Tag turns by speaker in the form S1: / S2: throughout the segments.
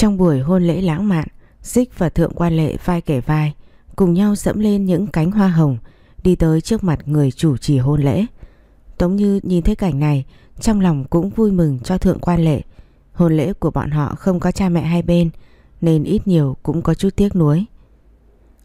S1: Trong buổi hôn lễ lãng mạn, Dích và Thượng Quan Lệ vai kể vai, cùng nhau dẫm lên những cánh hoa hồng, đi tới trước mặt người chủ trì hôn lễ. Tống Như nhìn thấy cảnh này, trong lòng cũng vui mừng cho Thượng Quan Lệ. Hôn lễ của bọn họ không có cha mẹ hai bên, nên ít nhiều cũng có chút tiếc nuối.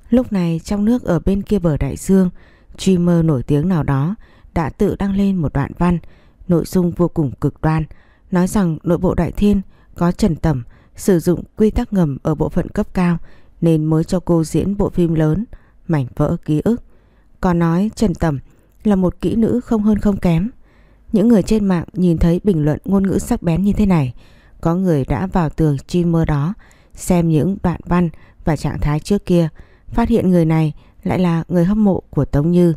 S1: Lúc này trong nước ở bên kia bờ đại dương, streamer nổi tiếng nào đó đã tự đăng lên một đoạn văn, nội dung vô cùng cực đoan, nói rằng nội bộ đại thiên có Trần Tẩm sử dụng quy tắc ngầm ở bộ phận cấp cao nên mới cho cô diễn bộ phim lớn Mảnh vỡ ký ức. Còn nói Trần Tẩm là một kỹ nữ không hơn không kém. Những người trên mạng nhìn thấy bình luận ngôn ngữ sắc bén như thế này, có người đã vào tường streamer đó xem những đoạn văn và trạng thái trước kia, phát hiện người này lại là người hâm mộ của Tống Như.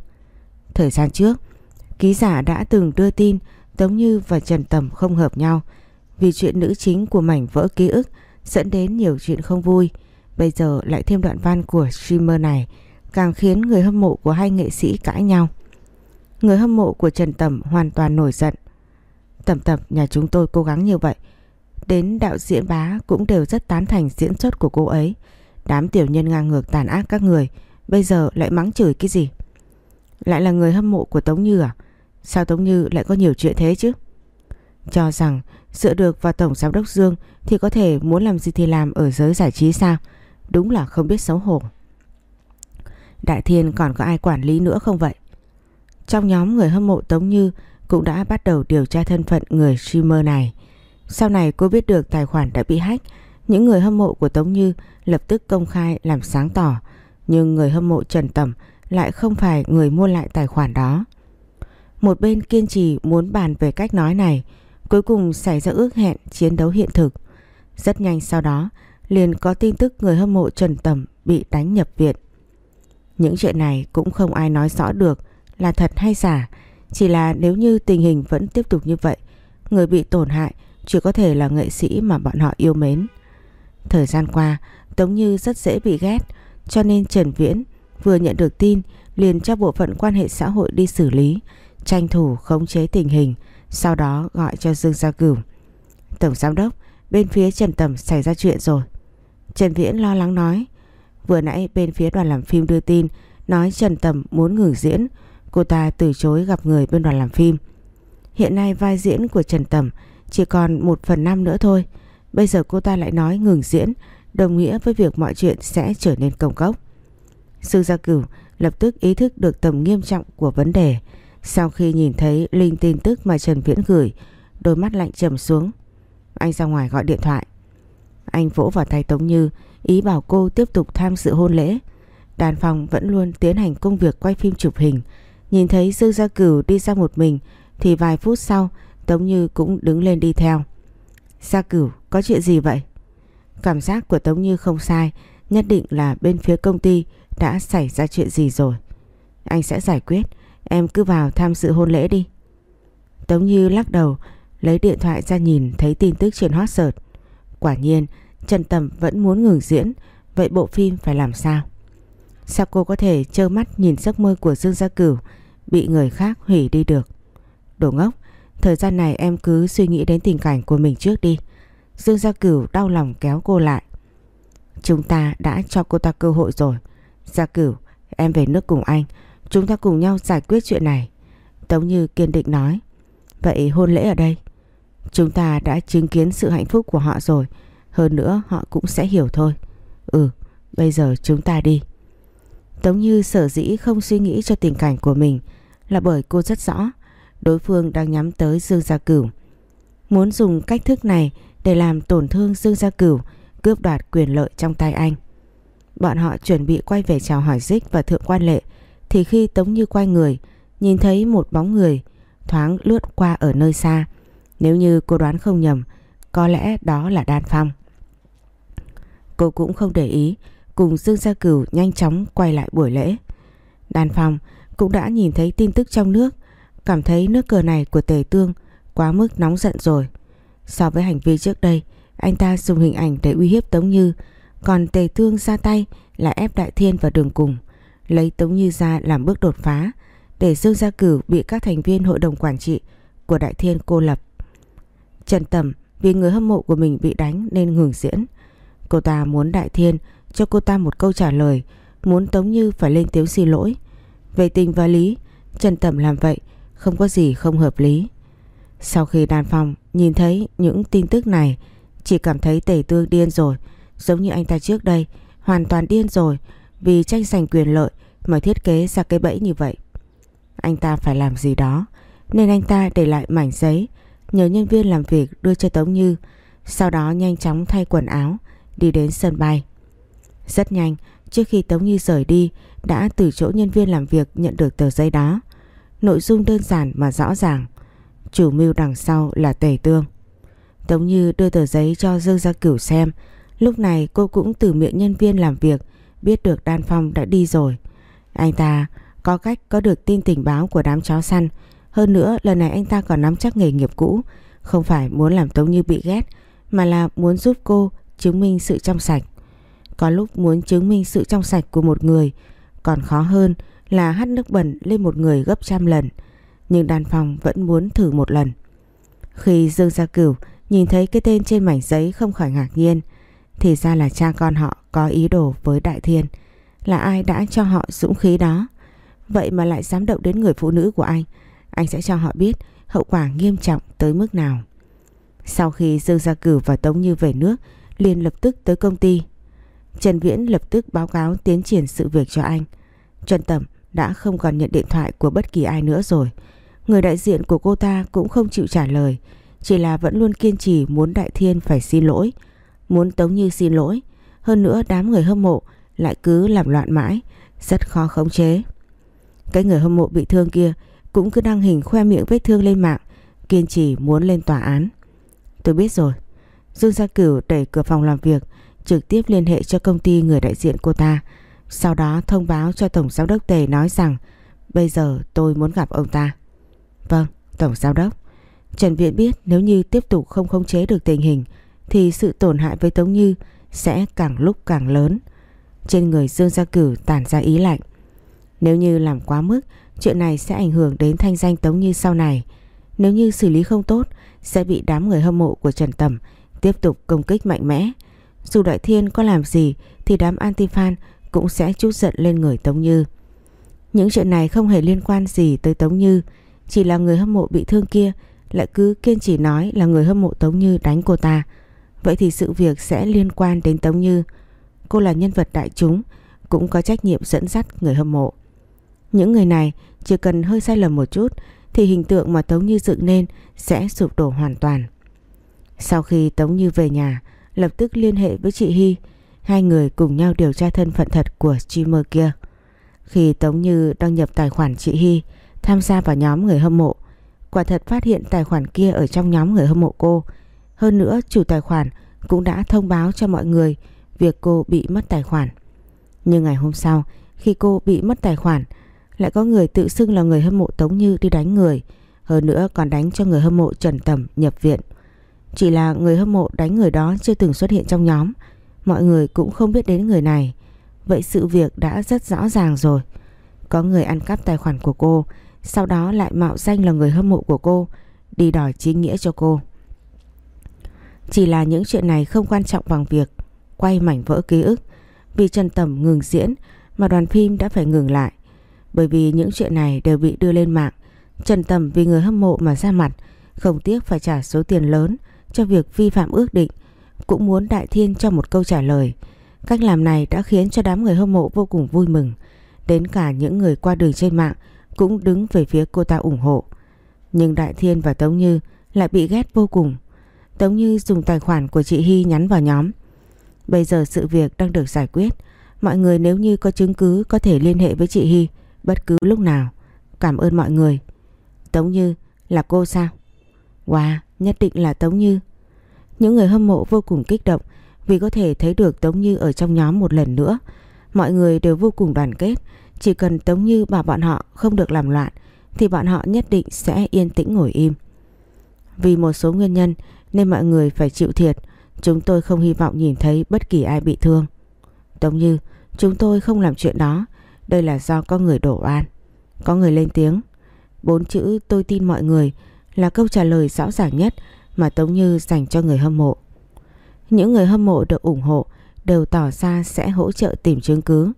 S1: Thời gian trước, ký giả đã từng đưa tin Tống Như và Trần Tầm không hợp nhau vì chuyện nữ chính của mảnh vỡ ký ức dẫn đến nhiều chuyện không vui. Bây giờ lại thêm đoạn văn của streamer này, càng khiến người hâm mộ của hai nghệ sĩ cãi nhau. Người hâm mộ của Trần Tầm hoàn toàn nổi giận. Tầm Tẩm, nhà chúng tôi cố gắng như vậy. Đến đạo diễn bá cũng đều rất tán thành diễn xuất của cô ấy. Đám tiểu nhân ngang ngược tàn ác các người, Bây giờ lại mắng chửi cái gì Lại là người hâm mộ của Tống Như à Sao Tống Như lại có nhiều chuyện thế chứ Cho rằng Dựa được vào Tổng Giám đốc Dương Thì có thể muốn làm gì thì làm ở giới giải trí sao? Đúng là không biết xấu hổ. Đại Thiên còn có ai quản lý nữa không vậy? Trong nhóm người hâm mộ Tống Như Cũng đã bắt đầu điều tra thân phận người streamer này. Sau này cô biết được tài khoản đã bị hack Những người hâm mộ của Tống Như lập tức công khai làm sáng tỏ nhưng người hâm mộ Trần Tẩm lại không phải người mua lại tài khoản đó. Một bên kiên trì muốn bàn về cách nói này, cuối cùng xảy ra ước hẹn chiến đấu hiện thực. Rất nhanh sau đó, liền có tin tức người hâm mộ Trần Tẩm bị đánh nhập viện. Những chuyện này cũng không ai nói rõ được là thật hay giả, chỉ là nếu như tình hình vẫn tiếp tục như vậy, người bị tổn hại chỉ có thể là nghệ sĩ mà bọn họ yêu mến. Thời gian qua, Tống Như rất dễ bị ghét, cho nên Trần Viễn vừa nhận được tin liền cho bộ phận quan hệ xã hội đi xử lý, tranh thủ khống chế tình hình, sau đó gọi cho Dương Gia Cửu. Tổng giám đốc, bên phía Trần Tầm xảy ra chuyện rồi. Trần Viễn lo lắng nói, vừa nãy bên phía đoàn làm phim đưa tin nói Trần Tầm muốn ngừng diễn, cô ta từ chối gặp người bên đoàn làm phim. Hiện nay vai diễn của Trần Tầm chỉ còn một phần năm nữa thôi, bây giờ cô ta lại nói ngừng diễn đồng nghĩa với việc mọi chuyện sẽ trở nên công cốc. Sư Gia Cửu lập tức ý thức được tầm nghiêm trọng của vấn đề. Sau khi nhìn thấy linh tin tức mà Trần Viễn gửi, đôi mắt lạnh trầm xuống. Anh ra ngoài gọi điện thoại. Anh vỗ vào tay Tống Như, ý bảo cô tiếp tục tham dự hôn lễ. Đàn phòng vẫn luôn tiến hành công việc quay phim chụp hình. Nhìn thấy dương Gia Cửu đi ra một mình, thì vài phút sau Tống Như cũng đứng lên đi theo. Gia Cửu, có chuyện gì vậy? Cảm giác của Tống Như không sai, nhất định là bên phía công ty đã xảy ra chuyện gì rồi. Anh sẽ giải quyết, em cứ vào tham dự hôn lễ đi. Tống Như lắc đầu, lấy điện thoại ra nhìn thấy tin tức trên hot search. Quả nhiên, Trần Tầm vẫn muốn ngừng diễn, vậy bộ phim phải làm sao? Sao cô có thể trơ mắt nhìn giấc mơ của Dương Gia Cửu bị người khác hủy đi được? Đồ ngốc, thời gian này em cứ suy nghĩ đến tình cảnh của mình trước đi. Dương Gia Cửu đau lòng kéo cô lại. Chúng ta đã cho cô ta cơ hội rồi. Gia Cửu, em về nước cùng anh. Chúng ta cùng nhau giải quyết chuyện này. Tống Như kiên định nói. Vậy hôn lễ ở đây? Chúng ta đã chứng kiến sự hạnh phúc của họ rồi. Hơn nữa họ cũng sẽ hiểu thôi. Ừ, bây giờ chúng ta đi. Tống Như sở dĩ không suy nghĩ cho tình cảnh của mình là bởi cô rất rõ đối phương đang nhắm tới Dương Gia Cửu. Muốn dùng cách thức này để làm tổn thương Dương Gia Cửu, cướp đoạt quyền lợi trong tay anh. Bọn họ chuẩn bị quay về chào hỏi Dích và Thượng Quan Lệ thì khi Tống Như quay người, nhìn thấy một bóng người thoáng lướt qua ở nơi xa. Nếu như cô đoán không nhầm, có lẽ đó là Đan Phong. Cô cũng không để ý, cùng Dương Gia Cửu nhanh chóng quay lại buổi lễ. Đan Phong cũng đã nhìn thấy tin tức trong nước, cảm thấy nước cờ này của Tề Tương quá mức nóng giận rồi. So với hành vi trước đây, anh ta dùng hình ảnh để uy hiếp Tống Như, còn Tề Tương ra tay là ép Đại Thiên vào đường cùng, lấy Tống Như ra làm bước đột phá để Dương Gia Cửu bị các thành viên hội đồng quản trị của Đại Thiên cô lập. Trần Tầm vì người hâm mộ của mình bị đánh nên ngừng diễn. Cô ta muốn Đại Thiên cho cô ta một câu trả lời, muốn Tống Như phải lên tiếng xin lỗi. Về tình và lý, Trần Tầm làm vậy không có gì không hợp lý. Sau khi đàn phòng nhìn thấy những tin tức này, chỉ cảm thấy tể tương điên rồi, giống như anh ta trước đây, hoàn toàn điên rồi vì tranh giành quyền lợi mà thiết kế ra cái bẫy như vậy. Anh ta phải làm gì đó, nên anh ta để lại mảnh giấy, nhờ nhân viên làm việc đưa cho Tống Như, sau đó nhanh chóng thay quần áo, đi đến sân bay. Rất nhanh, trước khi Tống Như rời đi, đã từ chỗ nhân viên làm việc nhận được tờ giấy đó. Nội dung đơn giản mà rõ ràng. Chủ mưu đằng sau là Tề Tương. Tống Như đưa tờ giấy cho Dương Gia Cửu xem. Lúc này cô cũng từ miệng nhân viên làm việc biết được Đan Phong đã đi rồi. Anh ta có cách có được tin tình báo của đám chó săn. Hơn nữa, lần này anh ta còn nắm chắc nghề nghiệp cũ. Không phải muốn làm Tống Như bị ghét, mà là muốn giúp cô chứng minh sự trong sạch. Có lúc muốn chứng minh sự trong sạch của một người, còn khó hơn là hắt nước bẩn lên một người gấp trăm lần. Nhưng đan phong vẫn muốn thử một lần. Khi Dương Gia Cửu nhìn thấy cái tên trên mảnh giấy không khỏi ngạc nhiên. Thì ra là cha con họ có ý đồ với Đại Thiên. Là ai đã cho họ dũng khí đó. Vậy mà lại dám động đến người phụ nữ của anh. Anh sẽ cho họ biết hậu quả nghiêm trọng tới mức nào. Sau khi Dương Gia cử và Tống Như về nước, liền lập tức tới công ty. Trần Viễn lập tức báo cáo tiến triển sự việc cho anh. Trần tẩm đã không còn nhận điện thoại của bất kỳ ai nữa rồi. Người đại diện của cô ta cũng không chịu trả lời, chỉ là vẫn luôn kiên trì muốn Đại Thiên phải xin lỗi, muốn Tống Như xin lỗi. Hơn nữa đám người hâm mộ lại cứ làm loạn mãi, rất khó khống chế. Cái người hâm mộ bị thương kia cũng cứ đăng hình khoe miệng vết thương lên mạng, kiên trì muốn lên tòa án. Tôi biết rồi. Dương Gia Cửu đẩy cửa phòng làm việc, trực tiếp liên hệ cho công ty người đại diện cô ta. Sau đó thông báo cho Tổng Giám đốc Tề nói rằng bây giờ tôi muốn gặp ông ta. Vâng, Tổng Giám đốc. Trần Viện biết nếu như tiếp tục không khống chế được tình hình thì sự tổn hại với Tống Như sẽ càng lúc càng lớn. Trên người Dương Gia Cửu tản ra ý lạnh. Nếu như làm quá mức, chuyện này sẽ ảnh hưởng đến thanh danh Tống Như sau này. Nếu như xử lý không tốt, sẽ bị đám người hâm mộ của Trần Tầm tiếp tục công kích mạnh mẽ. Dù Đại Thiên có làm gì thì đám anti-fan cũng sẽ chút giận lên người Tống Như. Những chuyện này không hề liên quan gì tới Tống Như, chỉ là người hâm mộ bị thương kia lại cứ kiên trì nói là người hâm mộ Tống Như đánh cô ta. Vậy thì sự việc sẽ liên quan đến Tống Như. Cô là nhân vật đại chúng, cũng có trách nhiệm dẫn dắt người hâm mộ. Những người này chỉ cần hơi sai lầm một chút thì hình tượng mà Tống Như dựng nên sẽ sụp đổ hoàn toàn. Sau khi Tống Như về nhà, lập tức liên hệ với chị Hy, hai người cùng nhau điều tra thân phận thật của streamer kia. Khi Tống Như đăng nhập tài khoản chị Hy, tham gia vào nhóm người hâm mộ, quả thật phát hiện tài khoản kia ở trong nhóm người hâm mộ cô. Hơn nữa, chủ tài khoản cũng đã thông báo cho mọi người việc cô bị mất tài khoản. Nhưng ngày hôm sau, khi cô bị mất tài khoản, lại có người tự xưng là người hâm mộ Tống Như đi đánh người, hơn nữa còn đánh cho người hâm mộ Trần Tầm nhập viện. Chỉ là người hâm mộ đánh người đó chưa từng xuất hiện trong nhóm, mọi người cũng không biết đến người này. Vậy sự việc đã rất rõ ràng rồi. Có người ăn cắp tài khoản của cô, sau đó lại mạo danh là người hâm mộ của cô, đi đòi chính nghĩa cho cô. Chỉ là những chuyện này không quan trọng bằng việc quay mảnh vỡ ký ức. Vì Trần Tầm ngừng diễn mà đoàn phim đã phải ngừng lại. Bởi vì những chuyện này đều bị đưa lên mạng Trần Tầm vì người hâm mộ mà ra mặt, Không tiếc phải trả số tiền lớn Cho việc vi phạm ước định, Cũng muốn Đại Thiên cho một câu trả lời Cách làm này đã khiến cho đám người hâm mộ vô cùng vui mừng, Đến cả những người qua đường trên mạng Cũng đứng về phía cô ta ủng hộ Nhưng Đại Thiên và Tống Như Lại bị ghét vô cùng Tống Như dùng tài khoản của chị Hy nhắn vào nhóm. Bây giờ sự việc đang được giải quyết. Mọi người nếu như có chứng cứ Có thể liên hệ với chị Hy, Bất cứ lúc nào. Cảm ơn mọi người. Tống Như, là cô sao? Wow, nhất định là Tống Như. Những người hâm mộ vô cùng kích động Vì có thể thấy được Tống Như ở trong nhóm một lần nữa. Mọi người đều vô cùng đoàn kết. Chỉ cần Tống Như bảo bọn họ không được làm loạn, Thì bọn họ nhất định sẽ yên tĩnh ngồi im. Vì một số nguyên nhân nên mọi người phải chịu thiệt Chúng tôi không hy vọng nhìn thấy bất kỳ ai bị thương Tống Như Chúng tôi không làm chuyện đó Đây là do có người đổ oan Có người lên tiếng Bốn chữ tôi tin mọi người là câu trả lời rõ ràng nhất mà Tống Như dành cho người hâm mộ. Những người hâm mộ được ủng hộ đều tỏ ra sẽ hỗ trợ tìm chứng cứ,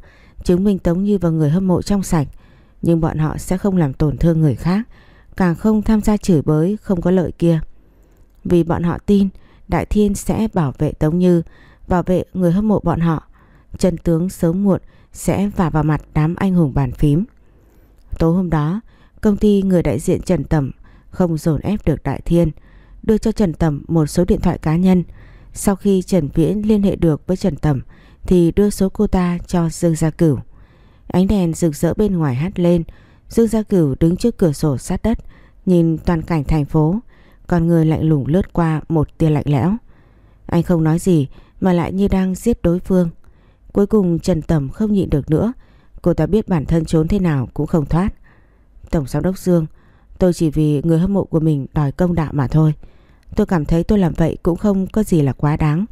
S1: chứng minh Tống Như và người hâm mộ trong sạch. Nhưng bọn họ sẽ không làm tổn thương người khác, càng không tham gia chửi bới không có lợi kia. Vì bọn họ tin Đại Thiên sẽ bảo vệ Tống Như, bảo vệ người hâm mộ bọn họ. Chân tướng sớm muộn sẽ vả vào mặt đám anh hùng bàn phím. Tối hôm đó, công ty người đại diện Trần Tẩm không dồn ép được Đại Thiên, đưa cho Trần Tẩm một số điện thoại cá nhân. Sau khi Trần Viễn liên hệ được với Trần Tẩm thì đưa số cô ta cho Dương Gia Cửu. Ánh đèn rực rỡ bên ngoài hát lên, Dương Gia Cửu đứng trước cửa sổ sát đất, nhìn toàn cảnh thành phố, con người lạnh lùng lướt qua một tia lạnh lẽo. Anh không nói gì mà lại như đang giết đối phương. Cuối cùng Trần Tẩm không nhịn được nữa, cô ta biết bản thân trốn thế nào cũng không thoát. Tổng giám đốc Dương, tôi chỉ vì người hâm mộ của mình đòi công đạo mà thôi. Tôi cảm thấy tôi làm vậy cũng không có gì là quá đáng.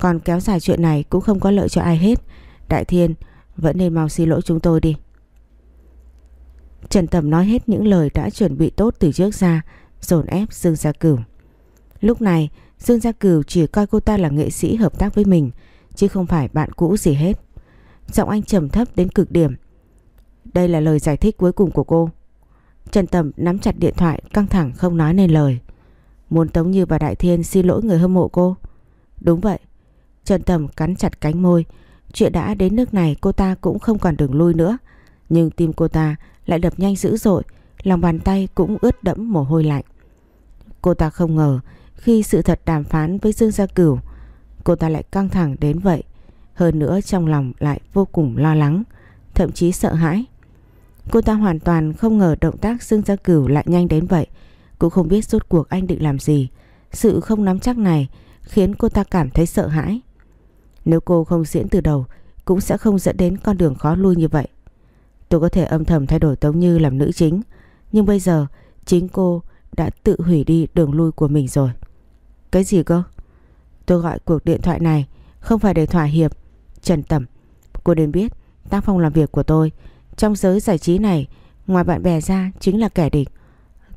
S1: Còn kéo dài chuyện này cũng không có lợi cho ai hết. Đại Thiên vẫn nên mau xin lỗi chúng tôi đi. Trần Tầm nói hết những lời đã chuẩn bị tốt từ trước ra, dồn ép Dương Gia Cửu. Lúc này, Dương Gia Cửu chỉ coi cô ta là nghệ sĩ hợp tác với mình, chứ không phải bạn cũ gì hết. Giọng anh trầm thấp đến cực điểm. Đây là lời giải thích cuối cùng của cô. Trần Tầm nắm chặt điện thoại căng thẳng không nói nên lời. Muốn Tống Như và Đại Thiên xin lỗi người hâm mộ cô. Đúng vậy. Trần Tầm cắn chặt cánh môi. Chuyện đã đến nước này cô ta cũng không còn đường lui nữa. Nhưng tim cô ta lại đập nhanh dữ dội. Lòng bàn tay cũng ướt đẫm mồ hôi lạnh. Cô ta không ngờ khi sự thật đàm phán với Dương Gia Cửu cô ta lại căng thẳng đến vậy. Hơn nữa trong lòng lại vô cùng lo lắng, thậm chí sợ hãi. Cô ta hoàn toàn không ngờ động tác Dương Gia Cửu lại nhanh đến vậy. Cũng không biết rốt cuộc anh định làm gì. Sự không nắm chắc này khiến cô ta cảm thấy sợ hãi. Nếu cô không diễn từ đầu cũng sẽ không dẫn đến con đường khó lui như vậy. Tôi có thể âm thầm thay đổi Tống Như làm nữ chính. Nhưng bây giờ chính cô đã tự hủy đi đường lui của mình rồi. Cái gì cơ? Tôi gọi cuộc điện thoại này không phải để thỏa hiệp. Trần Tẩm, cô nên biết tác phong làm việc của tôi trong giới giải trí này ngoài bạn bè ra chính là kẻ địch.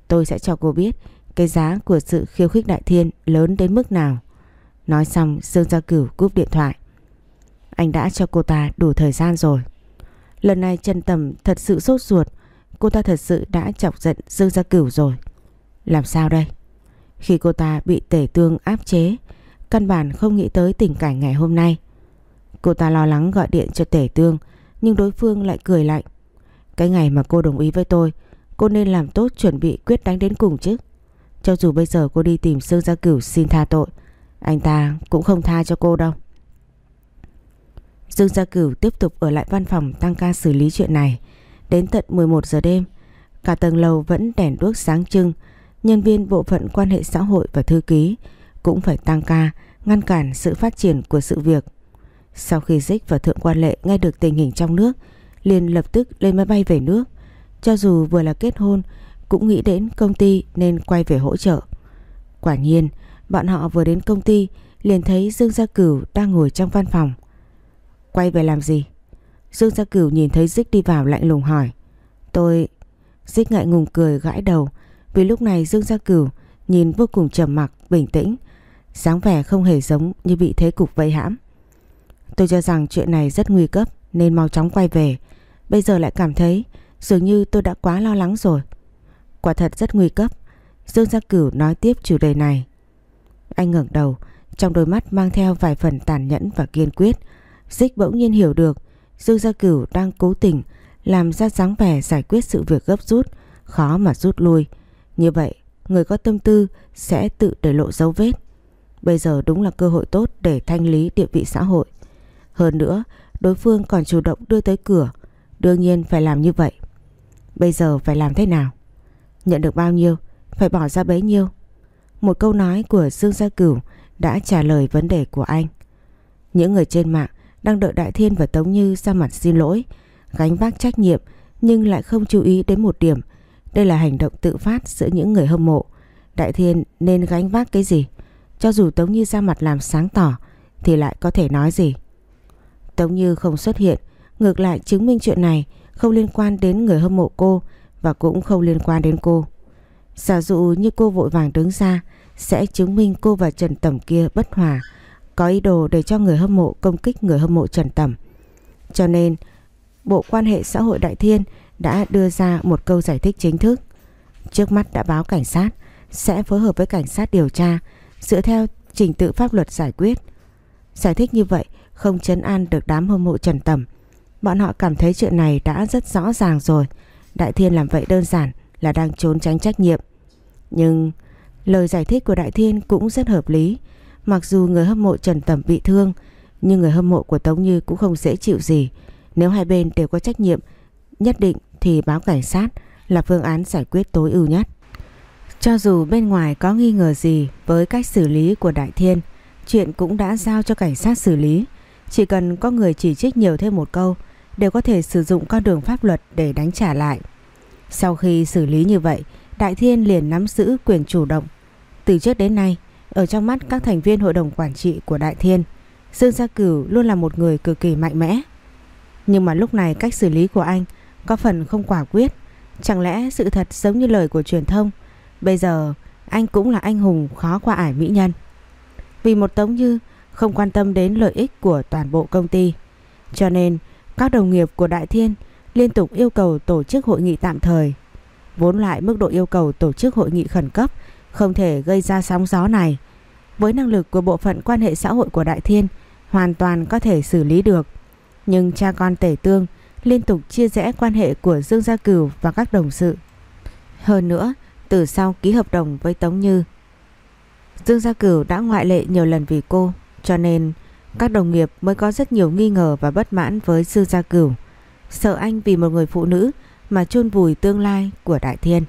S1: Tôi sẽ cho cô biết cái giá của sự khiêu khích đại thiên lớn đến mức nào. Nói xong Dương Gia Cửu cúp điện thoại. Anh đã cho cô ta đủ thời gian rồi. Lần này Trần Tầm thật sự sốt ruột. Cô ta thật sự đã chọc giận Dương Gia Cửu rồi. Làm sao đây? Khi cô ta bị tể tương áp chế, căn bản không nghĩ tới tình cảnh ngày hôm nay. Cô ta lo lắng gọi điện cho tể tương, nhưng đối phương lại cười lạnh. Cái ngày mà cô đồng ý với tôi, cô nên làm tốt chuẩn bị quyết đánh đến cùng chứ. Cho dù bây giờ cô đi tìm Dương Gia Cửu xin tha tội, anh ta cũng không tha cho cô đâu. Dương Gia Cửu tiếp tục ở lại văn phòng tăng ca xử lý chuyện này. Đến tận 11 giờ đêm, cả tầng lầu vẫn đèn đuốc sáng trưng, nhân viên bộ phận quan hệ xã hội và thư ký cũng phải tăng ca ngăn cản sự phát triển của sự việc. Sau khi Dích và Thượng Quan Lệ nghe được tình hình trong nước, liền lập tức lên máy bay về nước. Cho dù vừa là kết hôn, cũng nghĩ đến công ty nên quay về hỗ trợ. Quả nhiên, bọn họ vừa đến công ty liền thấy Dương Gia Cửu đang ngồi trong văn phòng. Quay về làm gì? Dương Gia Cửu nhìn thấy Dích đi vào lạnh lùng hỏi. Tôi... Dích ngại ngùng cười gãi đầu vì lúc này Dương Gia Cửu nhìn vô cùng trầm mặc, bình tĩnh, dáng vẻ không hề giống như bị thế cục vây hãm. Tôi cho rằng chuyện này rất nguy cấp nên mau chóng quay về. Bây giờ lại cảm thấy dường như tôi đã quá lo lắng rồi. Quả thật rất nguy cấp. Dương Gia Cửu nói tiếp chủ đề này. Anh ngẩng đầu, trong đôi mắt mang theo vài phần tàn nhẫn và kiên quyết. Dích bỗng nhiên hiểu được Dương Gia Cửu đang cố tình làm ra dáng vẻ giải quyết sự việc gấp rút, khó mà rút lui. Như vậy, người có tâm tư sẽ tự để lộ dấu vết. Bây giờ đúng là cơ hội tốt để thanh lý địa vị xã hội. Hơn nữa, đối phương còn chủ động đưa tới cửa, đương nhiên phải làm như vậy. Bây giờ phải làm thế nào? Nhận được bao nhiêu, phải bỏ ra bấy nhiêu. Một câu nói của Dương Gia Cửu đã trả lời vấn đề của anh. Những người trên mạng đang đợi Đại Thiên và Tống Như ra mặt xin lỗi, gánh vác trách nhiệm nhưng lại không chú ý đến một điểm. Đây là hành động tự phát giữa những người hâm mộ. Đại Thiên nên gánh vác cái gì? Cho dù Tống Như ra mặt làm sáng tỏ thì lại có thể nói gì? Tống Như không xuất hiện, ngược lại chứng minh chuyện này không liên quan đến người hâm mộ cô và cũng không liên quan đến cô. Giả dụ như cô vội vàng đứng ra sẽ chứng minh cô và Trần Tầm kia bất hòa, có ý đồ để cho người hâm mộ công kích người hâm mộ Trần Tầm. Cho nên, Bộ Quan hệ Xã hội Đại Thiên đã đưa ra một câu giải thích chính thức. Trước mắt đã báo cảnh sát, sẽ phối hợp với cảnh sát điều tra, dựa theo trình tự pháp luật giải quyết. Giải thích như vậy không chấn an được đám hâm mộ Trần Tầm. Bọn họ cảm thấy chuyện này đã rất rõ ràng rồi. Đại Thiên làm vậy đơn giản là đang trốn tránh trách nhiệm. Nhưng lời giải thích của Đại Thiên cũng rất hợp lý. Mặc dù người hâm mộ Trần Tầm bị thương, nhưng người hâm mộ của Tống Như cũng không dễ chịu gì. Nếu hai bên đều có trách nhiệm nhất định thì báo cảnh sát là phương án giải quyết tối ưu nhất. Cho dù bên ngoài có nghi ngờ gì với cách xử lý của Đại Thiên, chuyện cũng đã giao cho cảnh sát xử lý. Chỉ cần có người chỉ trích nhiều thêm một câu, đều có thể sử dụng con đường pháp luật để đánh trả lại. Sau khi xử lý như vậy, Đại Thiên liền nắm giữ quyền chủ động. Từ trước đến nay, ở trong mắt các thành viên hội đồng quản trị của Đại Thiên, Dương Gia Cửu luôn là một người cực kỳ mạnh mẽ. Nhưng mà lúc này cách xử lý của anh có phần không quả quyết. Chẳng lẽ sự thật giống như lời của truyền thông, bây giờ anh cũng là anh hùng khó qua ải mỹ nhân. Vì một Tống Như không quan tâm đến lợi ích của toàn bộ công ty. Cho nên các đồng nghiệp của Đại Thiên liên tục yêu cầu tổ chức hội nghị tạm thời. Vốn lại mức độ yêu cầu tổ chức hội nghị khẩn cấp không thể gây ra sóng gió này. Với năng lực của bộ phận quan hệ xã hội của Đại Thiên hoàn toàn có thể xử lý được. Nhưng cha con tể tương liên tục chia rẽ quan hệ của Dương Gia Cửu và các đồng sự. Hơn nữa, từ sau ký hợp đồng với Tống Như, Dương Gia Cửu đã ngoại lệ nhiều lần vì cô, cho nên các đồng nghiệp mới có rất nhiều nghi ngờ và bất mãn với Dương Gia Cửu. Sợ anh vì một người phụ nữ mà chôn vùi tương lai của Đại Thiên.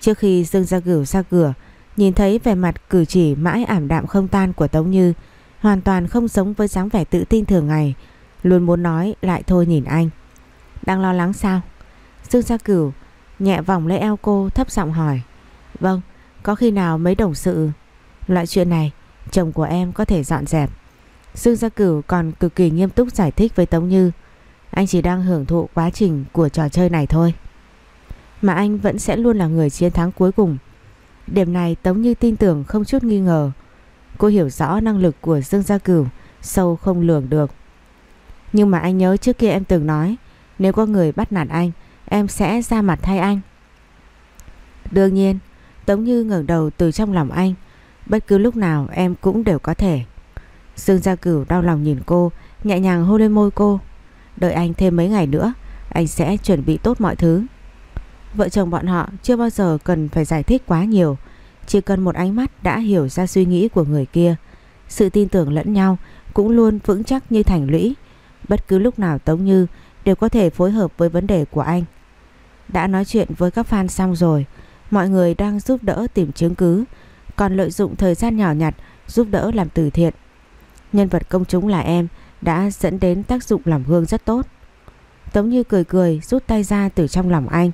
S1: Trước khi Dương Gia Cửu ra cửa, nhìn thấy vẻ mặt cử chỉ mãi ảm đạm không tan của Tống Như, hoàn toàn không giống với dáng vẻ tự tin thường ngày, luôn muốn nói lại thôi nhìn anh. Đang lo lắng sao? Dương Gia Cửu nhẹ vòng lấy eo cô thấp giọng hỏi. Vâng, có khi nào mấy đồng sự... Loại chuyện này, chồng của em có thể dọn dẹp. Dương Gia Cửu còn cực kỳ nghiêm túc giải thích với Tống Như. Anh chỉ đang hưởng thụ quá trình của trò chơi này thôi. Mà anh vẫn sẽ luôn là người chiến thắng cuối cùng. Điểm này Tống Như tin tưởng không chút nghi ngờ. Cô hiểu rõ năng lực của Dương Gia Cửu sâu không lường được. Nhưng mà anh nhớ trước kia em từng nói nếu có người bắt nạt anh, Em sẽ ra mặt thay anh. Đương nhiên, Tống Như ngẩng đầu từ trong lòng anh. Bất cứ lúc nào em cũng đều có thể. Dương Gia Cửu đau lòng nhìn cô, Nhẹ nhàng hôn lên môi cô. Đợi anh thêm mấy ngày nữa, Anh sẽ chuẩn bị tốt mọi thứ. Vợ chồng bọn họ chưa bao giờ cần phải giải thích quá nhiều. Chỉ cần một ánh mắt đã hiểu ra suy nghĩ của người kia, Sự tin tưởng lẫn nhau Cũng luôn vững chắc như thành lũy. Bất cứ lúc nào Tống Như đều có thể phối hợp với vấn đề của anh. Đã nói chuyện với các fan xong rồi, mọi người đang giúp đỡ tìm chứng cứ, còn lợi dụng thời gian nhỏ nhặt giúp đỡ làm từ thiện. Nhân vật công chúng là em đã dẫn đến tác dụng làm gương rất tốt. Tống Như cười cười rút tay ra từ trong lòng anh.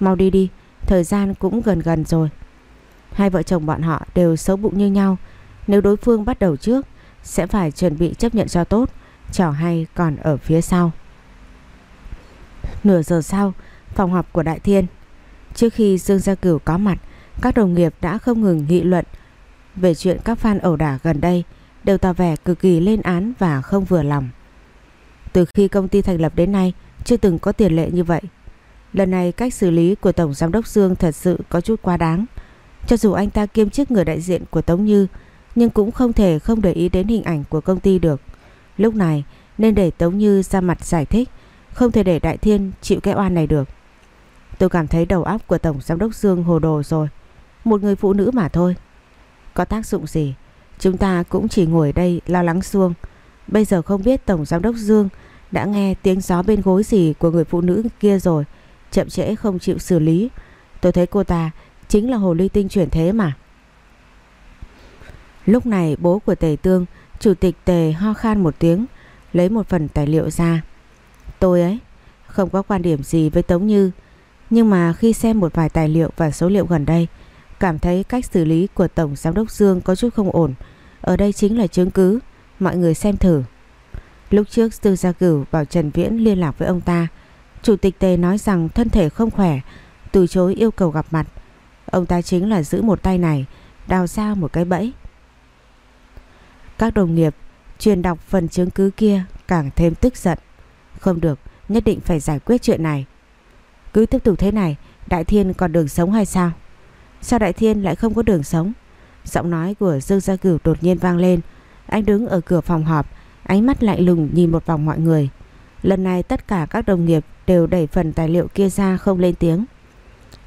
S1: Mau đi đi, thời gian cũng gần gần rồi. Hai vợ chồng bọn họ đều xấu bụng như nhau. Nếu đối phương bắt đầu trước, sẽ phải chuẩn bị chấp nhận cho tốt. Trò hay còn ở phía sau. Nửa giờ sau, phòng họp của Đại Thiên. Trước khi Dương Gia Cửu có mặt, các đồng nghiệp đã không ngừng nghị luận về chuyện các fan ẩu đả gần đây đều tỏ vẻ cực kỳ lên án và không vừa lòng. Từ khi công ty thành lập đến nay, chưa từng có tiền lệ như vậy. Lần này cách xử lý của Tổng Giám đốc Dương thật sự có chút quá đáng. Cho dù anh ta kiêm chức người đại diện của Tống Như, nhưng cũng không thể không để ý đến hình ảnh của công ty được. Lúc này nên để Tống Như ra mặt giải thích không thể để Đại Thiên chịu cái oan này được. Tôi cảm thấy đầu óc của Tổng Giám đốc Dương hồ đồ rồi, Một người phụ nữ mà thôi. Có tác dụng gì? Chúng ta cũng chỉ ngồi đây lo lắng xuông. Bây giờ không biết Tổng Giám đốc Dương Đã nghe tiếng gió bên gối gì Của người phụ nữ kia rồi, Chậm trễ không chịu xử lý. Tôi thấy cô ta chính là hồ ly tinh chuyển thế mà. Lúc này bố của Tề Tương, Chủ tịch Tề ho khan một tiếng, Lấy một phần tài liệu ra. Tôi ấy. Không có quan điểm gì với Tống Như, Nhưng mà khi xem một vài tài liệu và số liệu gần đây, Cảm thấy cách xử lý của Tổng Giám đốc Dương có chút không ổn. Ở đây chính là chứng cứ, Mọi người xem thử. Lúc trước Tư Gia Cửu bảo Trần Viễn liên lạc với ông ta, Chủ tịch Tề nói rằng thân thể không khỏe, Từ chối yêu cầu gặp mặt. Ông ta chính là giữ một tay này, Đào ra một cái bẫy. Các đồng nghiệp truyền đọc phần chứng cứ kia càng thêm tức giận. Không được, nhất định phải giải quyết chuyện này. Cứ tiếp tục thế này, Đại Thiên còn đường sống hay sao? Sao Đại Thiên lại không có đường sống? Giọng nói của Dương Gia Cửu đột nhiên vang lên. Anh đứng ở cửa phòng họp, ánh mắt lạnh lùng nhìn một vòng mọi người. Lần này tất cả các đồng nghiệp đều đẩy phần tài liệu kia ra không lên tiếng.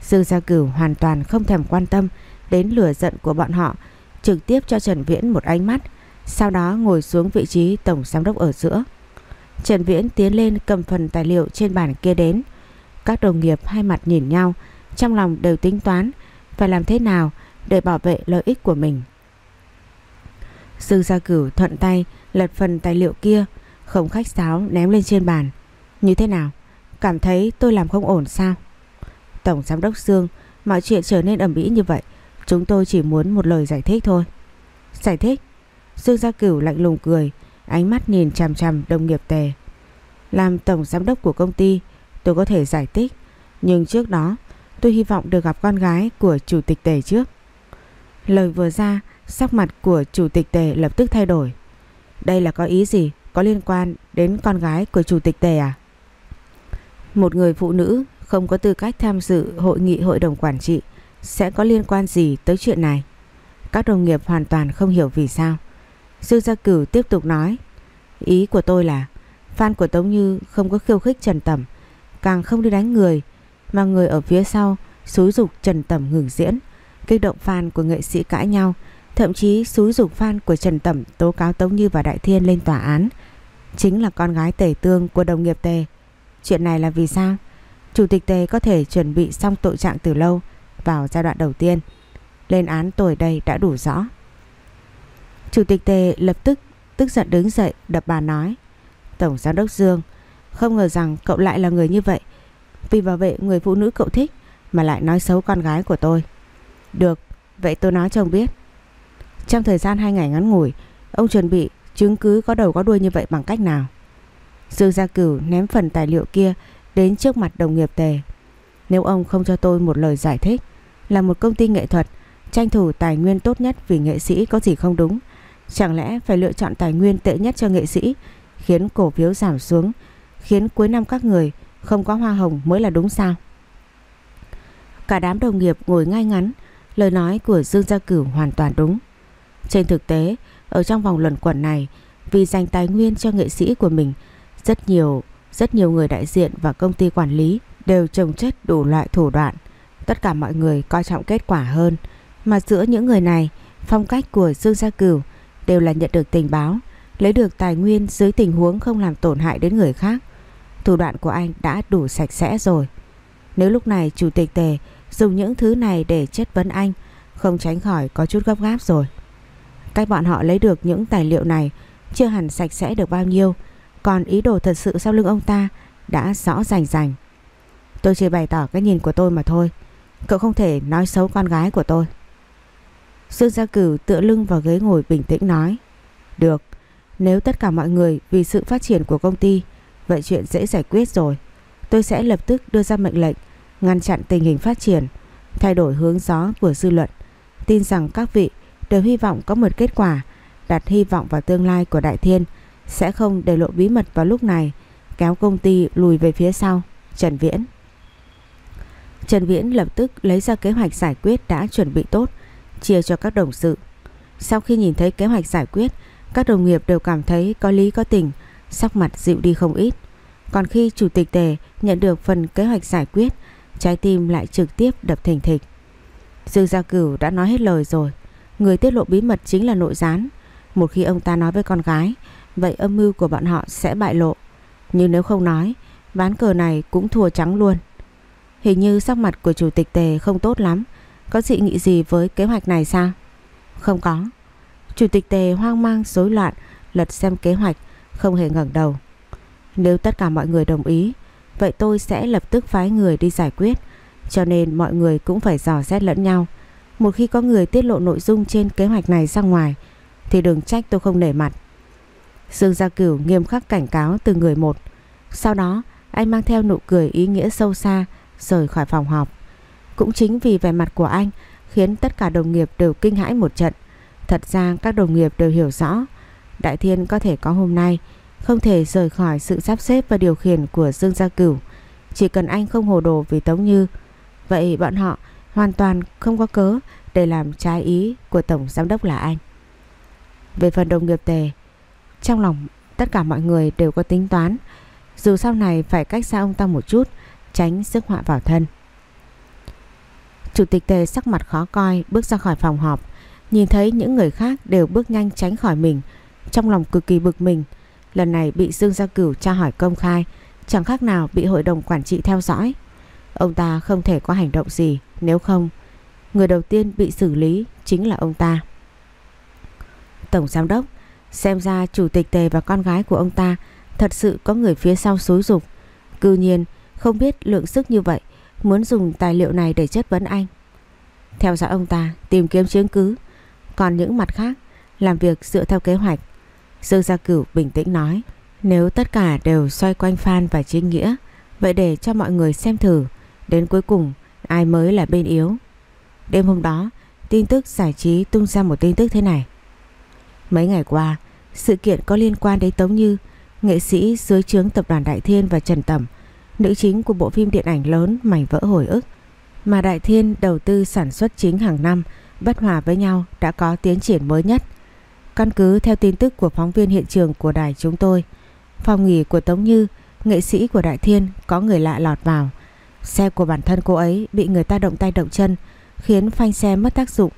S1: Dương Gia Cửu hoàn toàn không thèm quan tâm đến lửa giận của bọn họ, trực tiếp cho Trần Viễn một ánh mắt, sau đó ngồi xuống vị trí tổng giám đốc ở giữa. Trần Viễn tiến lên cầm phần tài liệu trên bàn kia đến. Các đồng nghiệp hai mặt nhìn nhau, trong lòng đều tính toán phải làm thế nào để bảo vệ lợi ích của mình. Dương Gia Cửu thuận tay lật phần tài liệu kia, không khách sáo ném lên trên bàn. Như thế nào? Cảm thấy tôi làm không ổn sao? Tổng Giám đốc Dương, mọi chuyện trở nên ẩm ĩ như vậy, chúng tôi chỉ muốn một lời giải thích thôi. Giải thích? Dương Gia Cửu lạnh lùng cười, ánh mắt nhìn chằm chằm đồng nghiệp tề. Làm Tổng Giám đốc của công ty, tôi có thể giải thích, nhưng trước đó tôi hy vọng được gặp con gái của Chủ tịch tề trước. Lời vừa ra, sắc mặt của Chủ tịch tề lập tức thay đổi. Đây là có ý gì? Có liên quan đến con gái của Chủ tịch tề à? Một người phụ nữ không có tư cách tham dự hội nghị hội đồng quản trị sẽ có liên quan gì tới chuyện này? Các đồng nghiệp hoàn toàn không hiểu vì sao. Dương Gia Cửu tiếp tục nói, Ý của tôi là, Fan của Tống Như không có khiêu khích Trần Tẩm, Càng không đi đánh người, Mà người ở phía sau xúi dục Trần Tẩm ngừng diễn, Kích động fan của nghệ sĩ cãi nhau, Thậm chí xúi dục fan của Trần Tẩm Tố cáo Tống Như và Đại Thiên lên tòa án. Chính là con gái tể tương của đồng nghiệp tề. Chuyện này là vì sao? Chủ tịch tề có thể chuẩn bị xong tội trạng từ lâu Vào giai đoạn đầu tiên. Lên án tôi đây đã đủ rõ. Chủ tịch tề lập tức tức giận đứng dậy đập bàn nói Tổng giám đốc Dương Không ngờ rằng cậu lại là người như vậy. Vì bảo vệ người phụ nữ cậu thích Mà lại nói xấu con gái của tôi. Được, vậy tôi nói cho ông biết. Trong thời gian hai ngày ngắn ngủi Ông chuẩn bị chứng cứ có đầu có đuôi như vậy bằng cách nào? Dương Gia Cửu ném phần tài liệu kia Đến trước mặt đồng nghiệp tề. Nếu ông không cho tôi một lời giải thích Là một công ty nghệ thuật Tranh thủ tài nguyên tốt nhất vì nghệ sĩ có gì không đúng Chẳng lẽ phải lựa chọn tài nguyên tệ nhất cho nghệ sĩ, Khiến cổ phiếu giảm xuống, Khiến cuối năm các người không có hoa hồng mới là đúng sao? Cả đám đồng nghiệp ngồi ngay ngắn, Lời nói của Dương Gia Cửu hoàn toàn đúng. Trên thực tế, Ở trong vòng luận quẩn này, Vì dành tài nguyên cho nghệ sĩ của mình, Rất nhiều Rất nhiều người đại diện và công ty quản lý Đều trồng chất đủ loại thủ đoạn. Tất cả mọi người coi trọng kết quả hơn, Mà giữa những người này, Phong cách của Dương Gia Cửu đều là nhận được tình báo, lấy được tài nguyên dưới tình huống không làm tổn hại đến người khác. Thủ đoạn của anh đã đủ sạch sẽ rồi. Nếu lúc này chủ tịch tề dùng những thứ này để chất vấn anh, không tránh khỏi có chút gấp gáp rồi. Cách bọn họ lấy được những tài liệu này chưa hẳn sạch sẽ được bao nhiêu, còn ý đồ thật sự sau lưng ông ta đã rõ rành rành. Tôi chỉ bày tỏ cái nhìn của tôi mà thôi. Cậu không thể nói xấu con gái của tôi. Dương Gia Cửu tựa lưng vào ghế ngồi bình tĩnh nói Được, nếu tất cả mọi người vì sự phát triển của công ty Vậy chuyện dễ giải quyết rồi. Tôi sẽ lập tức đưa ra mệnh lệnh Ngăn chặn tình hình phát triển Thay đổi hướng gió của dư luận. Tin rằng các vị đều hy vọng có một kết quả Đặt hy vọng vào tương lai của Đại Thiên Sẽ không để lộ bí mật vào lúc này Kéo công ty lùi về phía sau. Trần Viễn. Trần Viễn lập tức lấy ra kế hoạch giải quyết đã chuẩn bị tốt chia cho các đồng sự. Sau khi nhìn thấy kế hoạch giải quyết, các đồng nghiệp đều cảm thấy có lý có tình, sắc mặt dịu đi không ít. Còn khi chủ tịch tề nhận được phần kế hoạch giải quyết, trái tim lại trực tiếp đập thình thịch. Dương Gia Cửu đã nói hết lời rồi, người tiết lộ bí mật chính là nội gián. Một khi ông ta nói với con gái, vậy âm mưu của bọn họ sẽ bại lộ. Nhưng nếu không nói, ván cờ này cũng thua trắng luôn. Hình như sắc mặt của chủ tịch tề không tốt lắm, có dị nghị gì với kế hoạch này sao? Không có. Chủ tịch tề hoang mang, rối loạn, lật xem kế hoạch, không hề ngẩng đầu. Nếu tất cả mọi người đồng ý, vậy tôi sẽ lập tức phái người đi giải quyết cho nên mọi người cũng phải dò xét lẫn nhau. Một khi có người tiết lộ nội dung trên kế hoạch này ra ngoài, thì đừng trách tôi không nể mặt. Dương Gia Cửu nghiêm khắc cảnh cáo từng người một. Sau đó, anh mang theo nụ cười ý nghĩa sâu xa rời khỏi phòng họp. Cũng chính vì vẻ mặt của anh khiến tất cả đồng nghiệp đều kinh hãi một trận. Thật ra các đồng nghiệp đều hiểu rõ Đại Thiên có thể có hôm nay không thể rời khỏi sự sắp xếp và điều khiển của Dương Gia Cửu. Chỉ cần anh không hồ đồ vì Tống Như, vậy bọn họ hoàn toàn không có cớ để làm trái ý của Tổng Giám đốc là anh. Về phần đồng nghiệp tề, trong lòng tất cả mọi người đều có tính toán, dù sau này phải cách xa ông ta một chút, tránh sức họa vào thân. Chủ tịch tề sắc mặt khó coi bước ra khỏi phòng họp, nhìn thấy những người khác đều bước nhanh tránh khỏi mình, trong lòng cực kỳ bực mình. Lần này bị Dương Gia Cửu tra hỏi công khai, chẳng khác nào bị hội đồng quản trị theo dõi. Ông ta không thể có hành động gì, nếu không, người đầu tiên bị xử lý chính là ông ta. Tổng Giám đốc, xem ra Chủ tịch Tề và con gái của ông ta thật sự có người phía sau xúi dục. Cư nhiên không biết lượng sức như vậy, muốn dùng tài liệu này để chất vấn anh. Theo dõi ông ta, tìm kiếm chứng cứ, còn những mặt khác, làm việc dựa theo kế hoạch. Dương Gia Cửu bình tĩnh nói, nếu tất cả đều xoay quanh Phan và Chính Nghĩa, vậy để cho mọi người xem thử, đến cuối cùng ai mới là bên yếu. Đêm hôm đó, tin tức giải trí tung ra một tin tức thế này. Mấy ngày qua, sự kiện có liên quan đến Tống Như, nghệ sĩ dưới trướng tập đoàn Đại Thiên và Trần Tẩm, nữ chính của bộ phim điện ảnh lớn Mảnh vỡ hồi ức, mà Đại Thiên đầu tư sản xuất chính hàng năm bất hòa với nhau đã có tiến triển mới nhất. Căn cứ theo tin tức của phóng viên hiện trường của đài chúng tôi, phòng nghỉ của Tống Như, nghệ sĩ của Đại Thiên có người lạ lọt vào. Xe của bản thân cô ấy bị người ta động tay động chân, khiến phanh xe mất tác dụng.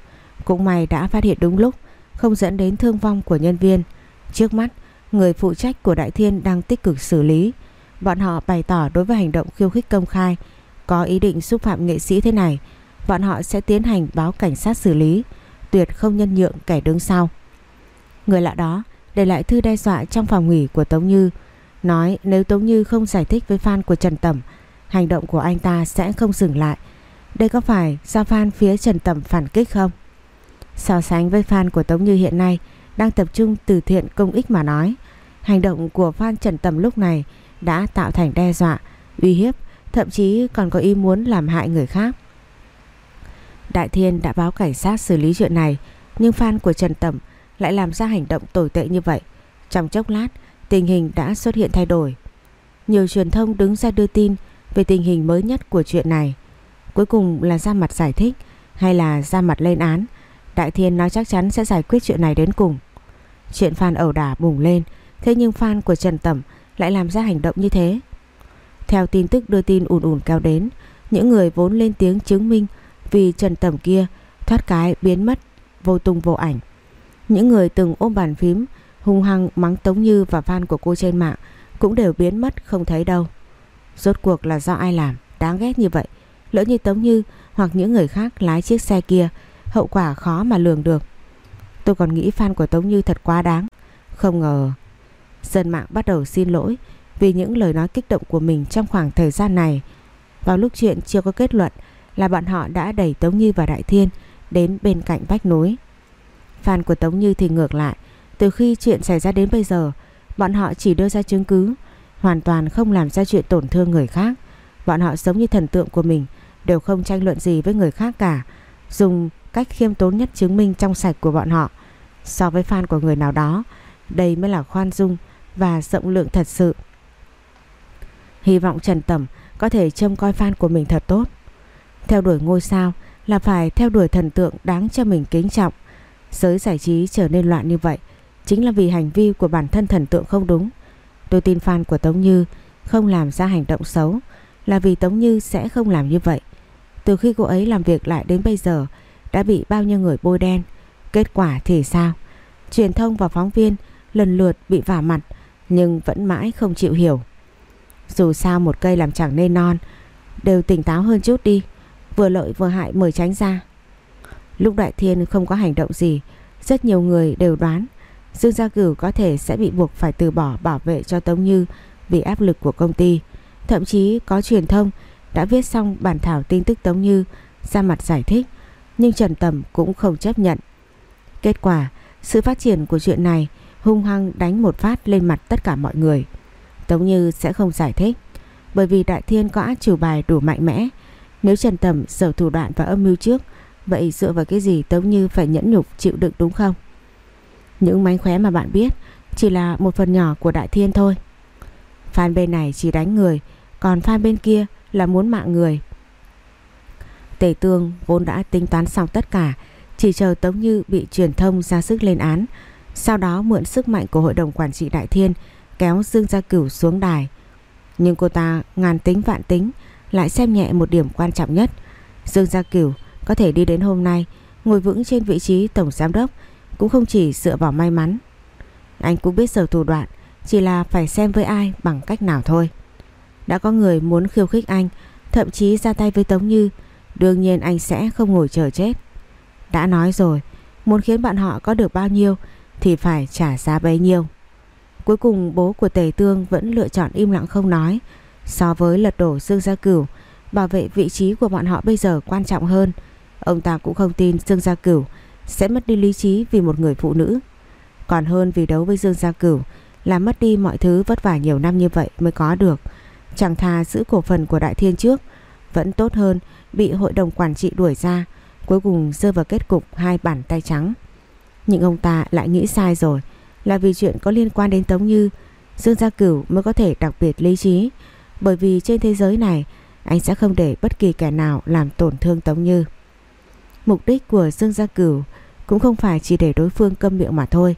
S1: Cũng may đã phát hiện đúng lúc, không dẫn đến thương vong của nhân viên. Trước mắt, người phụ trách của Đại Thiên đang tích cực xử lý. Bọn họ bày tỏ đối với hành động khiêu khích công khai, có ý định xúc phạm nghệ sĩ thế này, bọn họ sẽ tiến hành báo cảnh sát xử lý, tuyệt không nhân nhượng kẻ đứng sau. Người lạ đó để lại thư đe dọa trong phòng nghỉ của Tống Như, nói nếu Tống Như không giải thích với fan của Trần Tẩm, hành động của anh ta sẽ không dừng lại. Đây có phải do fan phía Trần Tẩm phản kích không? So sánh với fan của Tống Như hiện nay đang tập trung từ thiện công ích mà nói, hành động của fan Trần Tẩm lúc này đã tạo thành đe dọa, uy hiếp, thậm chí còn có ý muốn làm hại người khác. Đại Thiên đã báo cảnh sát xử lý chuyện này, nhưng fan của Trần Tẩm lại làm ra hành động tồi tệ như vậy. Trong chốc lát, tình hình đã xuất hiện thay đổi. Nhiều truyền thông đứng ra đưa tin về tình hình mới nhất của chuyện này. Cuối cùng là ra mặt giải thích hay là ra mặt lên án. Đại Thiên nói chắc chắn sẽ giải quyết chuyện này đến cùng. Chuyện fan ẩu đả bùng lên, thế nhưng fan của Trần Tẩm lại làm ra hành động như thế. Theo tin tức đưa tin ùn ùn cao đến, những người vốn lên tiếng chứng minh vì Trần Tầm kia thoát cái biến mất vô tung vô ảnh. Những người từng ôm bàn phím hung hăng mắng Tống Như và fan của cô trên mạng cũng đều biến mất không thấy đâu. Rốt cuộc là do ai làm, đáng ghét như vậy. Lỡ như Tống Như hoặc những người khác lái chiếc xe kia, hậu quả khó mà lường được. Tôi còn nghĩ fan của Tống Như thật quá đáng. Không ngờ Dân mạng bắt đầu xin lỗi vì những lời nói kích động của mình trong khoảng thời gian này. Vào lúc chuyện chưa có kết luận là bọn họ đã đẩy Tống Như và Đại Thiên đến bên cạnh vách núi. Fan của Tống Như thì ngược lại, từ khi chuyện xảy ra đến bây giờ, bọn họ chỉ đưa ra chứng cứ, hoàn toàn không làm ra chuyện tổn thương người khác. Bọn họ giống như thần tượng của mình, đều không tranh luận gì với người khác cả, dùng cách khiêm tốn nhất chứng minh trong sạch của bọn họ. So với fan của người nào đó, đây mới là khoan dung và rộng lượng thật sự. Hy vọng Trần Tẩm có thể trông coi fan của mình thật tốt. Theo đuổi ngôi sao là phải theo đuổi thần tượng đáng cho mình kính trọng. Giới giải trí trở nên loạn như vậy chính là vì hành vi của bản thân thần tượng không đúng. Tôi tin fan của Tống Như không làm ra hành động xấu là vì Tống Như sẽ không làm như vậy. Từ khi cô ấy làm việc lại đến bây giờ, đã bị bao nhiêu người bôi đen. Kết quả thì sao? Truyền thông và phóng viên lần lượt bị vả mặt nhưng vẫn mãi không chịu hiểu. Dù sao một cây làm chẳng nên non, đều tỉnh táo hơn chút đi, vừa lợi vừa hại mời tránh ra. Lúc Đại Thiên không có hành động gì, rất nhiều người đều đoán Dương Gia Cửu có thể sẽ bị buộc phải từ bỏ bảo vệ cho Tống Như vì áp lực của công ty. Thậm chí có truyền thông đã viết xong bản thảo tin tức Tống Như ra mặt giải thích, nhưng Trần Tầm cũng không chấp nhận. Kết quả, sự phát triển của chuyện này hung hăng đánh một phát lên mặt tất cả mọi người. Tống Như sẽ không giải thích, bởi vì Đại Thiên có át chủ bài đủ mạnh mẽ. Nếu Trần Tầm sở thủ đoạn và âm mưu trước, vậy dựa vào cái gì Tống Như phải nhẫn nhục chịu đựng đúng không? Những mánh khóe mà bạn biết chỉ là một phần nhỏ của Đại Thiên thôi. Phan bên này chỉ đánh người, còn phan bên kia là muốn mạng người. Tề Tương vốn đã tính toán xong tất cả, chỉ chờ Tống Như bị truyền thông ra sức lên án, sau đó mượn sức mạnh của Hội đồng Quản trị Đại Thiên kéo Dương Gia Cửu xuống đài. Nhưng cô ta ngàn tính vạn tính lại xem nhẹ một điểm quan trọng nhất. Dương Gia Cửu có thể đi đến hôm nay ngồi vững trên vị trí tổng giám đốc cũng không chỉ dựa vào may mắn. Anh cũng biết sở thủ đoạn, chỉ là phải xem với ai bằng cách nào thôi. Đã có người muốn khiêu khích anh, thậm chí ra tay với Tống Như, đương nhiên anh sẽ không ngồi chờ chết. Đã nói rồi, muốn khiến bạn họ có được bao nhiêu thì phải trả giá bấy nhiêu. Cuối cùng bố của Tề Tương vẫn lựa chọn im lặng không nói. So với lật đổ Dương Gia Cửu, bảo vệ vị trí của bọn họ bây giờ quan trọng hơn. Ông ta cũng không tin Dương Gia Cửu sẽ mất đi lý trí vì một người phụ nữ. Còn hơn vì đấu với Dương Gia Cửu là mất đi mọi thứ vất vả nhiều năm như vậy mới có được. Chẳng thà giữ cổ phần của Đại Thiên trước vẫn tốt hơn bị hội đồng quản trị đuổi ra cuối cùng rơi vào kết cục hai bàn tay trắng. Nhưng ông ta lại nghĩ sai rồi là vì chuyện có liên quan đến Tống Như Dương Gia Cửu mới có thể đặc biệt lý trí bởi vì trên thế giới này anh sẽ không để bất kỳ kẻ nào làm tổn thương Tống Như. Mục đích của Dương Gia Cửu cũng không phải chỉ để đối phương câm miệng mà thôi.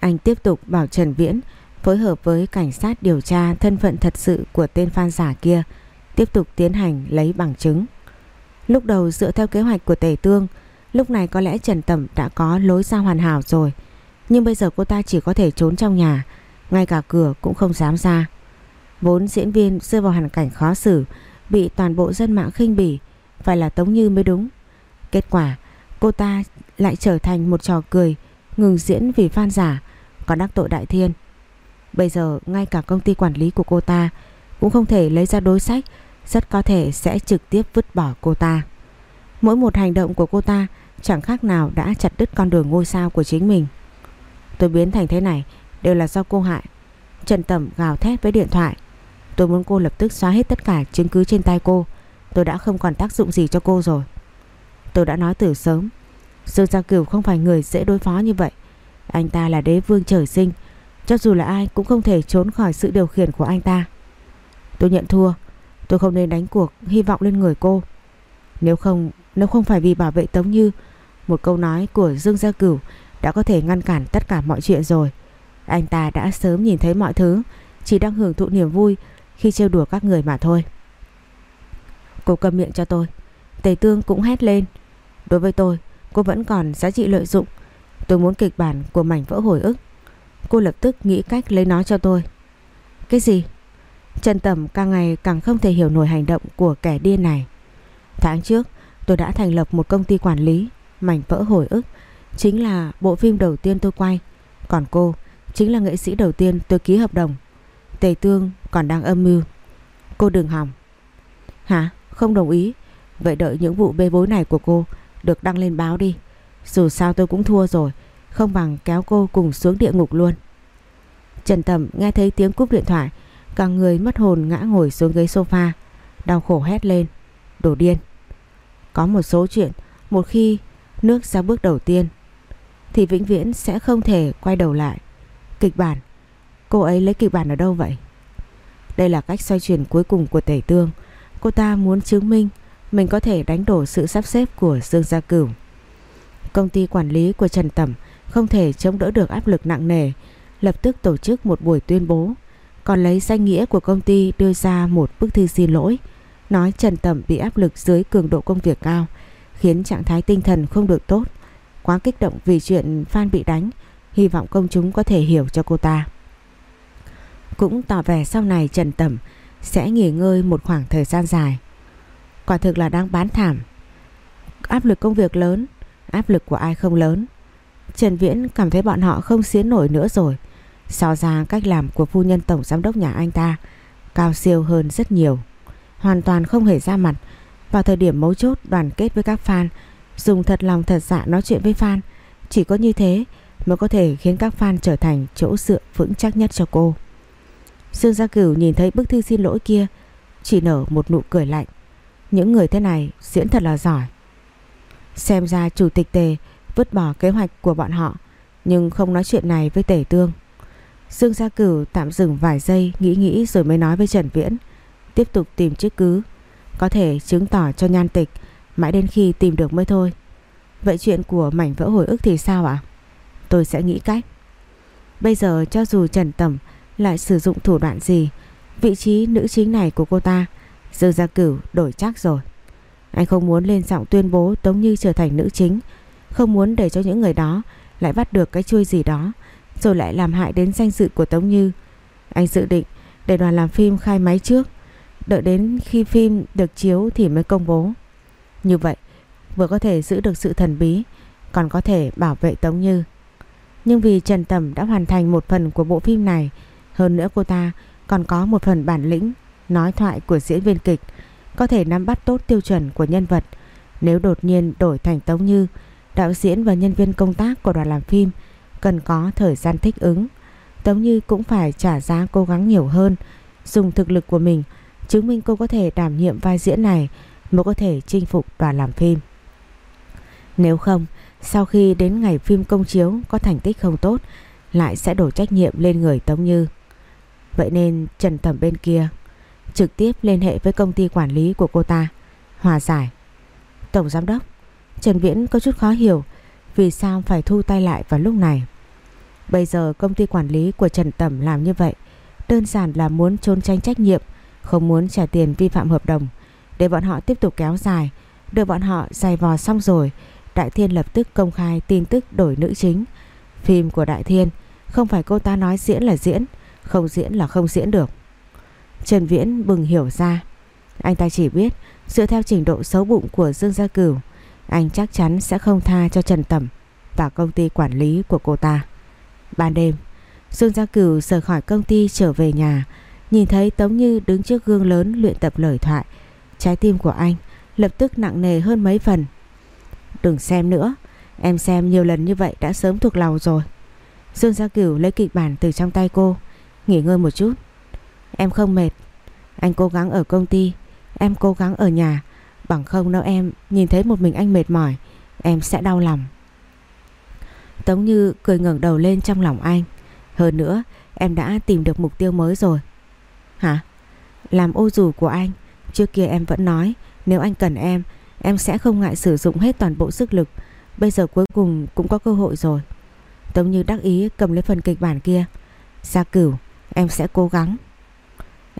S1: Anh tiếp tục bảo Trần Viễn phối hợp với cảnh sát điều tra thân phận thật sự của tên phan giả kia, tiếp tục tiến hành lấy bằng chứng. Lúc đầu dựa theo kế hoạch của Tề Tương, lúc này có lẽ Trần Tẩm đã có lối ra hoàn hảo rồi, nhưng bây giờ cô ta chỉ có thể trốn trong nhà, ngay cả cửa cũng không dám ra. Vốn diễn viên rơi vào hoàn cảnh khó xử, bị toàn bộ dân mạng khinh bỉ, phải là Tống Như mới đúng. Kết quả, cô ta lại trở thành một trò cười, ngừng diễn vì fan giả, còn đắc tội Đại Thiên. Bây giờ ngay cả công ty quản lý của cô ta cũng không thể lấy ra đối sách, rất có thể sẽ trực tiếp vứt bỏ cô ta. Mỗi một hành động của cô ta chẳng khác nào đã chặt đứt con đường ngôi sao của chính mình. Tôi biến thành thế này đều là do cô hại. Trần Tẩm gào thét với điện thoại. Tôi muốn cô lập tức xóa hết tất cả chứng cứ trên tay cô. Tôi đã không còn tác dụng gì cho cô rồi. Tôi đã nói từ sớm. Dương Gia Cửu không phải người dễ đối phó như vậy. Anh ta là đế vương trời sinh. Cho dù là ai cũng không thể trốn khỏi sự điều khiển của anh ta. Tôi nhận thua. Tôi không nên đánh cuộc hy vọng lên người cô. Nếu không, nếu không phải vì bảo vệ Tống Như, một câu nói của Dương Gia Cửu đã có thể ngăn cản tất cả mọi chuyện rồi. Anh ta đã sớm nhìn thấy mọi thứ, chỉ đang hưởng thụ niềm vui khi trêu đùa các người mà thôi. Cô cầm miệng cho tôi. Tề Tương cũng hét lên. Đối với tôi, cô vẫn còn giá trị lợi dụng. Tôi muốn kịch bản của mảnh vỡ hồi ức. Cô lập tức nghĩ cách lấy nó cho tôi. Cái gì? Trần Tầm càng ngày càng không thể hiểu nổi hành động của kẻ điên này. Tháng trước, tôi đã thành lập một công ty quản lý mảnh vỡ hồi ức. Chính là bộ phim đầu tiên tôi quay. Còn cô, chính là nghệ sĩ đầu tiên tôi ký hợp đồng. Tề Tương còn đang âm mưu. Cô đừng hỏng. Hả? Không đồng ý. Vậy đợi những vụ bê bối này của cô Được đăng lên báo đi. Dù sao tôi cũng thua rồi, Không bằng kéo cô cùng xuống địa ngục luôn. Trần Tầm nghe thấy tiếng cúp điện thoại, Cả người mất hồn ngã ngồi xuống ghế sofa, Đau khổ hét lên. Đồ điên. Có một số chuyện, Một khi nước ra bước đầu tiên thì vĩnh viễn sẽ không thể quay đầu lại. Kịch bản, cô ấy lấy kịch bản ở đâu vậy? Đây là cách xoay chuyển cuối cùng của Tể Tương. Cô ta muốn chứng minh mình có thể đánh đổ sự sắp xếp của Dương Gia Cửu. Công ty quản lý của Trần Tẩm không thể chống đỡ được áp lực nặng nề, lập tức tổ chức một buổi tuyên bố, còn lấy danh nghĩa của công ty đưa ra một bức thư xin lỗi, nói Trần Tẩm bị áp lực dưới cường độ công việc cao, khiến trạng thái tinh thần không được tốt. Quá kích động vì chuyện Phan bị đánh, Hy vọng công chúng có thể hiểu cho cô ta. Cũng tỏ vẻ sau này Trần Tẩm, Sẽ nghỉ ngơi một khoảng thời gian dài. Quả thực là đang bán thảm. Áp lực công việc lớn, Áp lực của ai không lớn. Trần Viễn cảm thấy bọn họ không xiến nổi nữa rồi. So ra cách làm của phu nhân tổng giám đốc nhà anh ta Cao siêu hơn rất nhiều. Hoàn toàn không hề ra mặt vào thời điểm mấu chốt, đoàn kết với các fan, Dùng thật lòng thật dạ nói chuyện với fan. Chỉ có như thế mới có thể khiến các fan trở thành chỗ dựa vững chắc nhất cho cô. Dương Gia Cửu nhìn thấy bức thư xin lỗi kia, Chỉ nở một nụ cười lạnh. Những người thế này diễn thật là giỏi. Xem ra chủ tịch tề vứt bỏ kế hoạch của bọn họ, Nhưng không nói chuyện này với Tể Tương. Dương Gia Cửu tạm dừng vài giây, Nghĩ nghĩ rồi mới nói với Trần Viễn, Tiếp tục tìm chứng cứ. Có thể chứng tỏ cho nhan tịch, Mãi đến khi tìm được mới thôi. Vậy chuyện của mảnh vỡ hồi ức thì sao ạ? Tôi sẽ nghĩ cách. Bây giờ cho dù Trần tẩm Lại sử dụng thủ đoạn gì, Vị trí nữ chính này của cô ta, Dương Gia Cửu đổi chắc rồi. Anh không muốn lên giọng tuyên bố Tống Như trở thành nữ chính, Không muốn để cho những người đó Lại bắt được cái chui gì đó, Rồi lại làm hại đến danh dự của Tống Như. Anh dự định để đoàn làm phim khai máy trước Đợi đến khi phim được chiếu thì mới công bố Như vậy Vừa có thể giữ được sự thần bí Còn có thể bảo vệ Tống Như Nhưng vì Trần Tầm đã hoàn thành một phần của bộ phim này Hơn nữa cô ta còn có một phần bản lĩnh nói thoại của diễn viên kịch, có thể nắm bắt tốt tiêu chuẩn của nhân vật. Nếu đột nhiên đổi thành Tống Như, đạo diễn và nhân viên công tác của đoàn làm phim cần có thời gian thích ứng. Tống Như cũng phải trả giá cố gắng nhiều hơn, dùng thực lực của mình chứng minh cô có thể đảm nhiệm vai diễn này mới có thể chinh phục đoàn làm phim. Nếu không, sau khi đến ngày phim công chiếu có thành tích không tốt, lại sẽ đổ trách nhiệm lên người Tống Như. Vậy nên Trần Thẩm bên kia trực tiếp liên hệ với công ty quản lý của cô ta, hòa giải. Tổng giám đốc, Trần Viễn có chút khó hiểu vì sao phải thu tay lại vào lúc này. Bây giờ công ty quản lý của Trần Tẩm làm như vậy đơn giản là muốn trốn tránh trách nhiệm, không muốn trả tiền vi phạm hợp đồng. Để bọn họ tiếp tục kéo dài, đợi bọn họ giày vò xong rồi, Đại Thiên lập tức công khai tin tức đổi nữ chính. Phim của Đại Thiên không phải cô ta nói diễn là diễn, không diễn là không diễn được. Trần Viễn bừng hiểu ra. Anh ta chỉ biết Dựa theo trình độ xấu bụng của Dương Gia Cửu Anh chắc chắn sẽ không tha cho Trần Tẩm Và công ty quản lý của cô ta. Ban đêm Dương Gia Cửu rời khỏi công ty trở về nhà Nhìn thấy Tống Như đứng trước gương lớn luyện tập lời thoại, Trái tim của anh lập tức nặng nề hơn mấy phần. Đừng xem nữa, Em xem nhiều lần như vậy đã sớm thuộc lòng rồi. Dương Gia Cửu lấy kịch bản từ trong tay cô, Nghỉ ngơi một chút. Em không mệt, Anh cố gắng ở công ty, Em cố gắng ở nhà. Bằng không nếu em nhìn thấy một mình anh mệt mỏi, Em sẽ đau lòng. Tống Như cười ngẩng đầu lên trong lòng anh. Hơn nữa, Em đã tìm được mục tiêu mới rồi. Hả? Làm ô dù của anh. Trước kia em vẫn nói, Nếu anh cần em Em sẽ không ngại sử dụng hết toàn bộ sức lực. Bây giờ cuối cùng cũng có cơ hội rồi. Tống Như đắc ý cầm lấy phần kịch bản kia. Gia cửu, Em sẽ cố gắng.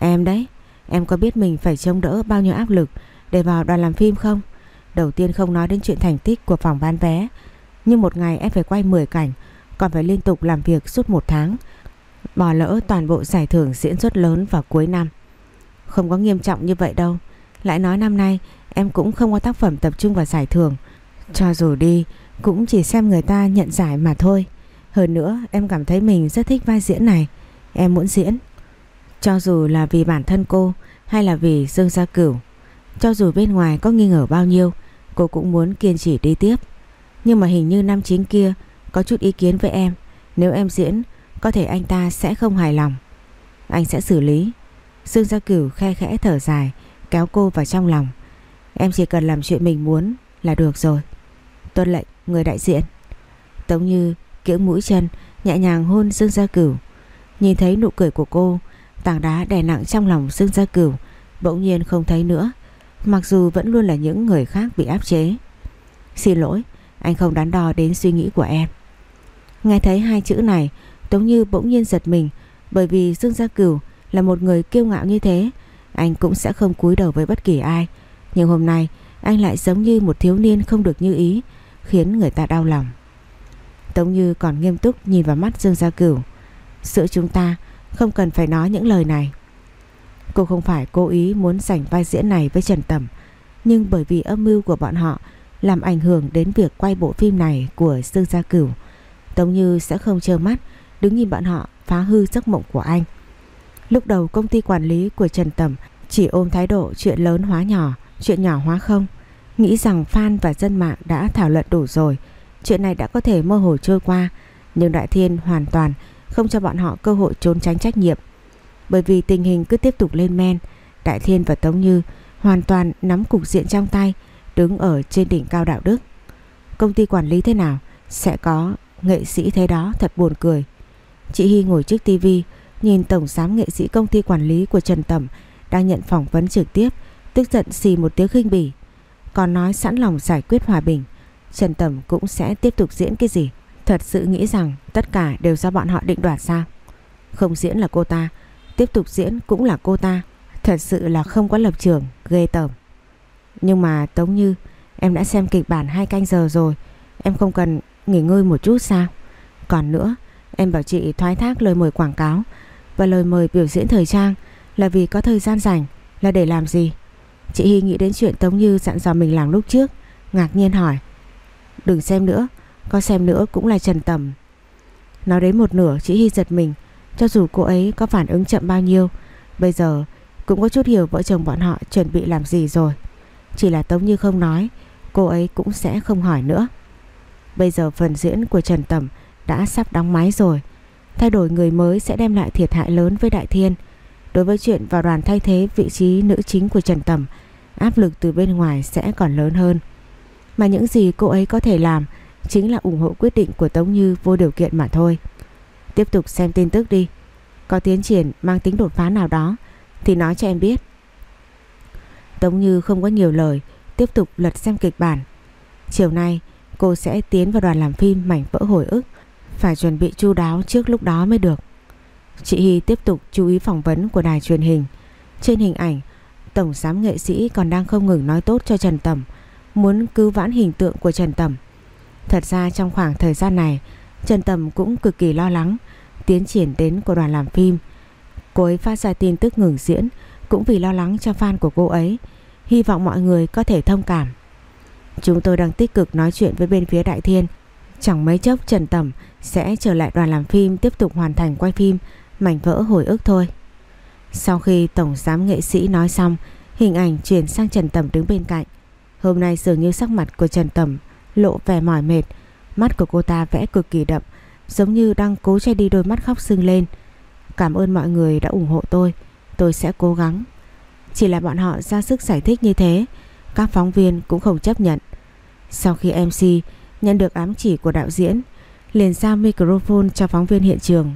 S1: Em đấy, Em có biết mình phải chống đỡ bao nhiêu áp lực Để vào đoàn làm phim không? Đầu tiên không nói đến chuyện thành tích của phòng bán vé. Nhưng một ngày em phải quay 10 cảnh, Còn phải liên tục làm việc suốt một tháng. Bỏ lỡ toàn bộ giải thưởng diễn xuất lớn vào cuối năm. Không có nghiêm trọng như vậy đâu. Lại nói năm nay, Em cũng không có tác phẩm tập trung vào giải thưởng. Cho dù đi, Cũng chỉ xem người ta nhận giải mà thôi. Hơn nữa, em cảm thấy mình rất thích vai diễn này. Em muốn diễn. Cho dù là vì bản thân cô, Hay là vì Dương Gia Cửu, Cho dù bên ngoài có nghi ngờ bao nhiêu, Cô cũng muốn kiên trì đi tiếp. Nhưng mà hình như năm chính kia Có chút ý kiến với em. Nếu em diễn có thể anh ta sẽ không hài lòng. Anh sẽ xử lý. Dương Gia Cửu khe khẽ thở dài, Kéo cô vào trong lòng. Em chỉ cần làm chuyện mình muốn là được rồi. Tuân lệnh, người đại diện. Tống như kiễng mũi chân, Nhẹ nhàng hôn Dương Gia Cửu. Nhìn thấy nụ cười của cô, Tảng đá đè nặng trong lòng Dương Gia Cửu, Bỗng nhiên không thấy nữa, Mặc dù vẫn luôn là những người khác bị áp chế. Xin lỗi, Anh không đắn đo đến suy nghĩ của em. Nghe thấy hai chữ này Tống Như bỗng nhiên giật mình, Bởi vì Dương Gia Cửu là một người kiêu ngạo như thế, Anh cũng sẽ không cúi đầu với bất kỳ ai. Nhưng hôm nay, Anh lại giống như một thiếu niên không được như ý, Khiến người ta đau lòng. Tống Như còn nghiêm túc nhìn vào mắt Dương Gia Cửu. Giữa chúng ta, không cần phải nói những lời này. Cô không phải cố ý muốn giành vai diễn này với Trần Tầm, Nhưng bởi vì âm mưu của bọn họ Làm ảnh hưởng đến việc quay bộ phim này của Dương Gia Cửu, Tống Như sẽ không trơ mắt Đứng nhìn bọn họ phá hư giấc mộng của anh. Lúc đầu công ty quản lý của Trần Tầm Chỉ ôm thái độ chuyện lớn hóa nhỏ Chuyện nhỏ hóa không. Nghĩ rằng fan và dân mạng đã thảo luận đủ rồi Chuyện này đã có thể mơ hồ trôi qua. Nhưng Đại Thiên hoàn toàn không cho bọn họ cơ hội trốn tránh trách nhiệm. Bởi vì tình hình cứ tiếp tục lên men, Đại Thiên và Tống Như hoàn toàn nắm cục diện trong tay, đứng ở trên đỉnh cao đạo đức. Công ty quản lý thế nào? Sẽ có Nghệ sĩ thế đó thật buồn cười. Chị Hy ngồi trước tivi Nhìn tổng giám nghệ sĩ công ty quản lý của Trần Tẩm Đang nhận phỏng vấn trực tiếp, Tức giận xì một tiếng khinh bỉ. Còn nói sẵn lòng giải quyết hòa bình, Trần Tẩm cũng sẽ tiếp tục diễn cái gì? Thật sự nghĩ rằng tất cả đều do bọn họ định đoạt ra Không diễn là cô ta, Tiếp tục diễn cũng là cô ta, Thật sự là không có lập trường, Ghê tởm. Nhưng mà Tống Như, Em đã xem kịch bản hai canh giờ rồi, Em không cần nghỉ ngơi một chút sao? Còn nữa Em bảo chị thoái thác lời mời quảng cáo. Và lời mời biểu diễn thời trang Là vì có thời gian rảnh, Là để làm gì? Chị Hy nghĩ đến chuyện Tống Như dặn dò mình làm lúc trước, Ngạc nhiên hỏi. Đừng xem nữa, Có xem nữa cũng là trần tầm. Nói đến một nửa, chị Hy giật mình, Cho dù cô ấy có phản ứng chậm bao nhiêu, Bây giờ cũng có chút hiểu vợ chồng bọn họ chuẩn bị làm gì rồi. Chỉ là Tống Như không nói, Cô ấy cũng sẽ không hỏi nữa. Bây giờ phần diễn của Trần Tầm đã sắp đóng máy rồi. Thay đổi người mới sẽ đem lại thiệt hại lớn với Đại Thiên. Đối với chuyện vào đoàn thay thế vị trí nữ chính của Trần Tầm, Áp lực từ bên ngoài sẽ còn lớn hơn. Mà những gì cô ấy có thể làm Chính là ủng hộ quyết định của Tống Như vô điều kiện mà thôi. Tiếp tục xem tin tức đi. Có tiến triển mang tính đột phá nào đó, Thì nói cho em biết. Tống Như không có nhiều lời, Tiếp tục lật xem kịch bản. Chiều nay, cô sẽ tiến vào đoàn làm phim mảnh vỡ hồi ức. Phải chuẩn bị chu đáo trước lúc đó mới được. Chị Hy tiếp tục chú ý phỏng vấn của đài truyền hình. Trên hình ảnh, Tổng giám nghệ sĩ còn đang không ngừng nói tốt cho Trần Tẩm Muốn cứu vãn hình tượng của Trần Tẩm Thật ra trong khoảng thời gian này, Trần Tẩm cũng cực kỳ lo lắng Tiến triển đến của đoàn làm phim. Cô ấy phát ra tin tức ngừng diễn, Cũng vì lo lắng cho fan của cô ấy, Hy vọng mọi người có thể thông cảm. Chúng tôi đang tích cực nói chuyện với bên phía Đại Thiên. Chẳng mấy chốc Trần Tẩm sẽ trở lại đoàn làm phim tiếp tục hoàn thành quay phim mảnh vỡ hồi ức thôi. Sau khi tổng giám nghệ sĩ nói xong, hình ảnh chuyển sang Trần tầm đứng bên cạnh. Hôm nay dường như sắc mặt của Trần tầm lộ vẻ mỏi mệt, mắt của cô ta vẽ cực kỳ đậm, giống như đang cố che đi đôi mắt khóc sưng lên. Cảm ơn mọi người đã ủng hộ tôi, tôi sẽ cố gắng. Chỉ là bọn họ ra sức giải thích như thế, các phóng viên cũng không chấp nhận. Sau khi MC nhận được ám chỉ của đạo diễn, liền giao microphone cho phóng viên hiện trường.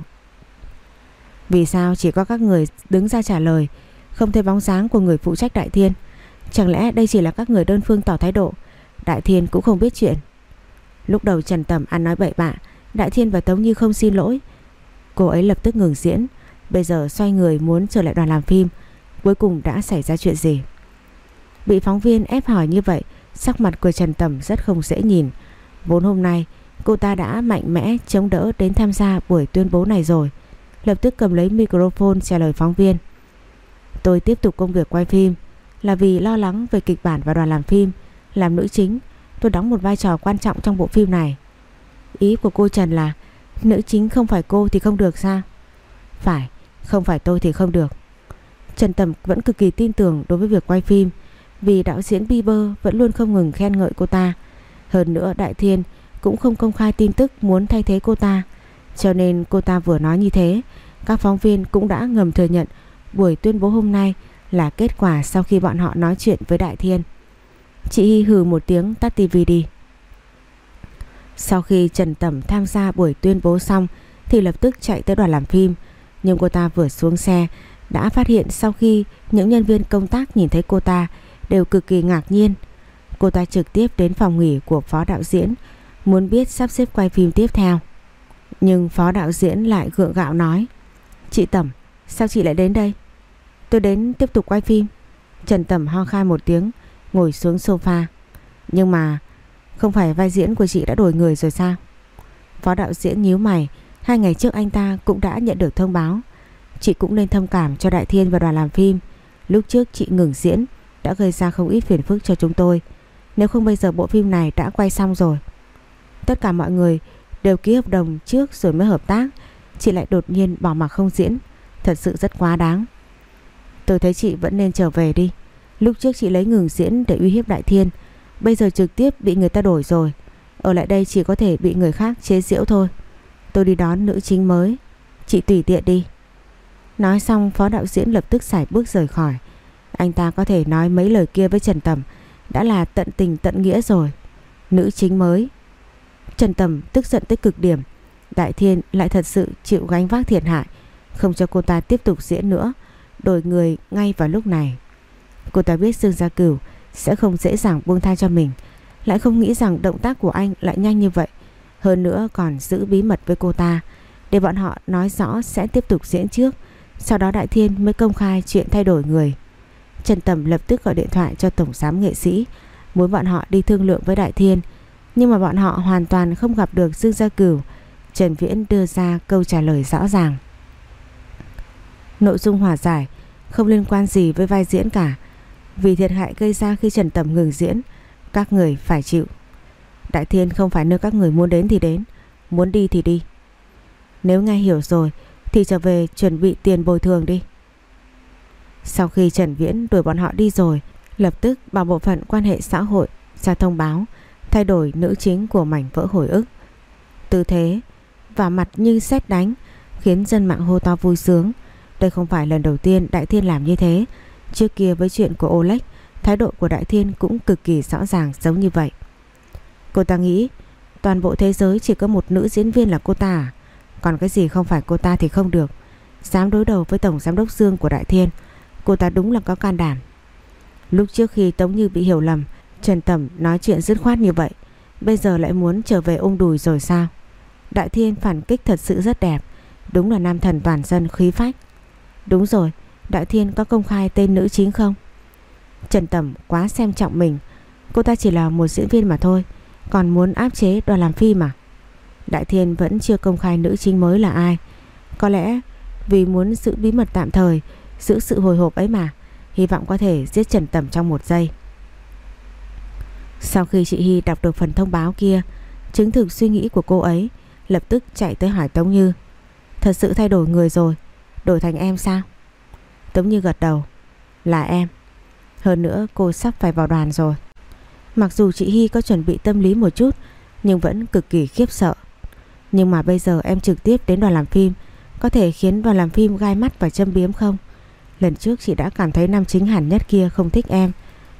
S1: Vì sao chỉ có các người đứng ra trả lời, Không thấy bóng dáng của người phụ trách Đại Thiên? Chẳng lẽ đây chỉ là các người đơn phương tỏ thái độ? Đại Thiên cũng không biết chuyện. Lúc đầu Trần Tầm ăn nói bậy bạ, Đại Thiên và Tống Như không xin lỗi. Cô ấy lập tức ngừng diễn, Bây giờ xoay người muốn trở lại đoàn làm phim, Cuối cùng đã xảy ra chuyện gì? Bị phóng viên ép hỏi như vậy, Sắc mặt của Trần Tầm rất không dễ nhìn. Vốn hôm nay Cô ta đã mạnh mẽ chống đỡ đến tham gia buổi tuyên bố này rồi lập tức cầm lấy microphone trả lời phóng viên. Tôi tiếp tục công việc quay phim là vì lo lắng về kịch bản và đoàn làm phim. Làm nữ chính, tôi đóng một vai trò quan trọng trong bộ phim này. Ý của cô Trần là nữ chính không phải cô thì không được sao? Phải, không phải tôi thì không được. Trần Tầm vẫn cực kỳ tin tưởng đối với việc quay phim vì đạo diễn Bieber vẫn luôn không ngừng khen ngợi cô ta. Hơn nữa Đại Thiên cũng không công khai tin tức muốn thay thế cô ta. Cho nên cô ta vừa nói như thế, Các phóng viên cũng đã ngầm thừa nhận Buổi tuyên bố hôm nay là kết quả sau khi bọn họ nói chuyện với Đại Thiên. Chị Hy hừ một tiếng tắt tivi đi. Sau khi Trần Tẩm tham gia buổi tuyên bố xong Thì lập tức chạy tới đoàn làm phim. Nhưng cô ta vừa xuống xe, Đã phát hiện sau khi những nhân viên công tác nhìn thấy cô ta Đều cực kỳ ngạc nhiên. Cô ta trực tiếp đến phòng nghỉ của phó đạo diễn Muốn biết sắp xếp quay phim tiếp theo. Nhưng phó đạo diễn lại gượng gạo nói, Chị Tẩm, Sao chị lại đến đây? Tôi đến tiếp tục quay phim. Trần Tẩm ho khai một tiếng, Ngồi xuống sofa. Nhưng mà Không phải vai diễn của chị đã đổi người rồi sao? Phó đạo diễn nhíu mày, Hai ngày trước anh ta cũng đã nhận được thông báo. Chị cũng nên thông cảm cho Đại Thiên và đoàn làm phim. Lúc trước chị ngừng diễn, Đã gây ra không ít phiền phức cho chúng tôi. Nếu không bây giờ bộ phim này đã quay xong rồi Tất cả mọi người Đều ký hợp đồng trước rồi mới hợp tác. Chị lại đột nhiên bỏ mặc không diễn. Thật sự rất quá đáng. Tôi thấy chị vẫn nên trở về đi. Lúc trước chị lấy ngừng diễn để uy hiếp Đại Thiên, Bây giờ trực tiếp bị người ta đổi rồi. Ở lại đây chỉ có thể bị người khác chế giễu thôi. Tôi đi đón nữ chính mới. Chị tùy tiện đi. Nói xong, phó đạo diễn lập tức xài bước rời khỏi. Anh ta có thể nói mấy lời kia với Trần Tầm. Đã là tận tình tận nghĩa rồi. Nữ chính mới. Trần Tầm tức giận tới cực điểm. Đại Thiên lại thật sự chịu gánh vác thiệt hại, không cho cô ta tiếp tục diễn nữa, đổi người ngay vào lúc này. Cô ta biết Dương Gia Cửu sẽ không dễ dàng buông tha cho mình, lại không nghĩ rằng động tác của anh lại nhanh như vậy. Hơn nữa còn giữ bí mật với cô ta, để bọn họ nói rõ sẽ tiếp tục diễn trước, sau đó Đại Thiên mới công khai chuyện thay đổi người. Trần Tầm lập tức gọi điện thoại cho tổng giám nghệ sĩ, muốn bọn họ đi thương lượng với Đại Thiên, nhưng mà bọn họ hoàn toàn không gặp được Dương Gia Cửu. Trần Viễn đưa ra câu trả lời rõ ràng. Nội dung hòa giải không liên quan gì với vai diễn cả. Vì thiệt hại gây ra khi Trần Tầm ngừng diễn, các người phải chịu. Đại Thiên không phải nơi các người muốn đến thì đến, muốn đi thì đi. Nếu nghe hiểu rồi thì trở về chuẩn bị tiền bồi thường đi. Sau khi Trần Viễn đuổi bọn họ đi rồi, lập tức bảo bộ phận quan hệ xã hội ra thông báo thay đổi nữ chính của mảnh vỡ hồi ức. Tư thế và mặt như xét đánh khiến dân mạng hô to vui sướng. Đây không phải lần đầu tiên Đại Thiên làm như thế. Trước kia với chuyện của Oleg, thái độ của Đại Thiên cũng cực kỳ rõ ràng giống như vậy. Cô ta nghĩ toàn bộ thế giới chỉ có một nữ diễn viên là cô ta à? Còn cái gì không phải cô ta thì không được. Dám đối đầu với Tổng Giám đốc Dương của Đại Thiên, cô ta đúng là có can đảm. Lúc trước khi Tống Như bị hiểu lầm, Trần Tẩm nói chuyện dứt khoát như vậy, bây giờ lại muốn trở về ôm đùi rồi sao? Đại Thiên phản kích thật sự rất đẹp, đúng là nam thần toàn dân khí phách. Đúng rồi, Đại Thiên có công khai tên nữ chính không? Trần Tẩm quá xem trọng mình, cô ta chỉ là một diễn viên mà thôi, còn muốn áp chế đoàn làm phim mà. Đại Thiên vẫn chưa công khai nữ chính mới là ai, có lẽ vì muốn giữ bí mật tạm thời, giữ sự hồi hộp ấy mà, hy vọng có thể giết Trần Tẩm trong một giây. Sau khi chị Hy đọc được phần thông báo kia, chứng thực suy nghĩ của cô ấy, lập tức chạy tới hỏi Tống Như. Thật sự thay đổi người rồi, đổi thành em sao? Tống Như gật đầu, là em. Hơn nữa cô sắp phải vào đoàn rồi. Mặc dù chị Hy có chuẩn bị tâm lý một chút, nhưng vẫn cực kỳ khiếp sợ. Nhưng mà bây giờ em trực tiếp đến đoàn làm phim, có thể khiến đoàn làm phim gai mắt và châm biếm không? Lần trước chị đã cảm thấy nam chính hẳn nhất kia không thích em,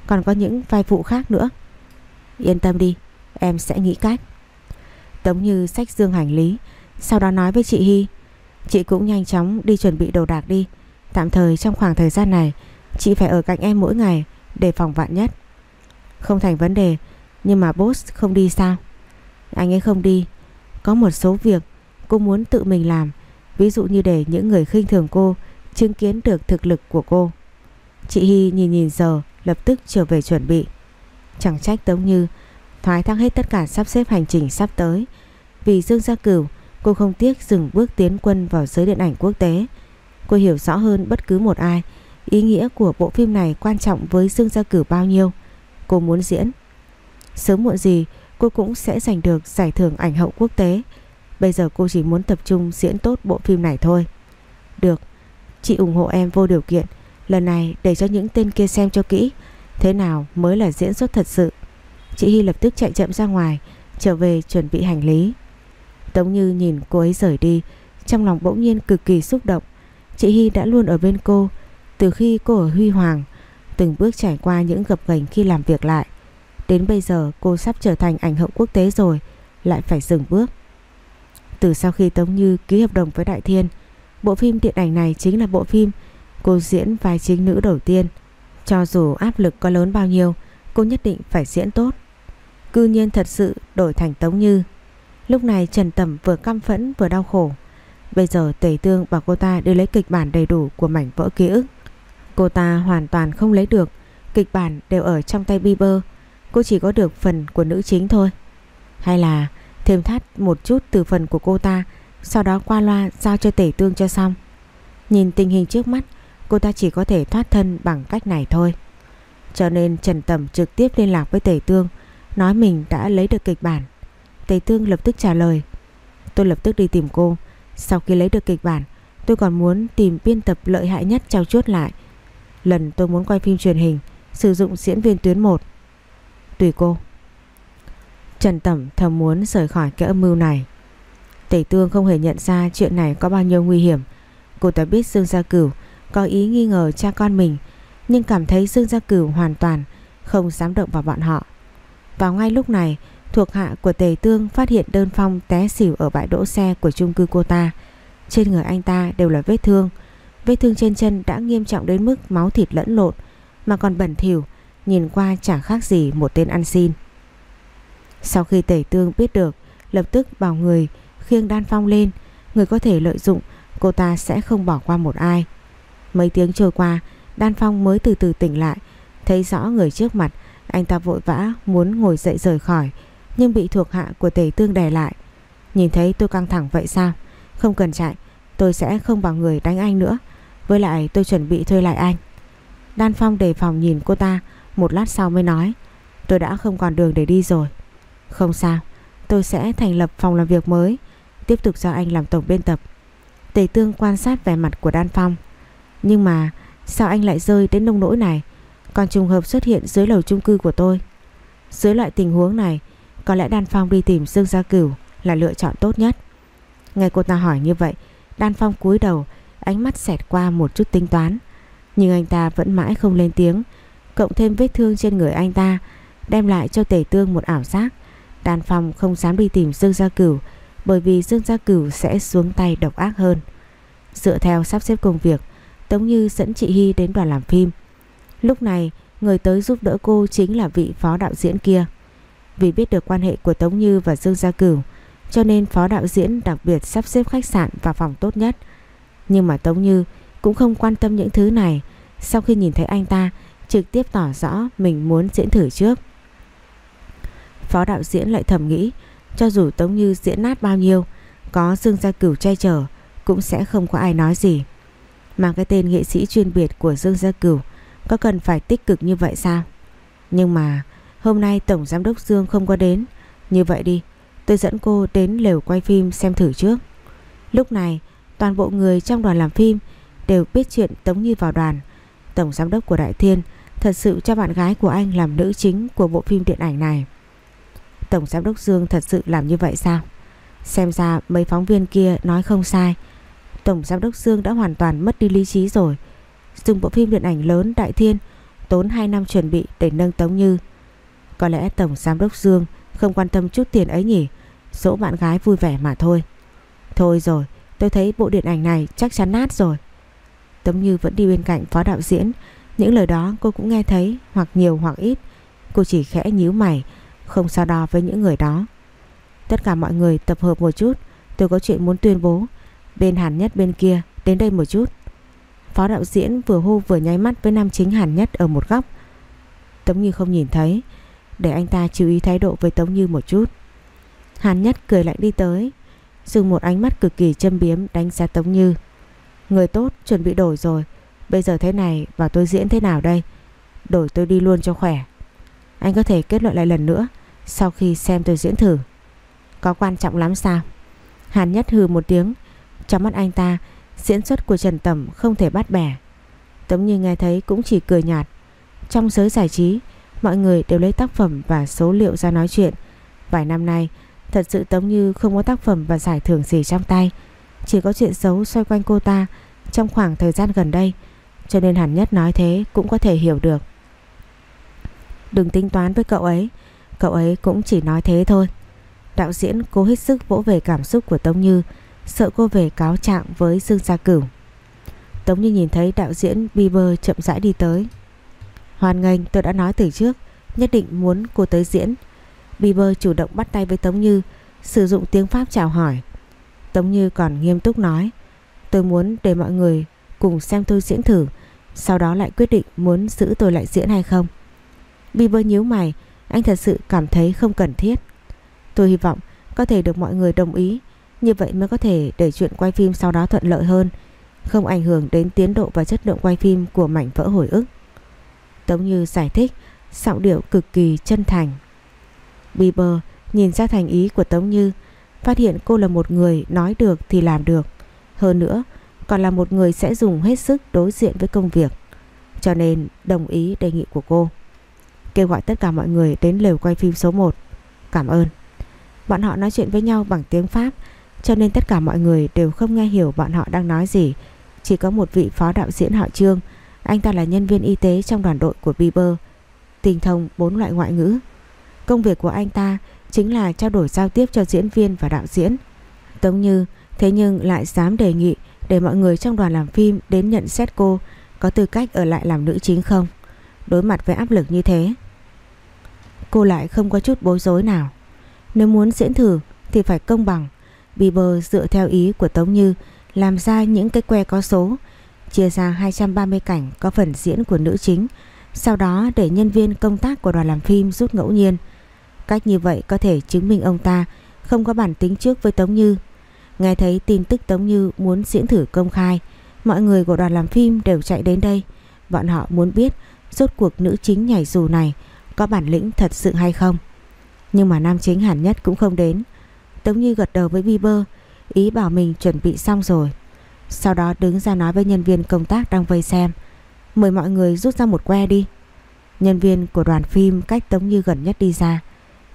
S1: còn có những vai phụ khác nữa. Yên tâm đi, Em sẽ nghĩ cách. Tống Như sách dương hành lý, Sau đó nói với chị Hy Chị cũng nhanh chóng đi chuẩn bị đồ đạc đi. Tạm thời trong khoảng thời gian này, Chị phải ở cạnh em mỗi ngày Để phòng vạn nhất. Không thành vấn đề, Nhưng mà boss không đi sao? Anh ấy không đi. Có một số việc cô muốn tự mình làm, Ví dụ như để những người khinh thường cô Chứng kiến được thực lực của cô. Chị Hy nhìn nhìn giờ, Lập tức trở về chuẩn bị. Chẳng trách Tống Như thoái thác hết tất cả sắp xếp hành trình sắp tới. Vì Dương Gia Cửu, cô không tiếc dừng bước tiến quân vào giới điện ảnh quốc tế. Cô hiểu rõ hơn bất cứ một ai ý nghĩa của bộ phim này quan trọng với Dương Gia Cửu bao nhiêu. Cô muốn diễn. Sớm muộn gì cô cũng sẽ giành được giải thưởng ảnh hậu quốc tế. Bây giờ cô chỉ muốn tập trung diễn tốt bộ phim này thôi. Được, chị ủng hộ em vô điều kiện. Lần này để cho những tên kia xem cho kỹ. Thế nào mới là diễn xuất thật sự? Chị Hy lập tức chạy chậm ra ngoài, Trở về chuẩn bị hành lý. Tống Như nhìn cô ấy rời đi, Trong lòng bỗng nhiên cực kỳ xúc động. Chị Hy đã luôn ở bên cô, Từ khi cô ở Huy Hoàng, Từng bước trải qua những gập ghềnh khi làm việc lại. Đến bây giờ, cô sắp trở thành ảnh hậu quốc tế rồi, Lại phải dừng bước. Từ sau khi Tống Như ký hợp đồng với Đại Thiên, Bộ phim điện ảnh này chính là bộ phim Cô diễn vai chính nữ đầu tiên cho dù áp lực có lớn bao nhiêu, Cô nhất định phải diễn tốt. Cư nhiên thật sự đổi thành Tống Như. Lúc này Trần Tẩm vừa căm phẫn vừa đau khổ. Bây giờ Tề Tương bảo cô ta đưa lấy kịch bản đầy đủ của mảnh vỡ ký ức. Cô ta hoàn toàn không lấy được. Kịch bản đều ở trong tay Bieber. Cô chỉ có được phần của nữ chính thôi. Hay là thêm thắt một chút từ phần của cô ta, Sau đó qua loa giao cho Tể Tương cho xong. Nhìn tình hình trước mắt Cô ta chỉ có thể thoát thân bằng cách này thôi. Cho nên Trần Tầm trực tiếp liên lạc với Tề Tương, Nói mình đã lấy được kịch bản. Tề Tương lập tức trả lời, Tôi lập tức đi tìm cô. Sau khi lấy được kịch bản, Tôi còn muốn tìm biên tập lợi hại nhất trao chuốt lại. Lần tôi muốn quay phim truyền hình, Sử dụng diễn viên tuyến 1 Tùy cô. Trần Tẩm thầm muốn rời khỏi cái âm mưu này. Tề Tương không hề nhận ra chuyện này có bao nhiêu nguy hiểm. Cô ta biết Dương Gia Cửu có ý nghi ngờ cha con mình nhưng cảm thấy Dương Gia Cửu hoàn toàn không dám động vào bọn họ. Vào ngay lúc này Thuộc hạ của Tề Tương phát hiện đơn phong té xỉu ở bãi đỗ xe của chung cư cô ta. Trên người anh ta đều là vết thương. Vết thương trên chân đã nghiêm trọng đến mức máu thịt lẫn lộn mà còn bẩn thỉu, nhìn qua chẳng khác gì một tên ăn xin. Sau khi Tề Tương biết được, lập tức bảo người khiêng Đan Phong lên, người có thể lợi dụng, cô ta sẽ không bỏ qua một ai. Mấy tiếng trôi qua, Đan Phong mới từ từ tỉnh lại, thấy rõ người trước mặt, anh ta vội vã muốn ngồi dậy rời khỏi, nhưng bị thuộc hạ của Tề Tương đè lại. Nhìn thấy tôi căng thẳng vậy sao? Không cần chạy, tôi sẽ không bảo người đánh anh nữa. Với lại tôi chuẩn bị thuê lại anh. Đan Phong đề phòng nhìn cô ta, một lát sau mới nói, tôi đã không còn đường để đi rồi. Không sao, tôi sẽ thành lập phòng làm việc mới, tiếp tục cho anh làm tổng biên tập. Tề Tương quan sát vẻ mặt của Đan Phong. Nhưng mà sao anh lại rơi đến nông nỗi này? Còn trùng hợp xuất hiện dưới lầu chung cư của tôi. Dưới loại tình huống này, có lẽ Đan Phong đi tìm Dương Gia Cửu là lựa chọn tốt nhất. Nghe cô ta hỏi như vậy, Đan Phong cúi đầu, ánh mắt xẹt qua một chút tính toán. Nhưng anh ta vẫn mãi không lên tiếng, cộng thêm vết thương trên người anh ta, đem lại cho Tề Tương một ảo giác. Đan Phong không dám đi tìm Dương Gia Cửu, bởi vì Dương Gia Cửu sẽ xuống tay độc ác hơn. Dựa theo sắp xếp công việc, Tống Như dẫn chị Hy đến đoàn làm phim. Lúc này, người tới giúp đỡ cô chính là vị phó đạo diễn kia. Vì biết được quan hệ của Tống Như và Dương Gia Cửu cho nên phó đạo diễn đặc biệt sắp xếp khách sạn và phòng tốt nhất. Nhưng mà Tống Như cũng không quan tâm những thứ này sau khi nhìn thấy anh ta trực tiếp tỏ rõ mình muốn diễn thử trước. Phó đạo diễn lại thầm nghĩ cho dù Tống Như diễn nát bao nhiêu có Dương Gia Cửu che chở cũng sẽ không có ai nói gì. Mà cái tên nghệ sĩ chuyên biệt của Dương Gia Cửu, có cần phải tích cực như vậy sao? Nhưng mà Hôm nay Tổng Giám đốc Dương không có đến. Như vậy đi, Tôi dẫn cô đến lều quay phim xem thử trước. Lúc này, Toàn bộ người trong đoàn làm phim Đều biết chuyện Tống Như vào đoàn. Tổng Giám đốc của Đại Thiên Thật sự cho bạn gái của anh làm nữ chính Của bộ phim điện ảnh này. Tổng Giám đốc Dương thật sự làm như vậy sao? Xem ra mấy phóng viên kia nói không sai. Tổng Giám đốc Dương đã hoàn toàn mất đi lý trí rồi. Dùng bộ phim điện ảnh lớn Đại Thiên, Tốn 2 năm chuẩn bị để nâng Tống Như. Có lẽ Tổng Giám đốc Dương không quan tâm chút tiền ấy nhỉ, Dỗ bạn gái vui vẻ mà thôi. Thôi rồi, tôi thấy bộ điện ảnh này chắc chắn nát rồi. Tống Như vẫn đi bên cạnh phó đạo diễn, Những lời đó cô cũng nghe thấy, Hoặc nhiều hoặc ít. Cô chỉ khẽ nhíu mày, Không so đo với những người đó. Tất cả mọi người tập hợp một chút, Tôi có chuyện muốn tuyên bố. Bên Hàn Nhất bên kia đến đây một chút Phó đạo diễn vừa hô vừa nháy mắt với nam chính Hàn Nhất ở một góc Tống Như không nhìn thấy để anh ta chú ý thái độ với Tống Như một chút. Hàn Nhất cười lạnh đi tới, dùng một ánh mắt cực kỳ châm biếm đánh giá Tống Như. Người tốt chuẩn bị đổi rồi, bây giờ thế này và tôi diễn thế nào đây? Đổi tôi đi luôn cho khỏe. Anh có thể kết luận lại lần nữa sau khi xem tôi diễn thử. Có quan trọng lắm sao? Hàn Nhất hừ một tiếng, trong mắt anh ta diễn xuất của Trần Tẩm không thể bắt bẻ. Tống Như nghe thấy cũng chỉ cười nhạt. Trong giới giải trí, Mọi người đều lấy tác phẩm và số liệu ra nói chuyện Vài năm nay Thật sự Tống Như không có tác phẩm và giải thưởng gì trong tay Chỉ có chuyện xấu xoay quanh cô ta Trong khoảng thời gian gần đây Cho nên hẳn nhất nói thế cũng có thể hiểu được Đừng tính toán với cậu ấy Cậu ấy cũng chỉ nói thế thôi Đạo diễn cố hết sức vỗ về cảm xúc của Tống Như Sợ cô về cáo trạng với Dương Gia Cửu. Tống Như nhìn thấy đạo diễn Bieber chậm rãi đi tới. Hoan nghênh tôi đã nói từ trước, Nhất định muốn cô tới diễn. Bieber chủ động bắt tay với Tống Như, Sử dụng tiếng Pháp chào hỏi. Tống Như còn nghiêm túc nói, Tôi muốn để mọi người cùng xem tôi diễn thử, Sau đó lại quyết định muốn giữ tôi lại diễn hay không. Bieber nhíu mày, Anh thật sự cảm thấy không cần thiết. Tôi hy vọng có thể được mọi người đồng ý như vậy mới có thể để chuyện quay phim sau đó thuận lợi hơn, Không ảnh hưởng đến tiến độ và chất lượng quay phim của mảnh vỡ hồi ức. Tống Như giải thích, Giọng điệu cực kỳ chân thành. Bieber nhìn ra thành ý của Tống Như, Phát hiện cô là một người nói được thì làm được. Hơn nữa, Còn là một người sẽ dùng hết sức đối diện với công việc, Cho nên đồng ý đề nghị của cô. Kêu gọi tất cả mọi người đến lều quay phim số 1 Cảm ơn. Bọn họ nói chuyện với nhau bằng tiếng Pháp cho nên tất cả mọi người đều không nghe hiểu bọn họ đang nói gì Chỉ có một vị phó đạo diễn họ Trương anh ta là nhân viên y tế trong đoàn đội của Bieber, tinh thông bốn loại ngoại ngữ. Công việc của anh ta chính là trao đổi giao tiếp cho diễn viên và đạo diễn. Tống Như thế nhưng lại dám đề nghị để mọi người trong đoàn làm phim đến nhận xét cô có tư cách ở lại làm nữ chính không. Đối mặt với áp lực như thế, cô lại không có chút bối rối nào. Nếu muốn diễn thử thì phải công bằng. Bieber dựa theo ý của Tống Như làm ra những cái que có số, chia ra 230 cảnh có phần diễn của nữ chính, sau đó để nhân viên công tác của đoàn làm phim rút ngẫu nhiên. Cách như vậy có thể chứng minh ông ta không có bản tính trước với Tống Như. Nghe thấy tin tức Tống Như muốn diễn thử công khai, mọi người của đoàn làm phim đều chạy đến đây. Bọn họ muốn biết rốt cuộc nữ chính nhảy dù này có bản lĩnh thật sự hay không. Nhưng mà nam chính hẳn nhất cũng không đến. Tống Như gật đầu với Bieber, ý bảo mình chuẩn bị xong rồi. Sau đó đứng ra nói với nhân viên công tác đang vây xem. Mời mọi người rút ra một que đi. Nhân viên của đoàn phim cách Tống Như gần nhất đi ra.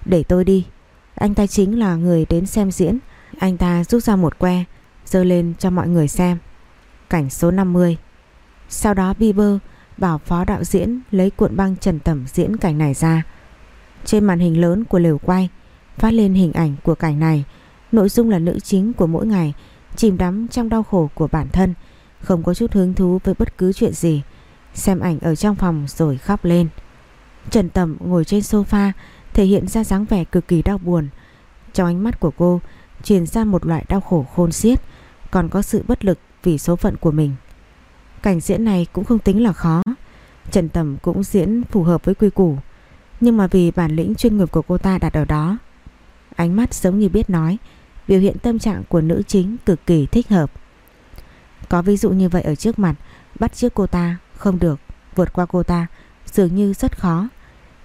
S1: Để tôi đi. Anh ta chính là người đến xem diễn. Anh ta rút ra một que, dơ lên cho mọi người xem. Cảnh số 50. Sau đó Bieber bảo phó đạo diễn lấy cuộn băng trần tẩm diễn cảnh này ra. Trên màn hình lớn của lều quay phát lên hình ảnh của cảnh này. Nội dung là nữ chính của mỗi ngày chìm đắm trong đau khổ của bản thân, không có chút hứng thú với bất cứ chuyện gì. Xem ảnh ở trong phòng rồi khóc lên. Trần tầm ngồi trên sofa thể hiện ra dáng vẻ cực kỳ đau buồn. Trong ánh mắt của cô truyền ra một loại đau khổ khôn xiết, còn có sự bất lực vì số phận của mình. Cảnh diễn này cũng không tính là khó. Trần Tầm cũng diễn phù hợp với quy củ, nhưng mà vì bản lĩnh chuyên nghiệp của cô ta đặt ở đó. Ánh mắt giống như biết nói, biểu hiện tâm trạng của nữ chính cực kỳ thích hợp. Có ví dụ như vậy ở trước mặt, bắt trước cô ta không được, vượt qua cô ta dường như rất khó.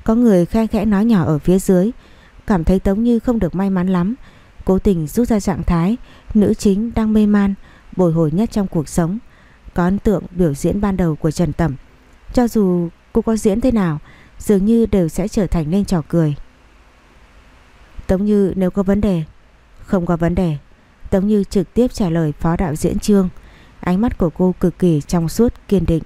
S1: Có người khe khẽ nói nhỏ ở phía dưới, cảm thấy Tống Như không được may mắn lắm, cố tình rút ra trạng thái nữ chính đang mê man, bồi hồi nhất trong cuộc sống. Có ấn tượng biểu diễn ban đầu của Trần Tẩm, cho dù cô có diễn thế nào, dường như đều sẽ trở thành nên trò cười. Tống Như nếu có vấn đề, không có vấn đề. Tống Như trực tiếp trả lời phó đạo diễn Trương, ánh mắt của cô cực kỳ trong suốt kiên định.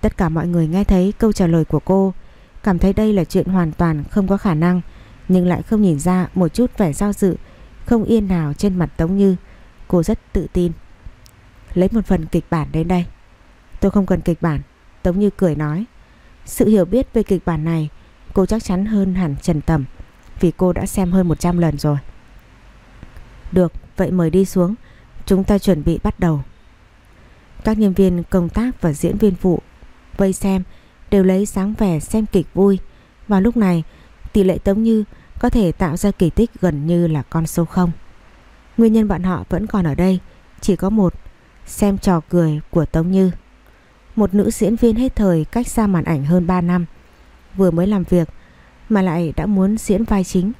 S1: Tất cả mọi người nghe thấy câu trả lời của cô, cảm thấy đây là chuyện hoàn toàn không có khả năng, nhưng lại không nhìn ra một chút vẻ do dự, không yên nào trên mặt Tống Như. Cô rất tự tin. Lấy một phần kịch bản đến đây. Tôi không cần kịch bản, Tống Như cười nói. Sự hiểu biết về kịch bản này, cô chắc chắn hơn hẳn Trần Tầm, vì cô đã xem hơn 100 lần rồi. Được, vậy mời đi xuống, chúng ta chuẩn bị bắt đầu. Các nhân viên công tác và diễn viên phụ vây xem đều lấy sáng vẻ xem kịch vui. Vào lúc này, tỷ lệ Tống Như có thể tạo ra kỳ tích gần như là con số 0. Nguyên nhân bọn họ vẫn còn ở đây chỉ có một, xem trò cười của Tống Như. Một nữ diễn viên hết thời cách xa màn ảnh hơn 3 năm, vừa mới làm việc mà lại đã muốn diễn vai chính,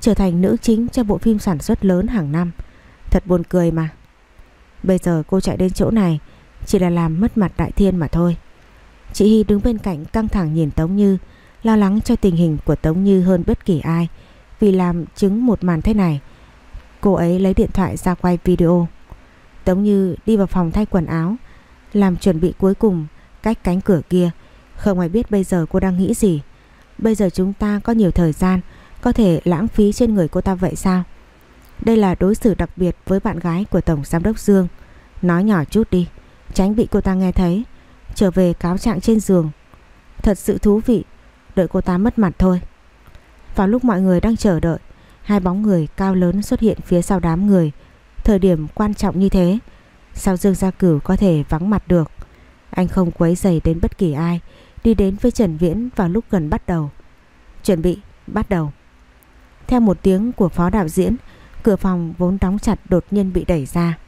S1: trở thành nữ chính cho bộ phim sản xuất lớn hàng năm. Thật buồn cười mà. Bây giờ cô chạy đến chỗ này chỉ là làm mất mặt Đại Thiên mà thôi. Chị Hy đứng bên cạnh căng thẳng nhìn Tống Như, lo lắng cho tình hình của Tống Như hơn bất kỳ ai. Vì làm chứng một màn thế này, cô ấy lấy điện thoại ra quay video. Tống Như đi vào phòng thay quần áo, làm chuẩn bị cuối cùng cách cánh cửa kia. Không ai biết bây giờ cô đang nghĩ gì. Bây giờ chúng ta có nhiều thời gian, có thể lãng phí trên người cô ta vậy sao? Đây là đối xử đặc biệt với bạn gái của Tổng Giám đốc Dương. Nói nhỏ chút đi, tránh bị cô ta nghe thấy. Trở về cáo trạng trên giường. Thật sự thú vị, đợi cô ta mất mặt thôi. Vào lúc mọi người đang chờ đợi, hai bóng người cao lớn xuất hiện phía sau đám người. Thời điểm quan trọng như thế, sao Dương Gia Cửu có thể vắng mặt được? Anh không quấy rầy đến bất kỳ ai, đi đến với Trần Viễn vào lúc gần bắt đầu. Chuẩn bị, bắt đầu. Theo một tiếng của phó đạo diễn, cửa phòng vốn đóng chặt đột nhiên bị đẩy ra.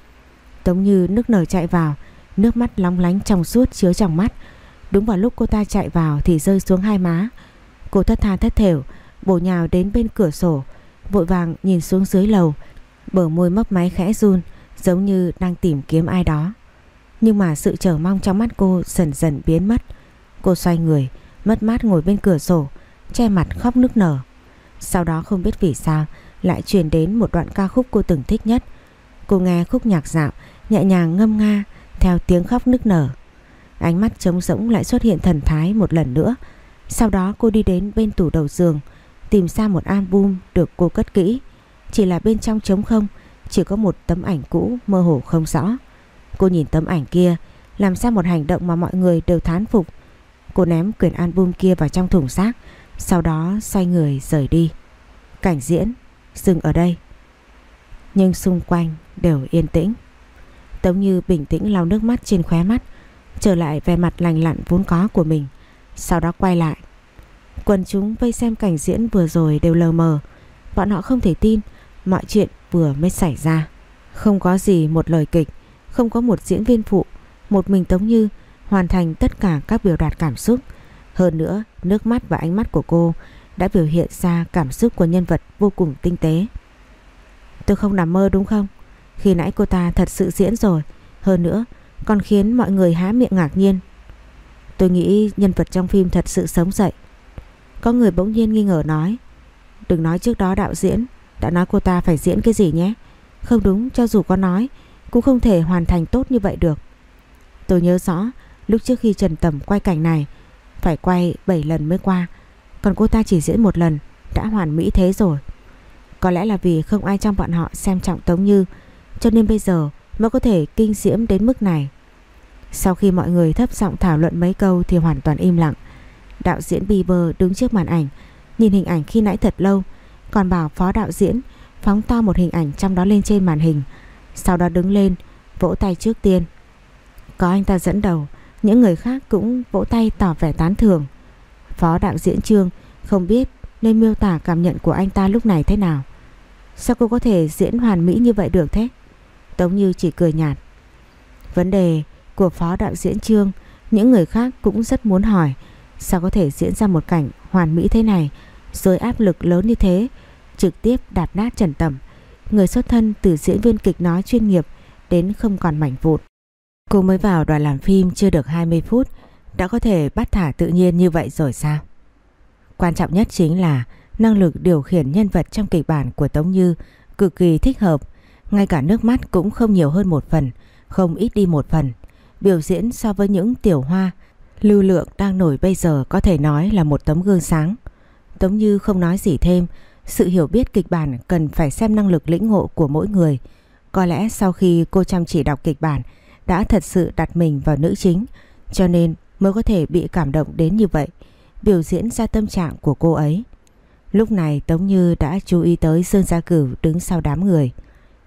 S1: Tống Như nước nở chạy vào, nước mắt long lánh trong suốt chứa trong mắt. Đúng vào lúc cô ta chạy vào thì rơi xuống hai má. Cô thất tha thất thểu, bổ nhào đến bên cửa sổ, vội vàng nhìn xuống dưới lầu, bờ môi mấp máy khẽ run, giống như đang tìm kiếm ai đó. Nhưng mà sự chờ mong trong mắt cô dần dần biến mất. Cô xoay người, mất mát ngồi bên cửa sổ, che mặt khóc nức nở. Sau đó không biết vì sao lại truyền đến một đoạn ca khúc cô từng thích nhất. Cô nghe khúc nhạc dạo, nhẹ nhàng ngâm nga theo tiếng khóc nức nở. Ánh mắt trống rỗng lại xuất hiện thần thái một lần nữa. Sau đó cô đi đến bên tủ đầu giường, tìm ra một album được cô cất kỹ. Chỉ là bên trong trống không, chỉ có một tấm ảnh cũ mơ hồ không rõ. Cô nhìn tấm ảnh kia, làm ra một hành động mà mọi người đều thán phục. Cô ném quyển album kia vào trong thùng rác, sau đó xoay người rời đi. Cảnh diễn dừng ở đây. Nhưng xung quanh đều yên tĩnh. Tống Như bình tĩnh lau nước mắt trên khóe mắt, trở lại vẻ mặt lành lặn vốn có của mình. Sau đó quay lại. Quần chúng vây xem cảnh diễn vừa rồi đều lờ mờ. Bọn họ không thể tin mọi chuyện vừa mới xảy ra. Không có gì một lời kịch, không có một diễn viên phụ, một mình Tống Như hoàn thành tất cả các biểu đạt cảm xúc. Hơn nữa, nước mắt và ánh mắt của cô đã biểu hiện ra cảm xúc của nhân vật vô cùng tinh tế. Tôi không nằm mơ đúng không? Khi nãy cô ta thật sự diễn rồi. Hơn nữa, còn khiến mọi người há miệng ngạc nhiên. Tôi nghĩ nhân vật trong phim thật sự sống dậy. Có người bỗng nhiên nghi ngờ nói. Đừng nói trước đó đạo diễn đã nói cô ta phải diễn cái gì nhé. Không đúng, cho dù có nói, cũng không thể hoàn thành tốt như vậy được. Tôi nhớ rõ, lúc trước khi Trần Tầm quay cảnh này, phải quay 7 lần mới qua. Còn cô ta chỉ diễn một lần, đã hoàn mỹ thế rồi. Có lẽ là vì không ai trong bọn họ xem trọng Tống Như, cho nên bây giờ mới có thể kinh diễm đến mức này. Sau khi mọi người thấp giọng thảo luận mấy câu thì hoàn toàn im lặng. Đạo diễn Bieber đứng trước màn ảnh, nhìn hình ảnh khi nãy thật lâu, còn bảo phó đạo diễn phóng to một hình ảnh trong đó lên trên màn hình, sau đó đứng lên, vỗ tay trước tiên. Có anh ta dẫn đầu, những người khác cũng vỗ tay tỏ vẻ tán thưởng. Phó đạo diễn Trương không biết nên miêu tả cảm nhận của anh ta lúc này thế nào. Sao cô có thể diễn hoàn mỹ như vậy được thế? Tống Như chỉ cười nhạt. Vấn đề của phó đạo diễn Trương, những người khác cũng rất muốn hỏi sao có thể diễn ra một cảnh hoàn mỹ thế này rồi áp lực lớn như thế, trực tiếp đạp nát Trần Tầm, người xuất thân từ diễn viên kịch nói chuyên nghiệp đến không còn mảnh vụn. Cô mới vào đoàn làm phim chưa được 20 phút đã có thể bắt thả tự nhiên như vậy rồi sao? Quan trọng nhất chính là năng lực điều khiển nhân vật trong kịch bản của Tống Như cực kỳ thích hợp, ngay cả nước mắt cũng không nhiều hơn một phần, không ít đi một phần. Biểu diễn so với những tiểu hoa, lưu lượng đang nổi bây giờ có thể nói là một tấm gương sáng. Tống Như không nói gì thêm, sự hiểu biết kịch bản cần phải xem năng lực lĩnh ngộ của mỗi người. Có lẽ sau khi cô chăm chỉ đọc kịch bản đã thật sự đặt mình vào nữ chính, cho nên mới có thể bị cảm động đến như vậy, biểu diễn ra tâm trạng của cô ấy. Lúc này Tống Như đã chú ý tới Dương Gia Cửu đứng sau đám người.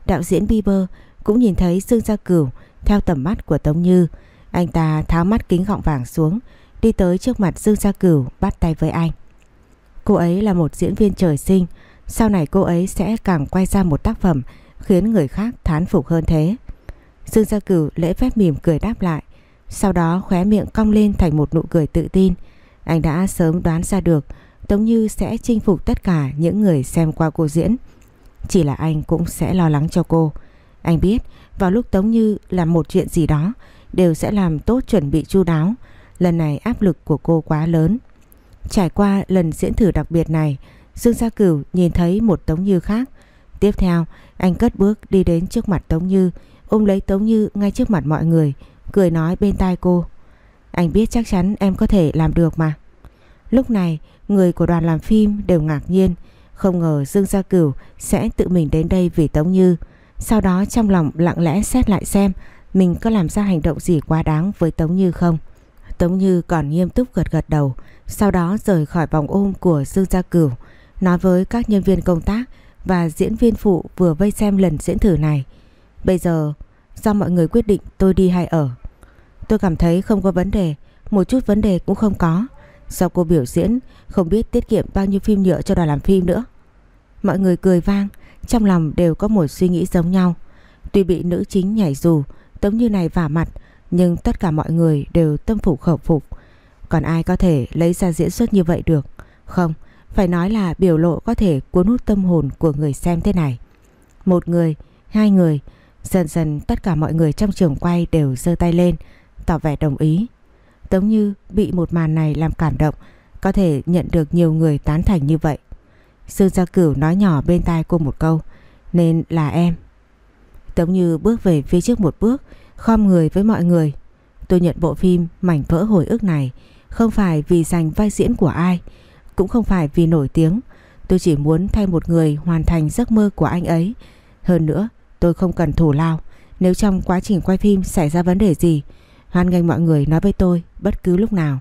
S1: Đạo diễn Bieber cũng nhìn thấy Dương Gia Cửu theo tầm mắt của Tống Như. Anh ta tháo mắt kính gọng vàng xuống, đi tới trước mặt Dương Gia Cửu bắt tay với anh. Cô ấy là một diễn viên trời sinh, sau này cô ấy sẽ càng quay ra một tác phẩm khiến người khác thán phục hơn thế. Dương Gia Cửu lễ phép mỉm cười đáp lại, sau đó khóe miệng cong lên thành một nụ cười tự tin. Anh đã sớm đoán ra được Tống Như sẽ chinh phục tất cả những người xem qua cô diễn. Chỉ là anh cũng sẽ lo lắng cho cô. Anh biết vào lúc Tống Như làm một chuyện gì đó đều sẽ làm tốt chuẩn bị chu đáo. Lần này áp lực của cô quá lớn. Trải qua lần diễn thử đặc biệt này, Dương Gia Cửu nhìn thấy một Tống Như khác. Tiếp theo, anh cất bước đi đến trước mặt Tống Như, ôm lấy Tống Như ngay trước mặt mọi người, cười nói bên tai cô. Anh biết chắc chắn em có thể làm được mà. Lúc này, người của đoàn làm phim đều ngạc nhiên, không ngờ Dương Gia Cửu sẽ tự mình đến đây vì Tống Như. Sau đó trong lòng lặng lẽ xét lại xem mình có làm ra hành động gì quá đáng với Tống Như không. Tống Như còn nghiêm túc gật gật đầu, sau đó rời khỏi vòng ôm của Dương Gia Cửu, nói với các nhân viên công tác và diễn viên phụ vừa vây xem lần diễn thử này. Bây giờ, do mọi người quyết định tôi đi hay ở. Tôi cảm thấy không có vấn đề, một chút vấn đề cũng không có. Sau cô biểu diễn, không biết tiết kiệm bao nhiêu phim nhựa cho đoàn làm phim nữa. Mọi người cười vang, trong lòng đều có một suy nghĩ giống nhau. Tuy bị nữ chính nhảy dù, tống như này vả mặt, nhưng tất cả mọi người đều tâm phục khẩu phục. Còn ai có thể lấy ra diễn xuất như vậy được? Không, phải nói là biểu lộ có thể cuốn hút tâm hồn của người xem thế này. Một người, hai người, dần dần tất cả mọi người trong trường quay đều giơ tay lên, tỏ vẻ đồng ý. Tống Như bị một màn này làm cảm động, có thể nhận được nhiều người tán thành như vậy. Sư Gia Cửu nói nhỏ bên tai cô một câu, nên là em. Tống Như bước về phía trước một bước, khom người với mọi người. Tôi nhận bộ phim Mảnh vỡ hồi ức này không phải vì giành vai diễn của ai, cũng không phải vì nổi tiếng. Tôi chỉ muốn thay một người hoàn thành giấc mơ của anh ấy. Hơn nữa, tôi không cần thủ lao. Nếu trong quá trình quay phim xảy ra vấn đề gì, hoan nghênh mọi người nói với tôi bất cứ lúc nào.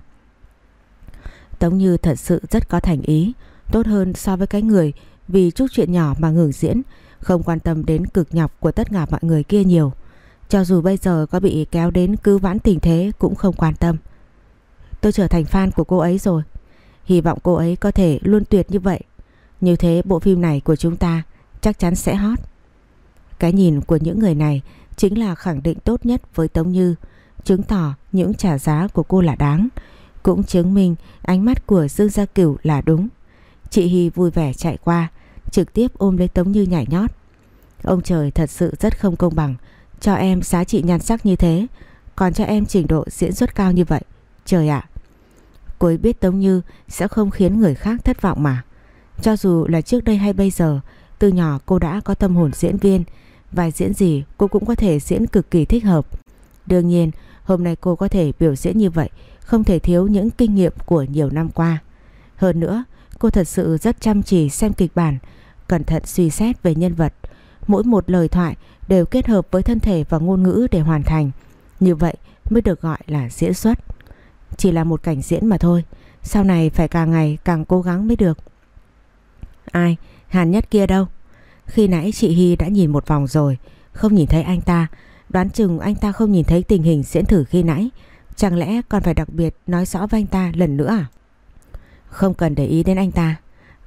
S1: Tống Như thật sự rất có thành ý, tốt hơn so với cái người vì chút chuyện nhỏ mà ngừng diễn, không quan tâm đến cực nhọc của tất cả mọi người kia nhiều. Cho dù bây giờ có bị kéo đến cứu vãn tình thế cũng không quan tâm. Tôi trở thành fan của cô ấy rồi. Hy vọng cô ấy có thể luôn tuyệt như vậy. Như thế bộ phim này của chúng ta chắc chắn sẽ hot. Cái nhìn của những người này chính là khẳng định tốt nhất với Tống Như, chứng tỏ những trả giá của cô là đáng, cũng chứng minh ánh mắt của Dương Gia Cửu là đúng. Chị Hy vui vẻ chạy qua, trực tiếp ôm lấy Tống Như nhảy nhót. Ông trời thật sự rất không công bằng, cho em giá trị nhan sắc như thế, còn cho em trình độ diễn xuất cao như vậy. Trời ạ! cô ấy biết Tống Như sẽ không khiến người khác thất vọng mà. Cho dù là trước đây hay bây giờ, từ nhỏ cô đã có tâm hồn diễn viên, vai diễn gì cô cũng có thể diễn cực kỳ thích hợp. Đương nhiên, hôm nay cô có thể biểu diễn như vậy, không thể thiếu những kinh nghiệm của nhiều năm qua. Hơn nữa, cô thật sự rất chăm chỉ xem kịch bản, cẩn thận suy xét về nhân vật. Mỗi một lời thoại đều kết hợp với thân thể và ngôn ngữ để hoàn thành. Như vậy mới được gọi là diễn xuất. Chỉ là một cảnh diễn mà thôi, sau này phải càng ngày càng cố gắng mới được. Ai? Hàn Nhất kia đâu? Khi nãy chị Hy đã nhìn một vòng rồi, không nhìn thấy anh ta. Đoán chừng anh ta không nhìn thấy tình hình diễn thử khi nãy. Chẳng lẽ còn phải đặc biệt nói rõ với anh ta lần nữa à? Không cần để ý đến anh ta.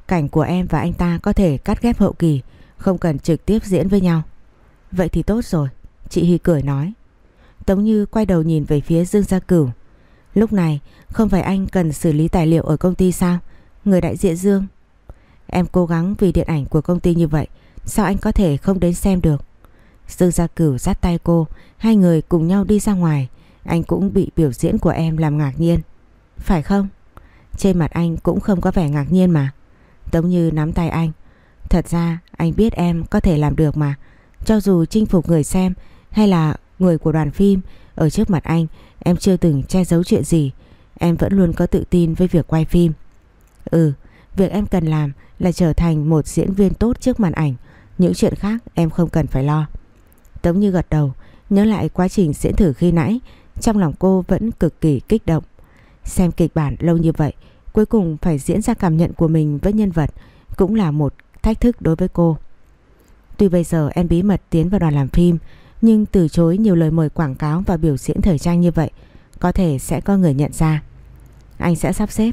S1: Cảnh của em và anh ta có thể cắt ghép hậu kỳ, không cần trực tiếp diễn với nhau. Vậy thì tốt rồi, chị Hy cười nói. Tống Như quay đầu nhìn về phía Dương Gia Cửu. Lúc này không phải anh cần xử lý tài liệu ở công ty sao? Người đại diện Dương. Em cố gắng vì điện ảnh của công ty như vậy, sao anh có thể không đến xem được? Dương Gia Cửu dắt tay cô, hai người cùng nhau đi ra ngoài. Anh cũng bị biểu diễn của em làm ngạc nhiên. Phải không? Trên mặt anh cũng không có vẻ ngạc nhiên mà. Tống Như nắm tay anh. Thật ra anh biết em có thể làm được mà. Cho dù chinh phục người xem hay là người của đoàn phim ở trước mặt anh em chưa từng che giấu chuyện gì. Em vẫn luôn có tự tin với việc quay phim. Ừ, việc em cần làm là trở thành một diễn viên tốt trước màn ảnh. Những chuyện khác em không cần phải lo. Tống Như gật đầu, nhớ lại quá trình diễn thử khi nãy, trong lòng cô vẫn cực kỳ kích động. Xem kịch bản lâu như vậy, cuối cùng phải diễn ra cảm nhận của mình với nhân vật cũng là một thách thức đối với cô. Tuy bây giờ em bí mật tiến vào đoàn làm phim, nhưng từ chối nhiều lời mời quảng cáo và biểu diễn thời trang như vậy, có thể sẽ có người nhận ra. Anh sẽ sắp xếp.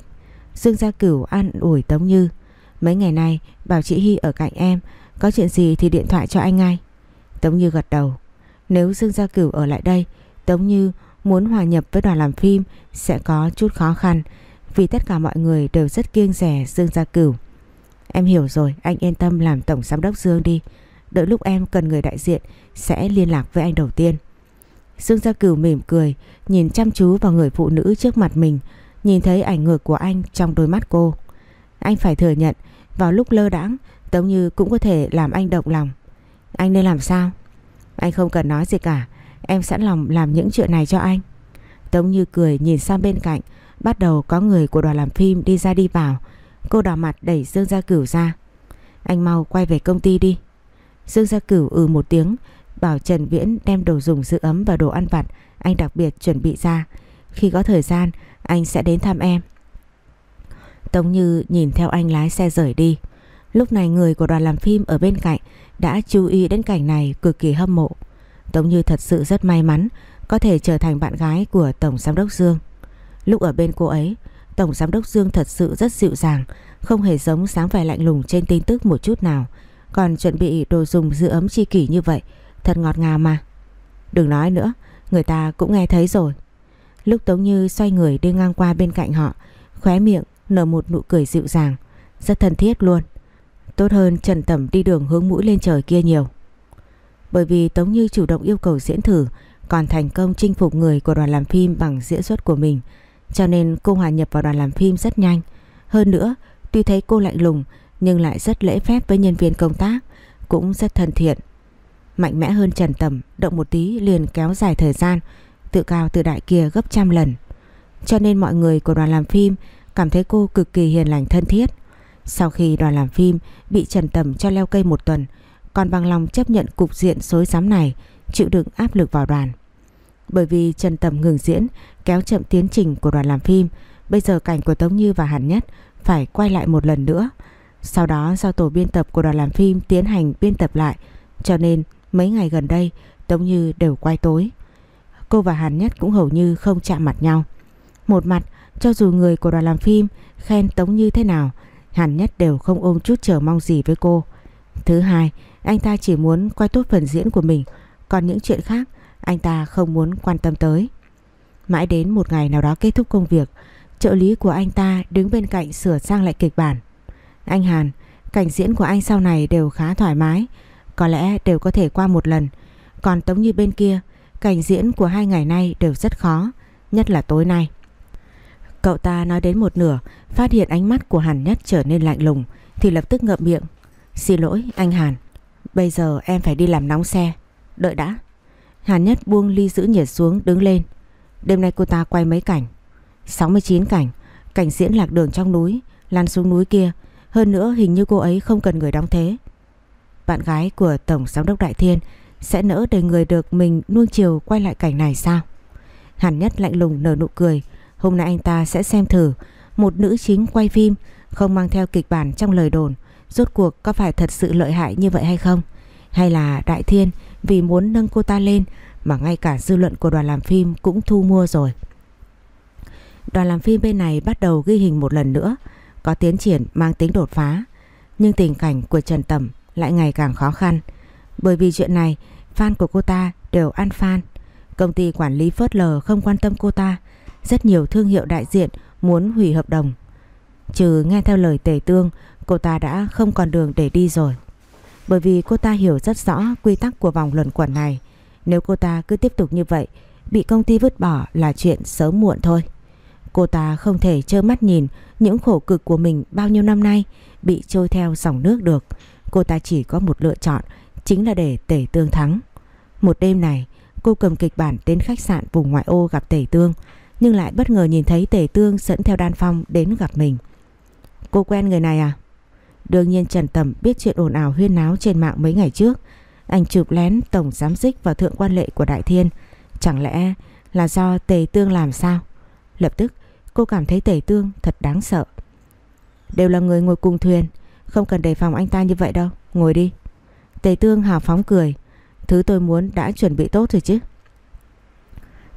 S1: Dương Gia Cửu an ủi Tống Như. Mấy ngày nay bảo chị Hy ở cạnh em, có chuyện gì thì điện thoại cho anh ngay. Tống Như gật đầu. Nếu Dương Gia Cửu ở lại đây, Tống Như muốn hòa nhập với đoàn làm phim sẽ có chút khó khăn vì tất cả mọi người đều rất kiêng rẻ Dương Gia Cửu. Em hiểu rồi, anh yên tâm làm tổng giám đốc Dương đi. Đợi lúc em cần người đại diện sẽ liên lạc với anh đầu tiên. Dương Gia Cửu mỉm cười, nhìn chăm chú vào người phụ nữ trước mặt mình, nhìn thấy ảnh ngược của anh trong đôi mắt cô. Anh phải thừa nhận, vào lúc lơ đãng, Tống Như cũng có thể làm anh động lòng. Anh nên làm sao? Anh không cần nói gì cả, em sẵn lòng làm những chuyện này cho anh. Tống Như cười nhìn sang bên cạnh, bắt đầu có người của đoàn làm phim đi ra đi vào. Cô đỏ mặt đẩy Dương Gia Cửu ra. Anh mau quay về công ty đi. Dương Gia Cửu ừ một tiếng, bảo Trần Viễn đem đồ dùng giữ ấm và đồ ăn vặt anh đặc biệt chuẩn bị ra. Khi có thời gian, anh sẽ đến thăm em. Tống Như nhìn theo anh lái xe rời đi. Lúc này người của đoàn làm phim ở bên cạnh đã chú ý đến cảnh này cực kỳ hâm mộ. Tống Như thật sự rất may mắn có thể trở thành bạn gái của Tổng Giám đốc Dương. Lúc ở bên cô ấy, Tổng Giám đốc Dương thật sự rất dịu dàng, không hề giống sáng vẻ lạnh lùng trên tin tức một chút nào. Còn chuẩn bị đồ dùng giữ ấm chi kỷ như vậy Thật ngọt ngào mà Đừng nói nữa Người ta cũng nghe thấy rồi Lúc Tống Như xoay người đi ngang qua bên cạnh họ Khóe miệng nở một nụ cười dịu dàng Rất thân thiết luôn Tốt hơn Trần Tẩm đi đường hướng mũi lên trời kia nhiều Bởi vì Tống Như chủ động yêu cầu diễn thử Còn thành công chinh phục người của đoàn làm phim bằng diễn xuất của mình Cho nên cô hòa nhập vào đoàn làm phim rất nhanh Hơn nữa Tuy thấy cô lạnh lùng nhưng lại rất lễ phép với nhân viên công tác, cũng rất thân thiện. Mạnh mẽ hơn Trần Tầm, động một tí liền kéo dài thời gian, tự cao tự đại kia gấp trăm lần. Cho nên mọi người của đoàn làm phim cảm thấy cô cực kỳ hiền lành thân thiết. Sau khi đoàn làm phim bị Trần Tầm cho leo cây một tuần, còn bằng lòng chấp nhận cục diện xối giám này, chịu đựng áp lực vào đoàn. Bởi vì Trần Tầm ngừng diễn, kéo chậm tiến trình của đoàn làm phim, bây giờ cảnh của Tống Như và Hàn Nhất phải quay lại một lần nữa. Sau đó do tổ biên tập của đoàn làm phim tiến hành biên tập lại, cho nên mấy ngày gần đây Tống Như đều quay tối. Cô và Hàn Nhất cũng hầu như không chạm mặt nhau. Một mặt, cho dù người của đoàn làm phim khen Tống Như thế nào, Hàn Nhất đều không ôm chút chờ mong gì với cô. Thứ hai, anh ta chỉ muốn quay tốt phần diễn của mình, còn những chuyện khác anh ta không muốn quan tâm tới. Mãi đến một ngày nào đó kết thúc công việc, trợ lý của anh ta đứng bên cạnh sửa sang lại kịch bản. Anh Hàn, cảnh diễn của anh sau này đều khá thoải mái, có lẽ đều có thể qua một lần. Còn Tống Như bên kia, cảnh diễn của hai ngày nay đều rất khó, nhất là tối nay. Cậu ta nói đến một nửa, phát hiện ánh mắt của Hàn Nhất trở nên lạnh lùng, thì lập tức ngậm miệng. Xin lỗi anh Hàn, bây giờ em phải đi làm nóng xe, đợi đã. Hàn Nhất buông ly giữ nhiệt xuống đứng lên. Đêm nay cô ta quay mấy cảnh? 69 cảnh, cảnh diễn lạc đường trong núi, lăn xuống núi kia. Hơn nữa hình như cô ấy không cần người đóng thế. Bạn gái của Tổng Giám đốc Đại Thiên sẽ nỡ để người được mình nuông chiều quay lại cảnh này sao? Hàn Nhất lạnh lùng nở nụ cười. Hôm nay anh ta sẽ xem thử một nữ chính quay phim không mang theo kịch bản trong lời đồn. Rốt cuộc có phải thật sự lợi hại như vậy hay không? Hay là Đại Thiên vì muốn nâng cô ta lên mà ngay cả dư luận của đoàn làm phim cũng thu mua rồi. Đoàn làm phim bên này bắt đầu ghi hình một lần nữa, có tiến triển mang tính đột phá. Nhưng tình cảnh của Trần Tầm lại ngày càng khó khăn. Bởi vì chuyện này, fan của cô ta đều ăn fan. Công ty quản lý phớt lờ không quan tâm cô ta. Rất nhiều thương hiệu đại diện muốn hủy hợp đồng. Trừ nghe theo lời tề tương, cô ta đã không còn đường để đi rồi. Bởi vì cô ta hiểu rất rõ quy tắc của vòng luẩn quẩn này. Nếu cô ta cứ tiếp tục như vậy, bị công ty vứt bỏ là chuyện sớm muộn thôi. Cô ta không thể trơ mắt nhìn những khổ cực của mình bao nhiêu năm nay bị trôi theo dòng nước được. Cô ta chỉ có một lựa chọn, chính là để Tể Tương thắng. Một đêm này, cô cầm kịch bản đến khách sạn vùng ngoại ô gặp Tể Tương, nhưng lại bất ngờ nhìn thấy Tề Tương dẫn theo Đan Phong đến gặp mình. Cô quen người này à? Đương nhiên Trần Tầm biết chuyện ồn ào huyên náo trên mạng mấy ngày trước. Anh chụp lén tổng giám dích và thượng quan lệ của Đại Thiên. Chẳng lẽ là do Tề Tương làm sao? Lập tức cô cảm thấy Tề Tương thật đáng sợ. Đều là người ngồi cùng thuyền. Không cần đề phòng anh ta như vậy đâu. Ngồi đi. Tề Tương hào phóng cười. Thứ tôi muốn đã chuẩn bị tốt rồi chứ.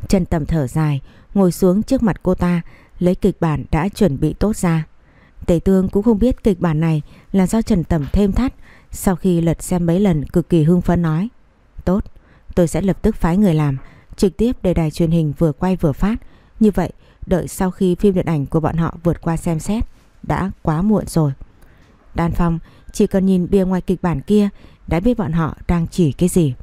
S1: Trần Tầm thở dài, ngồi xuống trước mặt cô ta, lấy kịch bản đã chuẩn bị tốt ra. Tề Tương cũng không biết kịch bản này là do Trần Tầm thêm thắt. Sau khi lật xem mấy lần cực kỳ hưng phấn nói. Tốt, tôi sẽ lập tức phái người làm, trực tiếp để đài truyền hình vừa quay vừa phát. Như vậy, đợi sau khi phim điện ảnh của bọn họ vượt qua xem xét, đã quá muộn rồi. Đan Phong chỉ cần nhìn bìa ngoài kịch bản kia đã biết bọn họ đang chỉ cái gì.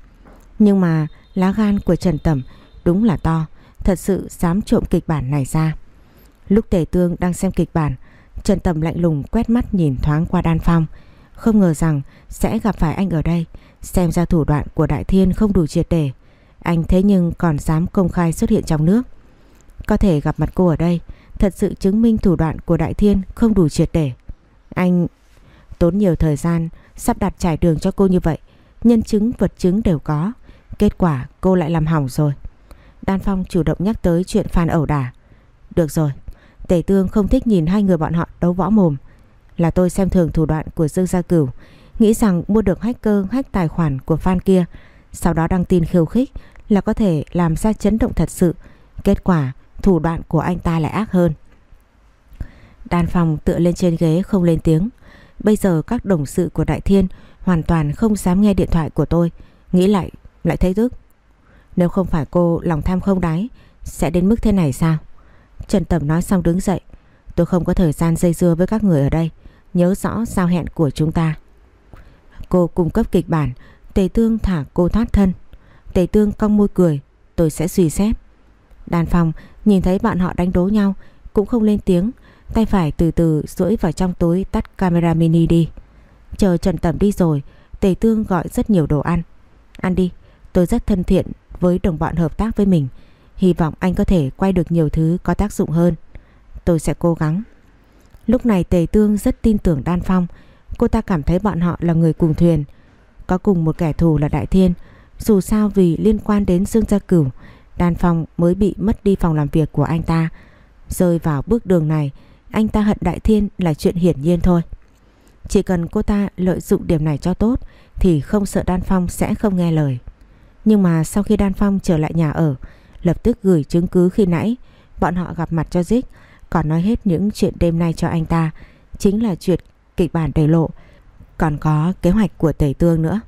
S1: Nhưng mà lá gan của Trần Tầm đúng là to, thật sự dám trộm kịch bản này ra. Lúc Tề Tương đang xem kịch bản, Trần Tầm lạnh lùng quét mắt nhìn thoáng qua Đan Phong, không ngờ rằng sẽ gặp phải anh ở đây, xem ra thủ đoạn của Đại Thiên không đủ triệt để. Anh thế nhưng còn dám công khai xuất hiện trong nước. Có thể gặp mặt cô ở đây, thật sự chứng minh thủ đoạn của Đại Thiên không đủ triệt để. Anh tốn nhiều thời gian sắp đặt trải đường cho cô như vậy, nhân chứng vật chứng đều có. Kết quả cô lại làm hỏng rồi. Đan Phong chủ động nhắc tới chuyện Phan ẩu đả. Được rồi, Tề Tương không thích nhìn hai người bọn họ đấu võ mồm. Là tôi xem thường thủ đoạn của Dương Gia Cửu, nghĩ rằng mua được hacker hack tài khoản của fan kia, sau đó đăng tin khiêu khích là có thể làm ra chấn động thật sự. Kết quả, thủ đoạn của anh ta lại ác hơn. Đan Phong tựa lên trên ghế không lên tiếng. Bây giờ các đồng sự của Đại Thiên hoàn toàn không dám nghe điện thoại của tôi. Nghĩ lại, lại thấy tức. Nếu không phải cô lòng tham không đáy, sẽ đến mức thế này sao? Trần Tầm nói xong đứng dậy. Tôi không có thời gian dây dưa với các người ở đây. Nhớ rõ giao hẹn của chúng ta. Cô cung cấp kịch bản. Tề Tương thả cô thoát thân. Tề Tương cong môi cười. Tôi sẽ suy xét. Đàn phòng nhìn thấy bọn họ đánh đố nhau. Cũng không lên tiếng. Tay phải từ từ duỗi vào trong túi tắt camera mini đi. Chờ Trần Tầm đi rồi. Tề Tương gọi rất nhiều đồ ăn. Ăn đi. Tôi rất thân thiện với đồng bọn hợp tác với mình. Hy vọng anh có thể quay được nhiều thứ có tác dụng hơn. Tôi sẽ cố gắng. Lúc này Tề Tương rất tin tưởng Đan Phong Cô ta cảm thấy bọn họ là người cùng thuyền Có cùng một kẻ thù là Đại Thiên Dù sao vì liên quan đến Dương Gia Cửu, Đan Phong mới bị mất đi phòng làm việc của anh ta Rơi vào bước đường này, Anh ta hận Đại Thiên là chuyện hiển nhiên thôi Chỉ cần cô ta lợi dụng điểm này cho tốt, Thì không sợ Đan Phong sẽ không nghe lời nhưng mà sau khi Đan Phong trở lại nhà ở, Lập tức gửi chứng cứ khi nãy. Bọn họ gặp mặt cho Dích Còn nói hết những chuyện đêm nay cho anh ta, Chính là chuyện kịch bản đầy lộ. Còn có kế hoạch của Tẩy Tương nữa.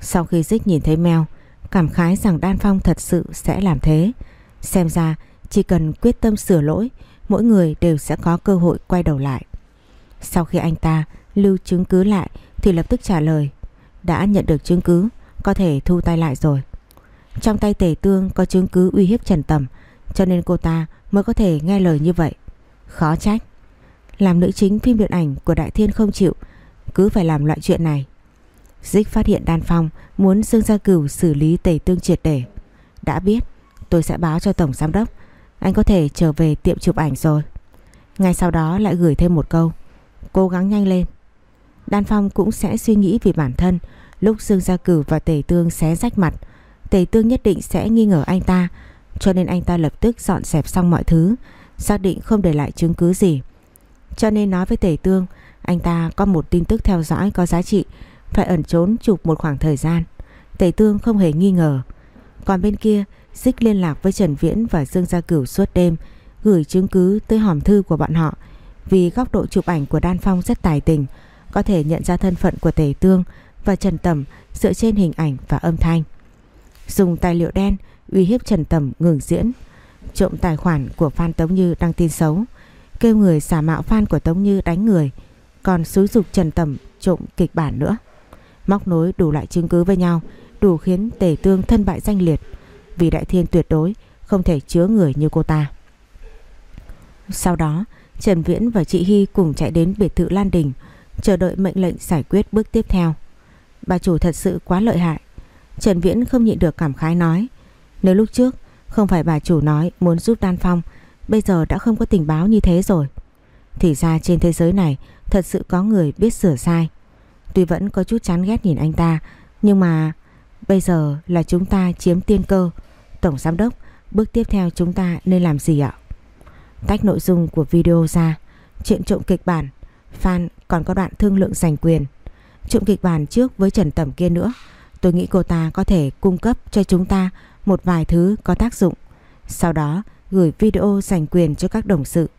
S1: Sau khi Dích nhìn thấy Mèo, Cảm khái rằng Đan Phong thật sự sẽ làm thế. Xem ra, chỉ cần quyết tâm sửa lỗi, Mỗi người đều sẽ có cơ hội quay đầu lại. Sau khi anh ta lưu chứng cứ lại, Thì lập tức trả lời. Đã nhận được chứng cứ có thể thu tay lại rồi Trong tay Tề Tương có chứng cứ uy hiếp Trần Tầm Cho nên cô ta mới có thể nghe lời như vậy Khó trách Làm nữ chính phim điện ảnh của Đại Thiên không chịu Cứ phải làm loại chuyện này Dích phát hiện Đan Phong muốn Dương Gia Cửu xử lý tẩy tương triệt để. Đã biết, tôi sẽ báo cho Tổng Giám Đốc. Anh có thể trở về tiệm chụp ảnh rồi. Ngay sau đó lại gửi thêm một câu. Cố gắng nhanh lên. Đan Phong cũng sẽ suy nghĩ vì bản thân. Lúc Dương Gia Cử và Tề Tương xé rách mặt, Tề Tương nhất định sẽ nghi ngờ anh ta. Cho nên anh ta lập tức dọn dẹp xong mọi thứ, xác định không để lại chứng cứ gì. Cho nên nói với Tề Tương, anh ta có một tin tức theo dõi có giá trị phải ẩn trốn chụp một khoảng thời gian. Tề Tương không hề nghi ngờ. Còn bên kia, Dích liên lạc với Trần Viễn và Dương Gia Cửu suốt đêm, gửi chứng cứ tới hòm thư của bọn họ. Vì góc độ chụp ảnh của Đan Phong rất tài tình, có thể nhận ra thân phận của Tề Tương và Trần Tầm dựa trên hình ảnh và âm thanh. Dùng tài liệu đen uy hiếp Trần Tầm ngừng diễn, trộm tài khoản của fan Tống Như đăng tin xấu, kêu người xả mạo fan của Tống Như đánh người, còn xúi dục Trần Tầm trộm kịch bản nữa móc nối đủ loại chứng cứ với nhau, đủ khiến Tề Tương thân bại danh liệt, vì Đại Thiên tuyệt đối không thể chứa người như cô ta. Sau đó, Trần Viễn và chị Hy cùng chạy đến biệt thự Lan Đình, chờ đợi mệnh lệnh giải quyết bước tiếp theo. Bà chủ thật sự quá lợi hại. Trần Viễn không nhịn được cảm khái nói, nếu lúc trước không phải bà chủ nói muốn giúp Đan Phong, bây giờ đã không có tình báo như thế rồi. Thì ra trên thế giới này thật sự có người biết sửa sai. Tuy vẫn có chút chán ghét nhìn anh ta Nhưng mà bây giờ là chúng ta chiếm tiên cơ Tổng giám đốc Bước tiếp theo chúng ta nên làm gì ạ Tách nội dung của video ra Chuyện trộm kịch bản Fan còn có đoạn thương lượng giành quyền Trộm kịch bản trước với Trần Tẩm kia nữa Tôi nghĩ cô ta có thể cung cấp cho chúng ta Một vài thứ có tác dụng Sau đó gửi video giành quyền cho các đồng sự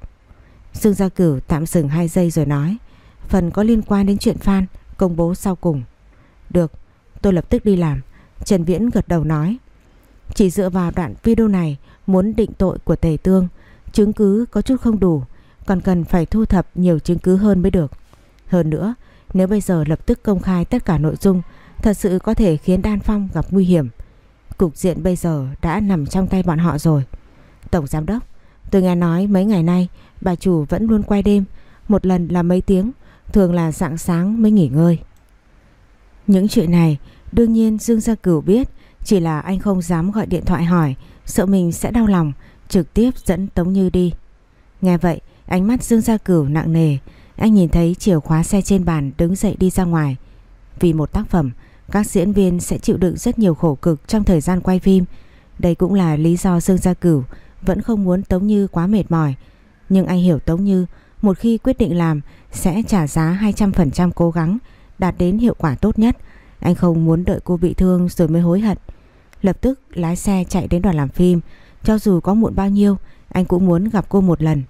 S1: Dương Gia Cửu tạm dừng 2 giây rồi nói Phần có liên quan đến chuyện fan công bố sau cùng. Được, tôi lập tức đi làm. Trần Viễn gật đầu nói. Chỉ dựa vào đoạn video này muốn định tội của Tề Tương, chứng cứ có chút không đủ, còn cần phải thu thập nhiều chứng cứ hơn mới được. Hơn nữa, nếu bây giờ lập tức công khai tất cả nội dung, thật sự có thể khiến Đan Phong gặp nguy hiểm. Cục diện bây giờ đã nằm trong tay bọn họ rồi. Tổng Giám Đốc, tôi nghe nói mấy ngày nay bà chủ vẫn luôn quay đêm, một lần là mấy tiếng, Thường là dạng sáng mới nghỉ ngơi Những chuyện này Đương nhiên Dương Gia Cửu biết Chỉ là anh không dám gọi điện thoại hỏi Sợ mình sẽ đau lòng Trực tiếp dẫn Tống Như đi Nghe vậy ánh mắt Dương Gia Cửu nặng nề anh nhìn thấy chìa khóa xe trên bàn Đứng dậy đi ra ngoài Vì một tác phẩm Các diễn viên sẽ chịu đựng rất nhiều khổ cực Trong thời gian quay phim Đây cũng là lý do Dương Gia Cửu Vẫn không muốn Tống Như quá mệt mỏi Nhưng anh hiểu Tống Như một khi quyết định làm sẽ trả giá 200% cố gắng đạt đến hiệu quả tốt nhất. Anh không muốn đợi cô bị thương rồi mới hối hận. Lập tức lái xe chạy đến đoàn làm phim. Cho dù có muộn bao nhiêu, anh cũng muốn gặp cô một lần.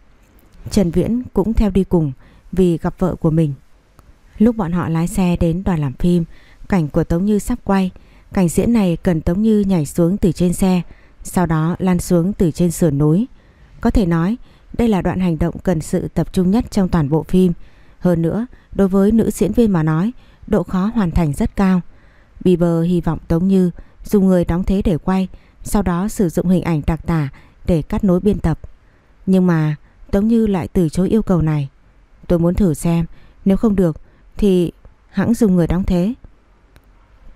S1: Trần Viễn cũng theo đi cùng vì gặp vợ của mình. Lúc bọn họ lái xe đến đoàn làm phim, cảnh của Tống Như sắp quay. Cảnh diễn này cần Tống Như nhảy xuống từ trên xe, sau đó lan xuống từ trên sườn núi. Có thể nói, đây là đoạn hành động cần sự tập trung nhất trong toàn bộ phim. Hơn nữa, đối với nữ diễn viên mà nói, độ khó hoàn thành rất cao. Bieber hy vọng Tống Như dùng người đóng thế để quay, sau đó sử dụng hình ảnh đặc tả để cắt nối biên tập. Nhưng mà Tống Như lại từ chối yêu cầu này. Tôi muốn thử xem, nếu không được thì hãng dùng người đóng thế.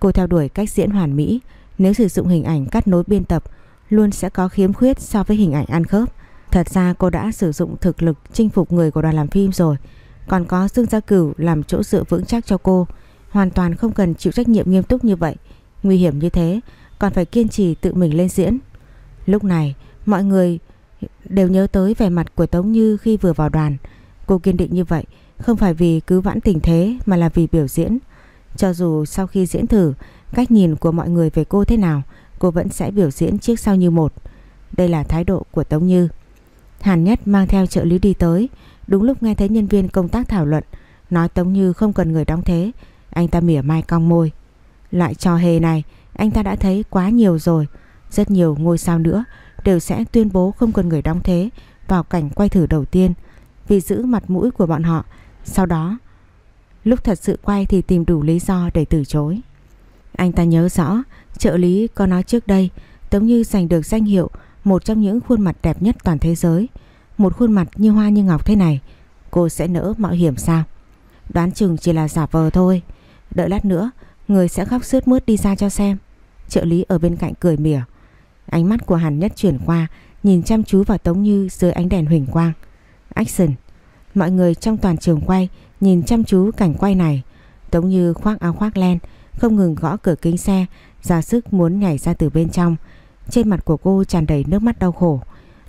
S1: Cô theo đuổi cách diễn hoàn mỹ, nếu sử dụng hình ảnh cắt nối biên tập luôn sẽ có khiếm khuyết so với hình ảnh ăn khớp. Thật ra cô đã sử dụng thực lực chinh phục người của đoàn làm phim rồi. Còn có Dương Gia Cửu làm chỗ dựa vững chắc cho cô. Hoàn toàn không cần chịu trách nhiệm nghiêm túc như vậy. Nguy hiểm như thế Còn phải kiên trì tự mình lên diễn. Lúc này mọi người đều nhớ tới vẻ mặt của Tống Như khi vừa vào đoàn. Cô kiên định như vậy, Không phải vì cứ vãn tình thế Mà là vì biểu diễn. Cho dù sau khi diễn thử, Cách nhìn của mọi người về cô thế nào, Cô vẫn sẽ biểu diễn trước sau như một. Đây là thái độ của Tống Như. Hàn Nhất mang theo trợ lý đi tới. Đúng lúc nghe thấy nhân viên công tác thảo luận, Nói Tống Như không cần người đóng thế, Anh ta mỉa mai cong môi. Loại trò hề này, Anh ta đã thấy quá nhiều rồi. Rất nhiều ngôi sao nữa Đều sẽ tuyên bố không cần người đóng thế Vào cảnh quay thử đầu tiên. Vì giữ mặt mũi của bọn họ Sau đó Lúc thật sự quay thì tìm đủ lý do để từ chối Anh ta nhớ rõ Trợ lý có nói trước đây Tống Như giành được danh hiệu một trong những khuôn mặt đẹp nhất toàn thế giới. Một khuôn mặt như hoa như ngọc thế này, cô sẽ nỡ mạo hiểm sao? Đoán chừng chỉ là giả vờ thôi. Đợi lát nữa, người sẽ khóc sướt mướt đi ra cho xem. Trợ lý ở bên cạnh cười mỉa. Ánh mắt của Hàn Nhất chuyển qua, nhìn chăm chú vào Tống Như dưới ánh đèn huỳnh quang. Action! Mọi người trong toàn trường quay nhìn chăm chú cảnh quay này. Tống Như khoác áo khoác len, không ngừng gõ cửa kính xe, ra sức muốn nhảy ra từ bên trong. Trên mặt của cô tràn đầy nước mắt đau khổ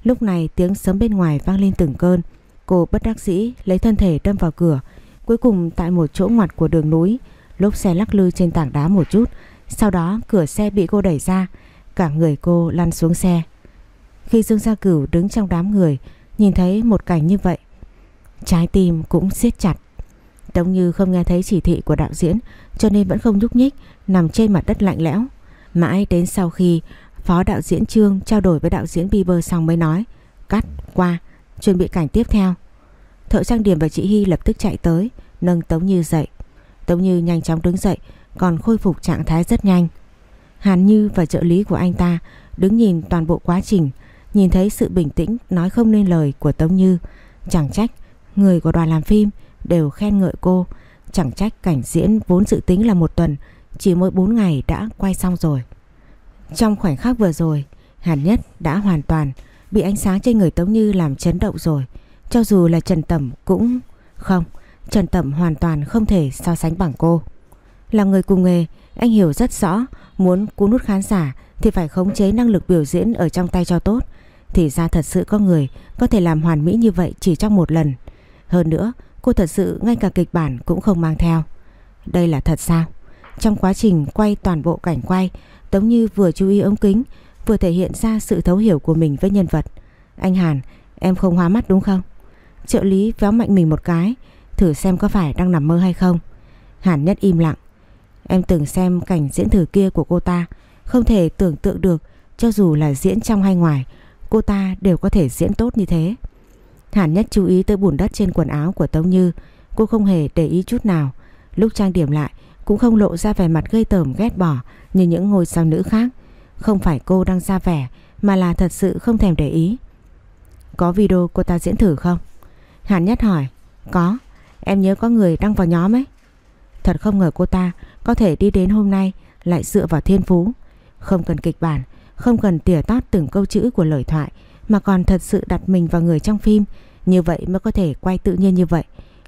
S1: Lúc này tiếng sấm bên ngoài vang lên từng cơn Cô bất đắc dĩ lấy thân thể đâm vào cửa Cuối cùng tại một chỗ ngoặt của đường núi Lốp xe lắc lư trên tảng đá một chút Sau đó cửa xe bị cô đẩy ra Cả người cô lăn xuống xe Khi Dương Gia Cửu đứng trong đám người Nhìn thấy một cảnh như vậy Trái tim cũng siết chặt. Tống Như không nghe thấy chỉ thị của đạo diễn Cho nên vẫn không nhúc nhích Nằm trên mặt đất lạnh lẽo. Mãi đến sau khi Phó đạo diễn Trương trao đổi với đạo diễn Bieber xong mới nói Cắt, qua, chuẩn bị cảnh tiếp theo. Thợ trang điểm và chị Hy lập tức chạy tới Nâng Tống Như dậy. Tống Như nhanh chóng đứng dậy Còn khôi phục trạng thái rất nhanh. Hàn Như và trợ lý của anh ta Đứng nhìn toàn bộ quá trình Nhìn thấy sự bình tĩnh nói không nên lời của Tống Như Chẳng trách Người của đoàn làm phim đều khen ngợi cô Chẳng trách cảnh diễn vốn dự tính là một tuần Chỉ mỗi 4 ngày đã quay xong rồi trong khoảnh khắc vừa rồi, Hàn Nhất đã hoàn toàn bị ánh sáng trên người Tống Như làm chấn động rồi. Cho dù là Trần Tẩm cũng... Không, Trần Tẩm hoàn toàn không thể so sánh bằng cô. Là người cùng nghề, anh hiểu rất rõ muốn cú nút khán giả thì phải khống chế năng lực biểu diễn ở trong tay cho tốt. Thì ra thật sự có người có thể làm hoàn mỹ như vậy chỉ trong một lần. Hơn nữa, cô thật sự ngay cả kịch bản cũng không mang theo. Đây là thật sao? Trong quá trình quay toàn bộ cảnh quay, Tống Như vừa chú ý ống kính Vừa thể hiện ra sự thấu hiểu của mình với nhân vật Anh Hàn Em không hóa mắt đúng không Trợ lý véo mạnh mình một cái Thử xem có phải đang nằm mơ hay không Hàn nhất im lặng Em từng xem cảnh diễn thử kia của cô ta Không thể tưởng tượng được Cho dù là diễn trong hay ngoài Cô ta đều có thể diễn tốt như thế Hàn nhất chú ý tới bùn đất trên quần áo của Tống Như Cô không hề để ý chút nào Lúc trang điểm lại Cũng không lộ ra vẻ mặt gây tởm ghét bỏ như những ngôi sao nữ khác. Không phải cô đang ra vẻ mà là thật sự không thèm để ý. Có video cô ta diễn thử không? Hàn Nhất hỏi. Có, em nhớ có người đăng vào nhóm ấy. Thật không ngờ cô ta có thể đi đến hôm nay lại dựa vào thiên phú. Không cần kịch bản, không cần tỉa tót từng câu chữ của lời thoại mà còn thật sự đặt mình vào người trong phim. Như vậy mới có thể quay tự nhiên như vậy.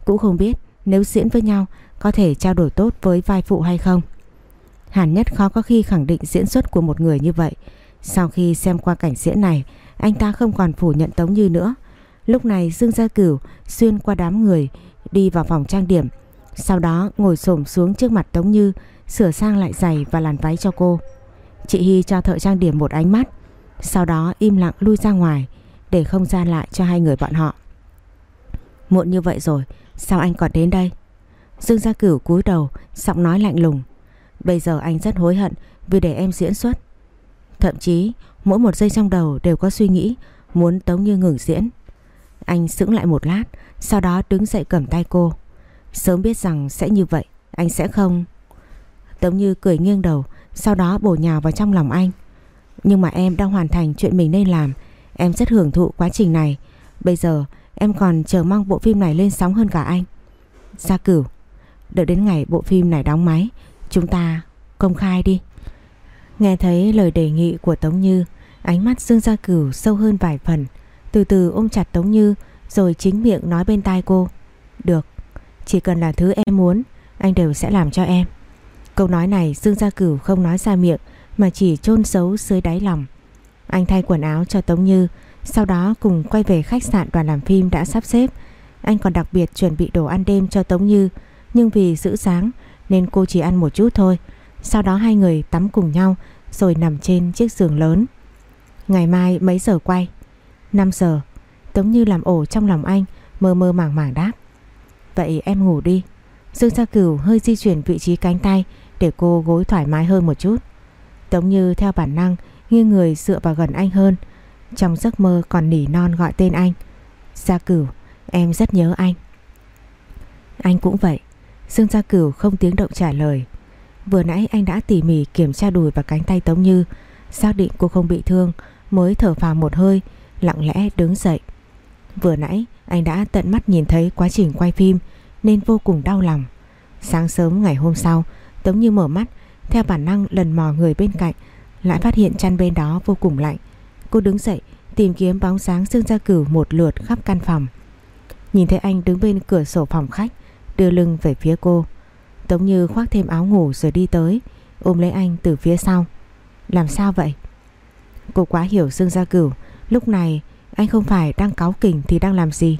S1: Cũng không biết nếu diễn với nhau có thể trao đổi tốt với vai phụ hay không. Hàn Nhất khó có khi khẳng định diễn xuất của một người như vậy. Sau khi xem qua cảnh diễn này, anh ta không còn phủ nhận Tống Như nữa. Lúc này Dương Gia Cửu xuyên qua đám người đi vào phòng trang điểm. Sau đó ngồi xổm xuống trước mặt Tống Như sửa sang lại giày và làn váy cho cô. Chị Hy cho thợ trang điểm một ánh mắt. Sau đó im lặng lui ra ngoài để không gian lại cho hai người bọn họ. Muộn như vậy rồi, sao anh còn đến đây? Dương Gia Cửu cúi đầu, giọng nói lạnh lùng. Bây giờ anh rất hối hận vì để em diễn xuất. Thậm chí mỗi một giây trong đầu đều có suy nghĩ muốn Tống Như ngừng diễn. Anh sững lại một lát, sau đó đứng dậy cầm tay cô. Sớm biết rằng sẽ như vậy, anh sẽ không... Tống Như cười nghiêng đầu, sau đó bổ nhào vào trong lòng anh. Nhưng mà em đang hoàn thành chuyện mình nên làm, em rất hưởng thụ quá trình này. Bây giờ em còn chờ mong bộ phim này lên sóng hơn cả anh. Gia cửu, đợi đến ngày bộ phim này đóng máy, Chúng ta công khai đi Nghe thấy lời đề nghị của Tống Như Ánh mắt Dương Gia Cửu sâu hơn vài phần Từ từ ôm chặt Tống Như rồi chính miệng nói bên tai cô. Được, chỉ cần là thứ em muốn, anh đều sẽ làm cho em. Câu nói này Dương Gia Cửu không nói ra miệng mà chỉ chôn giấu dưới đáy lòng. Anh thay quần áo cho Tống Như, sau đó cùng quay về khách sạn đoàn làm phim đã sắp xếp. Anh còn đặc biệt chuẩn bị đồ ăn đêm cho Tống Như, nhưng vì giữ sáng nên cô chỉ ăn một chút thôi. Sau đó hai người tắm cùng nhau rồi nằm trên chiếc giường lớn. Ngày mai mấy giờ quay? 5 giờ. Tống Như làm ổ trong lòng anh, mơ mơ màng màng đáp. Vậy em ngủ đi. Dương Gia Cửu hơi di chuyển vị trí cánh tay để cô gối thoải mái hơn một chút. Tống Như theo bản năng nghiêng người dựa vào gần anh hơn. Trong giấc mơ còn nỉ non gọi tên anh. Gia Cửu, em rất nhớ anh. Anh cũng vậy. Dương Gia Cửu không tiếng động trả lời. Vừa nãy anh đã tỉ mỉ kiểm tra đùi và cánh tay Tống Như, xác định cô không bị thương mới thở phào một hơi, lặng lẽ đứng dậy. Vừa nãy anh đã tận mắt nhìn thấy quá trình quay phim nên vô cùng đau lòng. Sáng sớm ngày hôm sau, Tống Như mở mắt, theo bản năng lần mò người bên cạnh, lại phát hiện chăn bên đó vô cùng lạnh. Cô đứng dậy, tìm kiếm bóng sáng Dương Gia Cửu một lượt khắp căn phòng. Nhìn thấy anh đứng bên cửa sổ phòng khách, đưa lưng về phía cô. Tống Như khoác thêm áo ngủ rồi đi tới, ôm lấy anh từ phía sau. Làm sao vậy? Cô quá hiểu Dương Gia Cửu, lúc này anh không phải đang cáu kỉnh thì đang làm gì.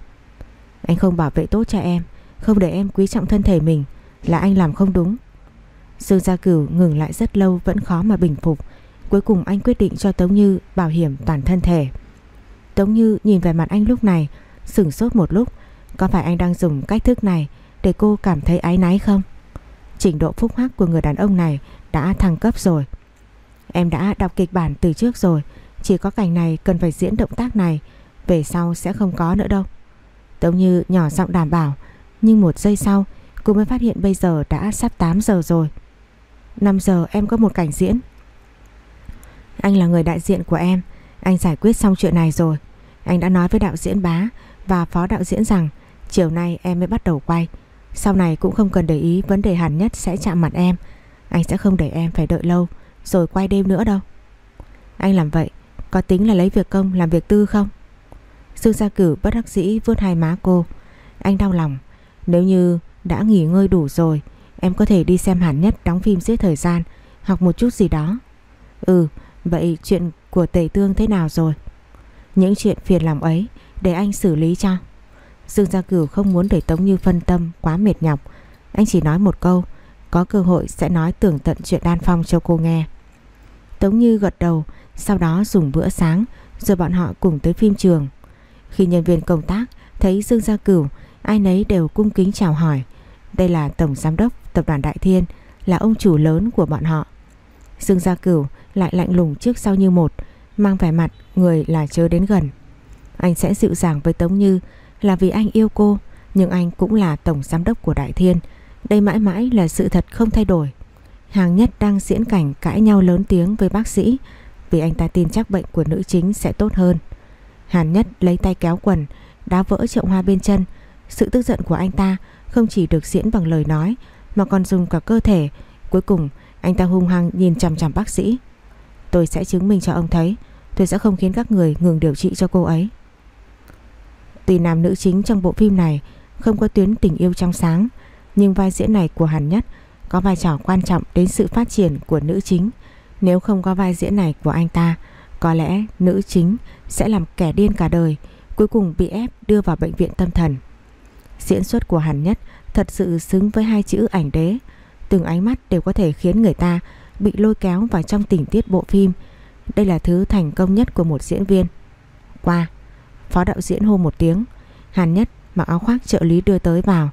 S1: Anh không bảo vệ tốt cho em, không để em quý trọng thân thể mình, là anh làm không đúng. Dương Gia Cửu ngừng lại rất lâu vẫn khó mà bình phục. Cuối cùng anh quyết định cho Tống Như bảo hiểm toàn thân thể. Tống Như nhìn về mặt anh lúc này, sửng sốt một lúc. Có phải anh đang dùng cách thức này để cô cảm thấy ái náy không? Trình độ phúc hắc của người đàn ông này đã thăng cấp rồi. Em đã đọc kịch bản từ trước rồi, chỉ có cảnh này cần phải diễn động tác này, về sau sẽ không có nữa đâu. Tống Như nhỏ giọng đảm bảo, nhưng một giây sau cô mới phát hiện bây giờ đã sắp 8 giờ rồi. 5 giờ em có một cảnh diễn. Anh là người đại diện của em, anh giải quyết xong chuyện này rồi. Anh đã nói với đạo diễn bá và phó đạo diễn rằng chiều nay em mới bắt đầu quay. Sau này cũng không cần để ý vấn đề hẳn nhất sẽ chạm mặt em. Anh sẽ không để em phải đợi lâu rồi quay đêm nữa đâu. Anh làm vậy có tính là lấy việc công làm việc tư không? Dương Gia Cử bất đắc dĩ vươn hai má cô. Anh đau lòng. Nếu như đã nghỉ ngơi đủ rồi Em có thể đi xem Hàn Nhất đóng phim giết thời gian, Học một chút gì đó. Ừ Vậy chuyện của Tề Tương thế nào rồi? Những chuyện phiền lòng ấy, Để anh xử lý cho. Dương Gia Cửu không muốn để Tống Như phân tâm, Quá mệt nhọc. Anh chỉ nói một câu, Có cơ hội sẽ nói tưởng tận chuyện đan phong cho cô nghe. Tống Như gật đầu, Sau đó dùng bữa sáng, Rồi bọn họ cùng tới phim trường. Khi nhân viên công tác thấy Dương Gia Cửu, Ai nấy đều cung kính chào hỏi. Đây là Tổng Giám đốc Tập đoàn Đại Thiên Là ông chủ lớn của bọn họ. Dương Gia Cửu lại lạnh lùng trước sau như một, Mang vẻ mặt người là chớ đến gần. Anh sẽ dịu dàng với Tống Như Là vì anh yêu cô, Nhưng anh cũng là Tổng Giám đốc của Đại Thiên. Đây mãi mãi là sự thật không thay đổi. Hàng nhất đang diễn cảnh cãi nhau lớn tiếng với bác sĩ, Vì anh ta tin chắc bệnh của nữ chính sẽ tốt hơn. Hàn nhất lấy tay kéo quần, Đá vỡ chậu hoa bên chân. Sự tức giận của anh ta không chỉ được diễn bằng lời nói mà còn dùng cả cơ thể. Cuối cùng, anh ta hung hăng nhìn chằm chằm bác sĩ. Tôi sẽ chứng minh cho ông thấy tôi sẽ không khiến các người ngừng điều trị cho cô ấy. Tuy nam nữ chính trong bộ phim này không có tuyến tình yêu trong sáng, nhưng vai diễn này của Hàn Nhất có vai trò quan trọng đến sự phát triển của nữ chính. Nếu không có vai diễn này của anh ta, có lẽ nữ chính sẽ làm kẻ điên cả đời, cuối cùng bị ép đưa vào bệnh viện tâm thần. Diễn xuất của Hàn Nhất thật sự xứng với hai chữ ảnh đế. Từng ánh mắt đều có thể khiến người ta bị lôi kéo vào trong tình tiết bộ phim. Đây là thứ thành công nhất của một diễn viên. Qua, phó đạo diễn hô một tiếng. Hàn Nhất mặc áo khoác trợ lý đưa tới vào,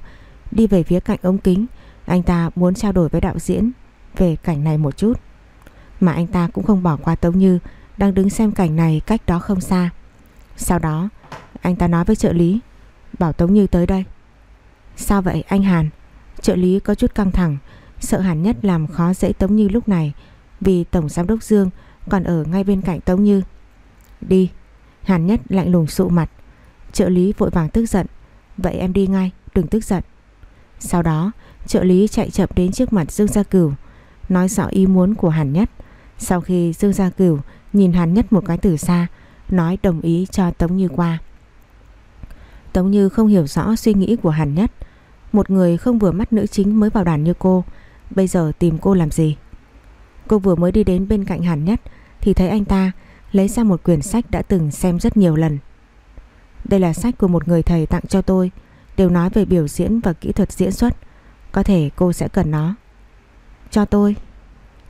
S1: đi về phía cạnh ống kính. Anh ta muốn trao đổi với đạo diễn về cảnh này một chút. Mà anh ta cũng không bỏ qua Tống Như đang đứng xem cảnh này cách đó không xa. Sau đó, anh ta nói với trợ lý, bảo Tống Như tới đây. Sao vậy anh Hàn? Trợ lý có chút căng thẳng, sợ Hàn Nhất làm khó dễ Tống Như lúc này vì Tổng Giám đốc Dương còn ở ngay bên cạnh Tống Như. Đi. Hàn Nhất lạnh lùng sụ mặt. Trợ lý vội vàng tức giận. Vậy em đi ngay, đừng tức giận. Sau đó, trợ lý chạy chậm đến trước mặt Dương Gia Cửu, nói rõ ý muốn của Hàn Nhất. Sau khi Dương Gia Cửu nhìn Hàn Nhất một cái từ xa, nói đồng ý cho Tống Như qua. Tống Như không hiểu rõ suy nghĩ của Hàn Nhất. Một người không vừa mắt nữ chính mới vào đoàn như cô, bây giờ tìm cô làm gì? Cô vừa mới đi đến bên cạnh Hàn Nhất thì thấy anh ta lấy ra một quyển sách đã từng xem rất nhiều lần. Đây là sách của một người thầy tặng cho tôi, đều nói về biểu diễn và kỹ thuật diễn xuất. Có thể cô sẽ cần nó. Cho tôi.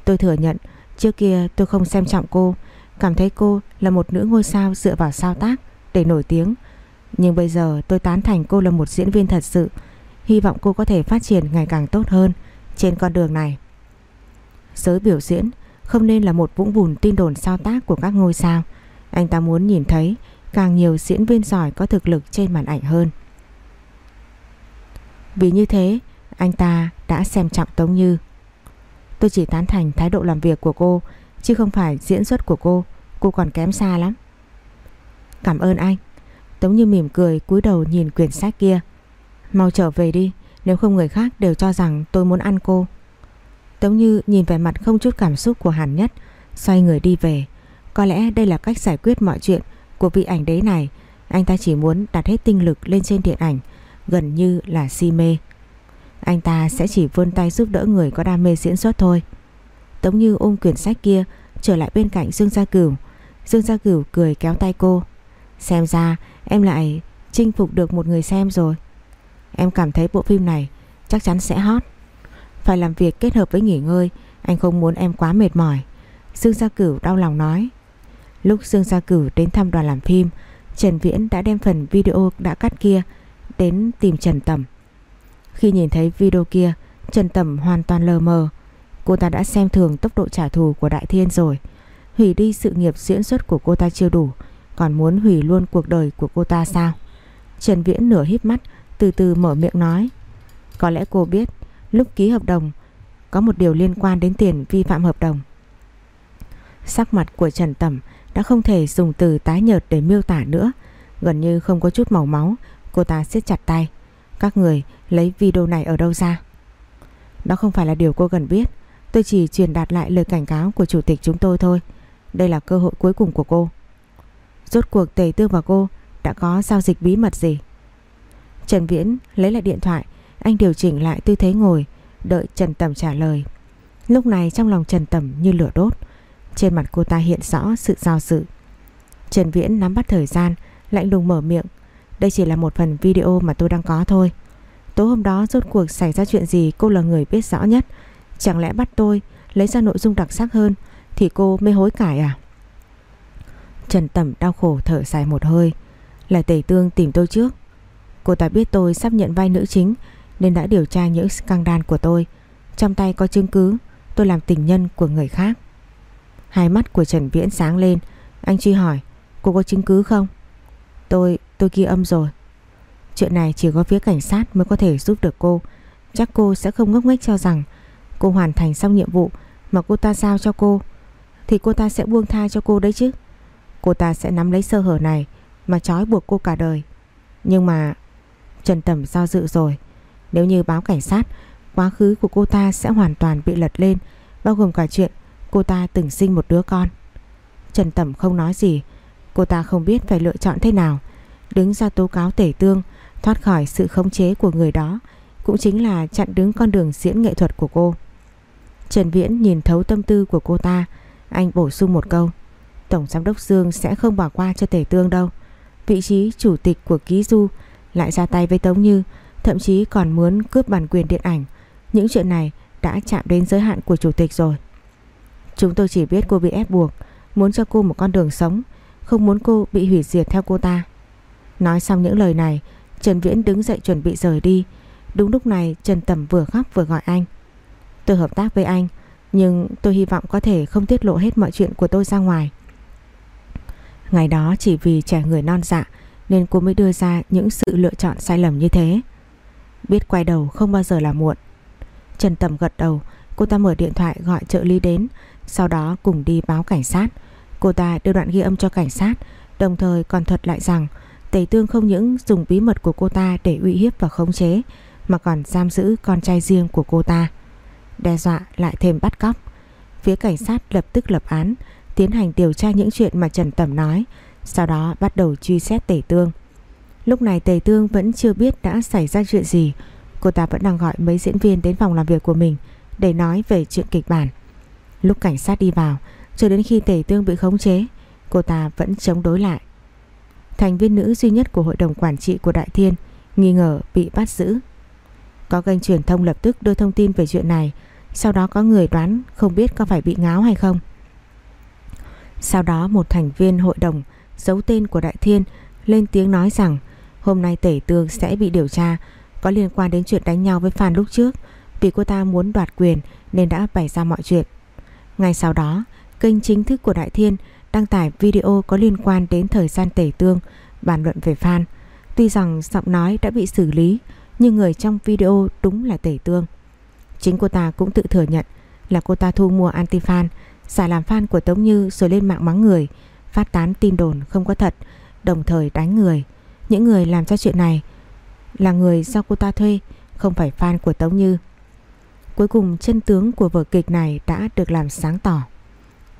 S1: Tôi thừa nhận trước kia tôi không xem trọng cô, cảm thấy cô là một nữ ngôi sao dựa vào sao tác để nổi tiếng. Nhưng bây giờ tôi tán thành cô là một diễn viên thật sự, hy vọng cô có thể phát triển ngày càng tốt hơn trên con đường này. Giới biểu diễn không nên là một vũng bùn tin đồn sao tác của các ngôi sao. Anh ta muốn nhìn thấy càng nhiều diễn viên giỏi có thực lực trên màn ảnh hơn. Vì như thế, anh ta đã xem trọng Tống Như. Tôi chỉ tán thành thái độ làm việc của cô, chứ không phải diễn xuất của cô, cô còn kém xa lắm. Cảm ơn anh. Tống Như mỉm cười cúi đầu nhìn quyển sách kia. Mau trở về đi, nếu không người khác đều cho rằng tôi muốn ăn cô. Tống Như nhìn vẻ mặt không chút cảm xúc của Hàn Nhất, xoay người đi về. Có lẽ đây là cách giải quyết mọi chuyện của vị ảnh đế này. Anh ta chỉ muốn đặt hết tinh lực lên trên điện ảnh, gần như là si mê. Anh ta sẽ chỉ vươn tay giúp đỡ người có đam mê diễn xuất thôi. Tống Như ôm quyển sách kia trở lại bên cạnh Dương Gia Cửu. Dương Gia Cửu cười kéo tay cô. Xem ra em lại chinh phục được một người xem rồi. Em cảm thấy bộ phim này chắc chắn sẽ hot. Phải làm việc kết hợp với nghỉ ngơi, Anh không muốn em quá mệt mỏi. Dương Gia Cửu đau lòng nói. Lúc Dương Gia Cửu đến thăm đoàn làm phim, Trần Viễn đã đem phần video đã cắt kia Đến tìm Trần Tầm. Khi nhìn thấy video kia, Trần Tầm hoàn toàn lờ mờ. Cô ta đã xem thường tốc độ trả thù của Đại Thiên rồi. Hủy đi sự nghiệp diễn xuất của cô ta chưa đủ, Còn muốn hủy luôn cuộc đời của cô ta sao? Trần Viễn nửa híp mắt từ từ mở miệng nói Có lẽ cô biết lúc ký hợp đồng có một điều liên quan đến tiền vi phạm hợp đồng. Sắc mặt của Trần Tẩm đã không thể dùng từ tái nhợt để miêu tả nữa, gần như không có chút màu máu, cô ta siết chặt tay. Các người lấy video này ở đâu ra? Đó không phải là điều cô cần biết, tôi chỉ truyền đạt lại lời cảnh cáo của chủ tịch chúng tôi thôi. Đây là cơ hội cuối cùng của cô. Rốt cuộc Tề Tư và cô đã có giao dịch bí mật gì? Trần Viễn lấy lại điện thoại. Anh điều chỉnh lại tư thế ngồi, Đợi Trần Tầm trả lời. Lúc này trong lòng Trần Tầm như lửa đốt. Trên mặt cô ta hiện rõ sự giao dự. Trần Viễn nắm bắt thời gian, Lạnh lùng mở miệng. Đây chỉ là một phần video mà tôi đang có thôi. Tối hôm đó rốt cuộc xảy ra chuyện gì Cô là người biết rõ nhất? Chẳng lẽ bắt tôi lấy ra nội dung đặc sắc hơn Thì cô mới hối cải à? Trần Tầm đau khổ thở dài một hơi. Là Tề Tương tìm tôi trước. Cô ta biết tôi sắp nhận vai nữ chính nên đã điều tra những scandal của tôi. Trong tay có chứng cứ tôi làm tình nhân của người khác. Hai mắt của Trần Viễn sáng lên, anh truy hỏi, cô có chứng cứ không? Tôi, tôi ghi âm rồi. Chuyện này chỉ có phía cảnh sát mới có thể giúp được cô. Chắc cô sẽ không ngốc nghếch cho rằng cô hoàn thành xong nhiệm vụ mà cô ta giao cho cô. Thì cô ta sẽ buông tha cho cô đấy chứ. Cô ta sẽ nắm lấy sơ hở này mà trói buộc cô cả đời. Nhưng mà Trần Tầm do dự rồi. Nếu như báo cảnh sát, quá khứ của cô ta sẽ hoàn toàn bị lật lên, bao gồm cả chuyện cô ta từng sinh một đứa con. Trần Tầm không nói gì, cô ta không biết phải lựa chọn thế nào. Đứng ra tố cáo tể tương, thoát khỏi sự khống chế của người đó, cũng chính là chặn đứng con đường diễn nghệ thuật của cô. Trần Viễn nhìn thấu tâm tư của cô ta, anh bổ sung một câu. Tổng giám đốc Dương sẽ không bỏ qua cho tể tương đâu. Vị trí chủ tịch của Ký Du lại ra tay với Tống Như, Thậm chí còn muốn cướp bản quyền điện ảnh. Những chuyện này đã chạm đến giới hạn của chủ tịch rồi. Chúng tôi chỉ biết cô bị ép buộc Muốn cho cô một con đường sống Không muốn cô bị hủy diệt theo cô ta. Nói xong những lời này Trần Viễn đứng dậy chuẩn bị rời đi. Đúng lúc này Trần Tầm vừa khóc vừa gọi anh. Tôi hợp tác với anh Nhưng tôi hy vọng có thể không tiết lộ hết mọi chuyện của tôi ra ngoài. Ngày đó chỉ vì trẻ người non dạ nên cô mới đưa ra những sự lựa chọn sai lầm như thế. Biết quay đầu không bao giờ là muộn. Trần Tầm gật đầu, Cô ta mở điện thoại gọi trợ lý đến, Sau đó cùng đi báo cảnh sát. Cô ta đưa đoạn ghi âm cho cảnh sát, Đồng thời còn thuật lại rằng Tề Tương không những dùng bí mật của cô ta Để uy hiếp và khống chế, Mà còn giam giữ con trai riêng của cô ta. Đe dọa lại thêm bắt cóc. Phía cảnh sát lập tức lập án, Tiến hành điều tra những chuyện mà Trần Tầm nói sau đó bắt đầu truy xét Tề Tương. Lúc này Tề Tương vẫn chưa biết đã xảy ra chuyện gì. Cô ta vẫn đang gọi mấy diễn viên đến phòng làm việc của mình Để nói về chuyện kịch bản. Lúc cảnh sát đi vào, Cho đến khi Tề Tương bị khống chế, Cô ta vẫn chống đối lại. Thành viên nữ duy nhất của hội đồng quản trị của Đại Thiên Nghi ngờ bị bắt giữ. Có kênh truyền thông lập tức đưa thông tin về chuyện này, Sau đó có người đoán không biết có phải bị ngáo hay không. Sau đó một thành viên hội đồng giấu tên của Đại Thiên lên tiếng nói rằng hôm nay Tể Tương sẽ bị điều tra có liên quan đến chuyện đánh nhau với Phan lúc trước vì cô ta muốn đoạt quyền nên đã bày ra mọi chuyện. Ngay sau đó, kênh chính thức của Đại Thiên đăng tải video có liên quan đến thời gian Tể Tương bàn luận về Phan. Tuy rằng giọng nói đã bị xử lý nhưng người trong video đúng là Tể Tương. Chính cô ta cũng tự thừa nhận là cô ta thu mua anti-fan, giả làm fan của Tống Như rồi lên mạng mắng người, phát tán tin đồn không có thật, đồng thời đánh người. Những người làm ra chuyện này là người do cô ta thuê, không phải fan của Tống Như. Cuối cùng chân tướng của vở kịch này đã được làm sáng tỏ.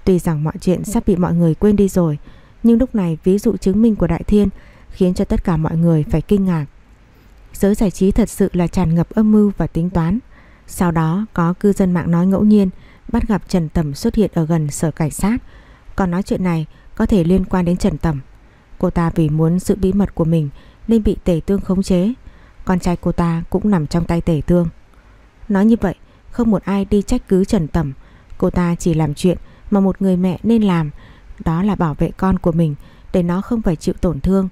S1: Tuy rằng mọi chuyện sắp bị mọi người quên đi rồi, nhưng lúc này ví dụ chứng minh của Đại Thiên khiến cho tất cả mọi người phải kinh ngạc. Giới giải trí thật sự là tràn ngập âm mưu và tính toán. Sau đó có cư dân mạng nói ngẫu nhiên bắt gặp Trần Tầm xuất hiện ở gần sở cảnh sát. Còn nói chuyện này có thể liên quan đến Trần Tầm. Cô ta vì muốn giữ bí mật của mình nên bị Tể Tương khống chế. Con trai cô ta cũng nằm trong tay Tể Tương. Nói như vậy, không một ai đi trách cứ Trần Tầm. Cô ta chỉ làm chuyện mà một người mẹ nên làm, đó là bảo vệ con của mình để nó không phải chịu tổn thương.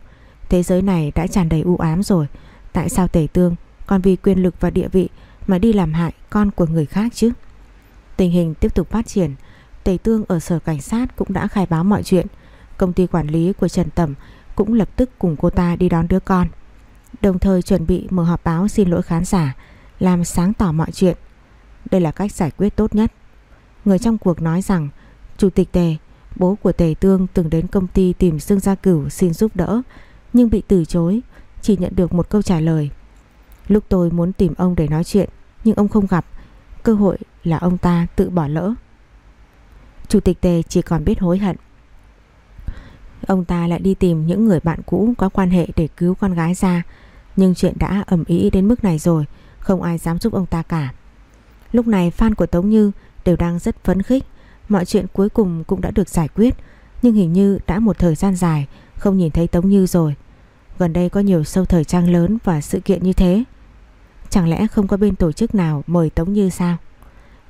S1: Thế giới này đã tràn đầy u ám rồi, tại sao Tể Tương còn vì quyền lực và địa vị mà đi làm hại con của người khác chứ? Tình hình tiếp tục phát triển, Tề Tương ở sở cảnh sát cũng đã khai báo mọi chuyện. Công ty quản lý của Trần Tẩm cũng lập tức cùng cô ta đi đón đứa con. Đồng thời chuẩn bị mở họp báo xin lỗi khán giả, làm sáng tỏ mọi chuyện. Đây là cách giải quyết tốt nhất. Người trong cuộc nói rằng Chủ tịch Tề, bố của Tề Tương từng đến công ty tìm Dương Gia Cửu xin giúp đỡ nhưng bị từ chối, chỉ nhận được một câu trả lời. Lúc tôi muốn tìm ông để nói chuyện nhưng ông không gặp, cơ hội là ông ta tự bỏ lỡ. Chủ tịch Tề chỉ còn biết hối hận. Ông ta lại đi tìm những người bạn cũ có quan hệ để cứu con gái ra. Nhưng chuyện đã ẩm ý đến mức này rồi, không ai dám giúp ông ta cả. Lúc này fan của Tống Như đều đang rất phấn khích. Mọi chuyện cuối cùng cũng đã được giải quyết. Nhưng hình như đã một thời gian dài không nhìn thấy Tống Như rồi. Gần đây có nhiều sâu thời trang lớn và sự kiện như thế. Chẳng lẽ không có bên tổ chức nào mời Tống Như sao?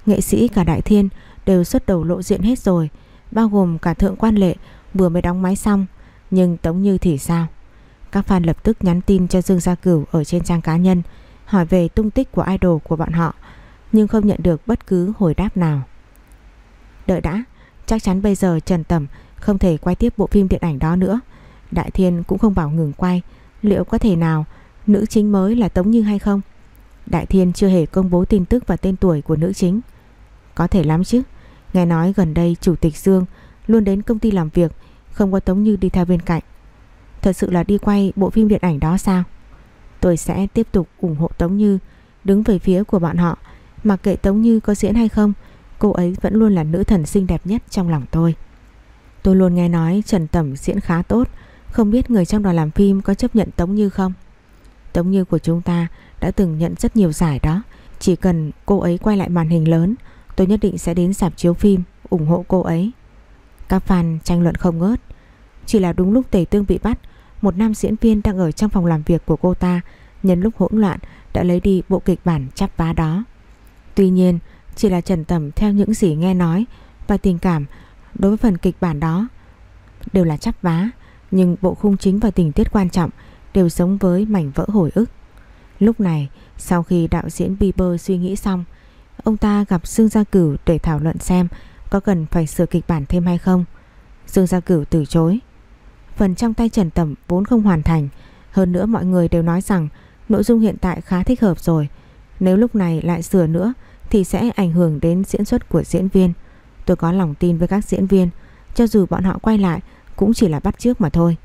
S1: Nghệ sĩ cả Đại Thiên đều xuất đầu lộ diện hết rồi, bao gồm cả Thượng Quan Lệ vừa mới đóng máy xong, nhưng Tống Như thì sao? Các fan lập tức nhắn tin cho Dương Gia Cửu ở trên trang cá nhân, hỏi về tung tích của idol của bọn họ, nhưng không nhận được bất cứ hồi đáp nào. Đợi đã, chắc chắn bây giờ Trần Tẩm không thể quay tiếp bộ phim điện ảnh đó nữa. Đại Thiên cũng không bảo ngừng quay, liệu có thể nào nữ chính mới là Tống Như hay không? Đại Thiên chưa hề công bố tin tức và tên tuổi của nữ chính. Có thể lắm chứ, nghe nói gần đây Chủ tịch Dương luôn đến công ty làm việc, không có Tống Như đi theo bên cạnh. Thật sự là đi quay bộ phim điện ảnh đó sao? Tôi sẽ tiếp tục ủng hộ Tống Như, đứng về phía của bọn họ, mặc kệ Tống Như có diễn hay không, cô ấy vẫn luôn là nữ thần xinh đẹp nhất trong lòng tôi. Tôi luôn nghe nói Trần Tẩm diễn khá tốt, không biết người trong đoàn làm phim có chấp nhận Tống Như không? Tống Như của chúng ta đã từng nhận rất nhiều giải đó, chỉ cần cô ấy quay lại màn hình lớn, tôi nhất định sẽ đến sạp chiếu phim ủng hộ cô ấy. Các fan tranh luận không ngớt. Chỉ là đúng lúc Tề Tương bị bắt, một nam diễn viên đang ở trong phòng làm việc của cô ta nhân lúc hỗn loạn đã lấy đi bộ kịch bản chắp vá đó. Tuy nhiên, chỉ là Trần Tầm theo những gì nghe nói và tình cảm đối với phần kịch bản đó đều là chắp vá, nhưng bộ khung chính và tình tiết quan trọng đều giống với mảnh vỡ hồi ức. Lúc này, sau khi đạo diễn Bieber suy nghĩ xong, ông ta gặp Dương Gia Cửu để thảo luận xem có cần phải sửa kịch bản thêm hay không. Dương Gia Cửu từ chối. Phần trong tay Trần Tẩm vốn không hoàn thành, hơn nữa mọi người đều nói rằng nội dung hiện tại khá thích hợp rồi. Nếu lúc này lại sửa nữa thì sẽ ảnh hưởng đến diễn xuất của diễn viên. Tôi có lòng tin với các diễn viên, cho dù bọn họ quay lại cũng chỉ là bắt chước mà thôi.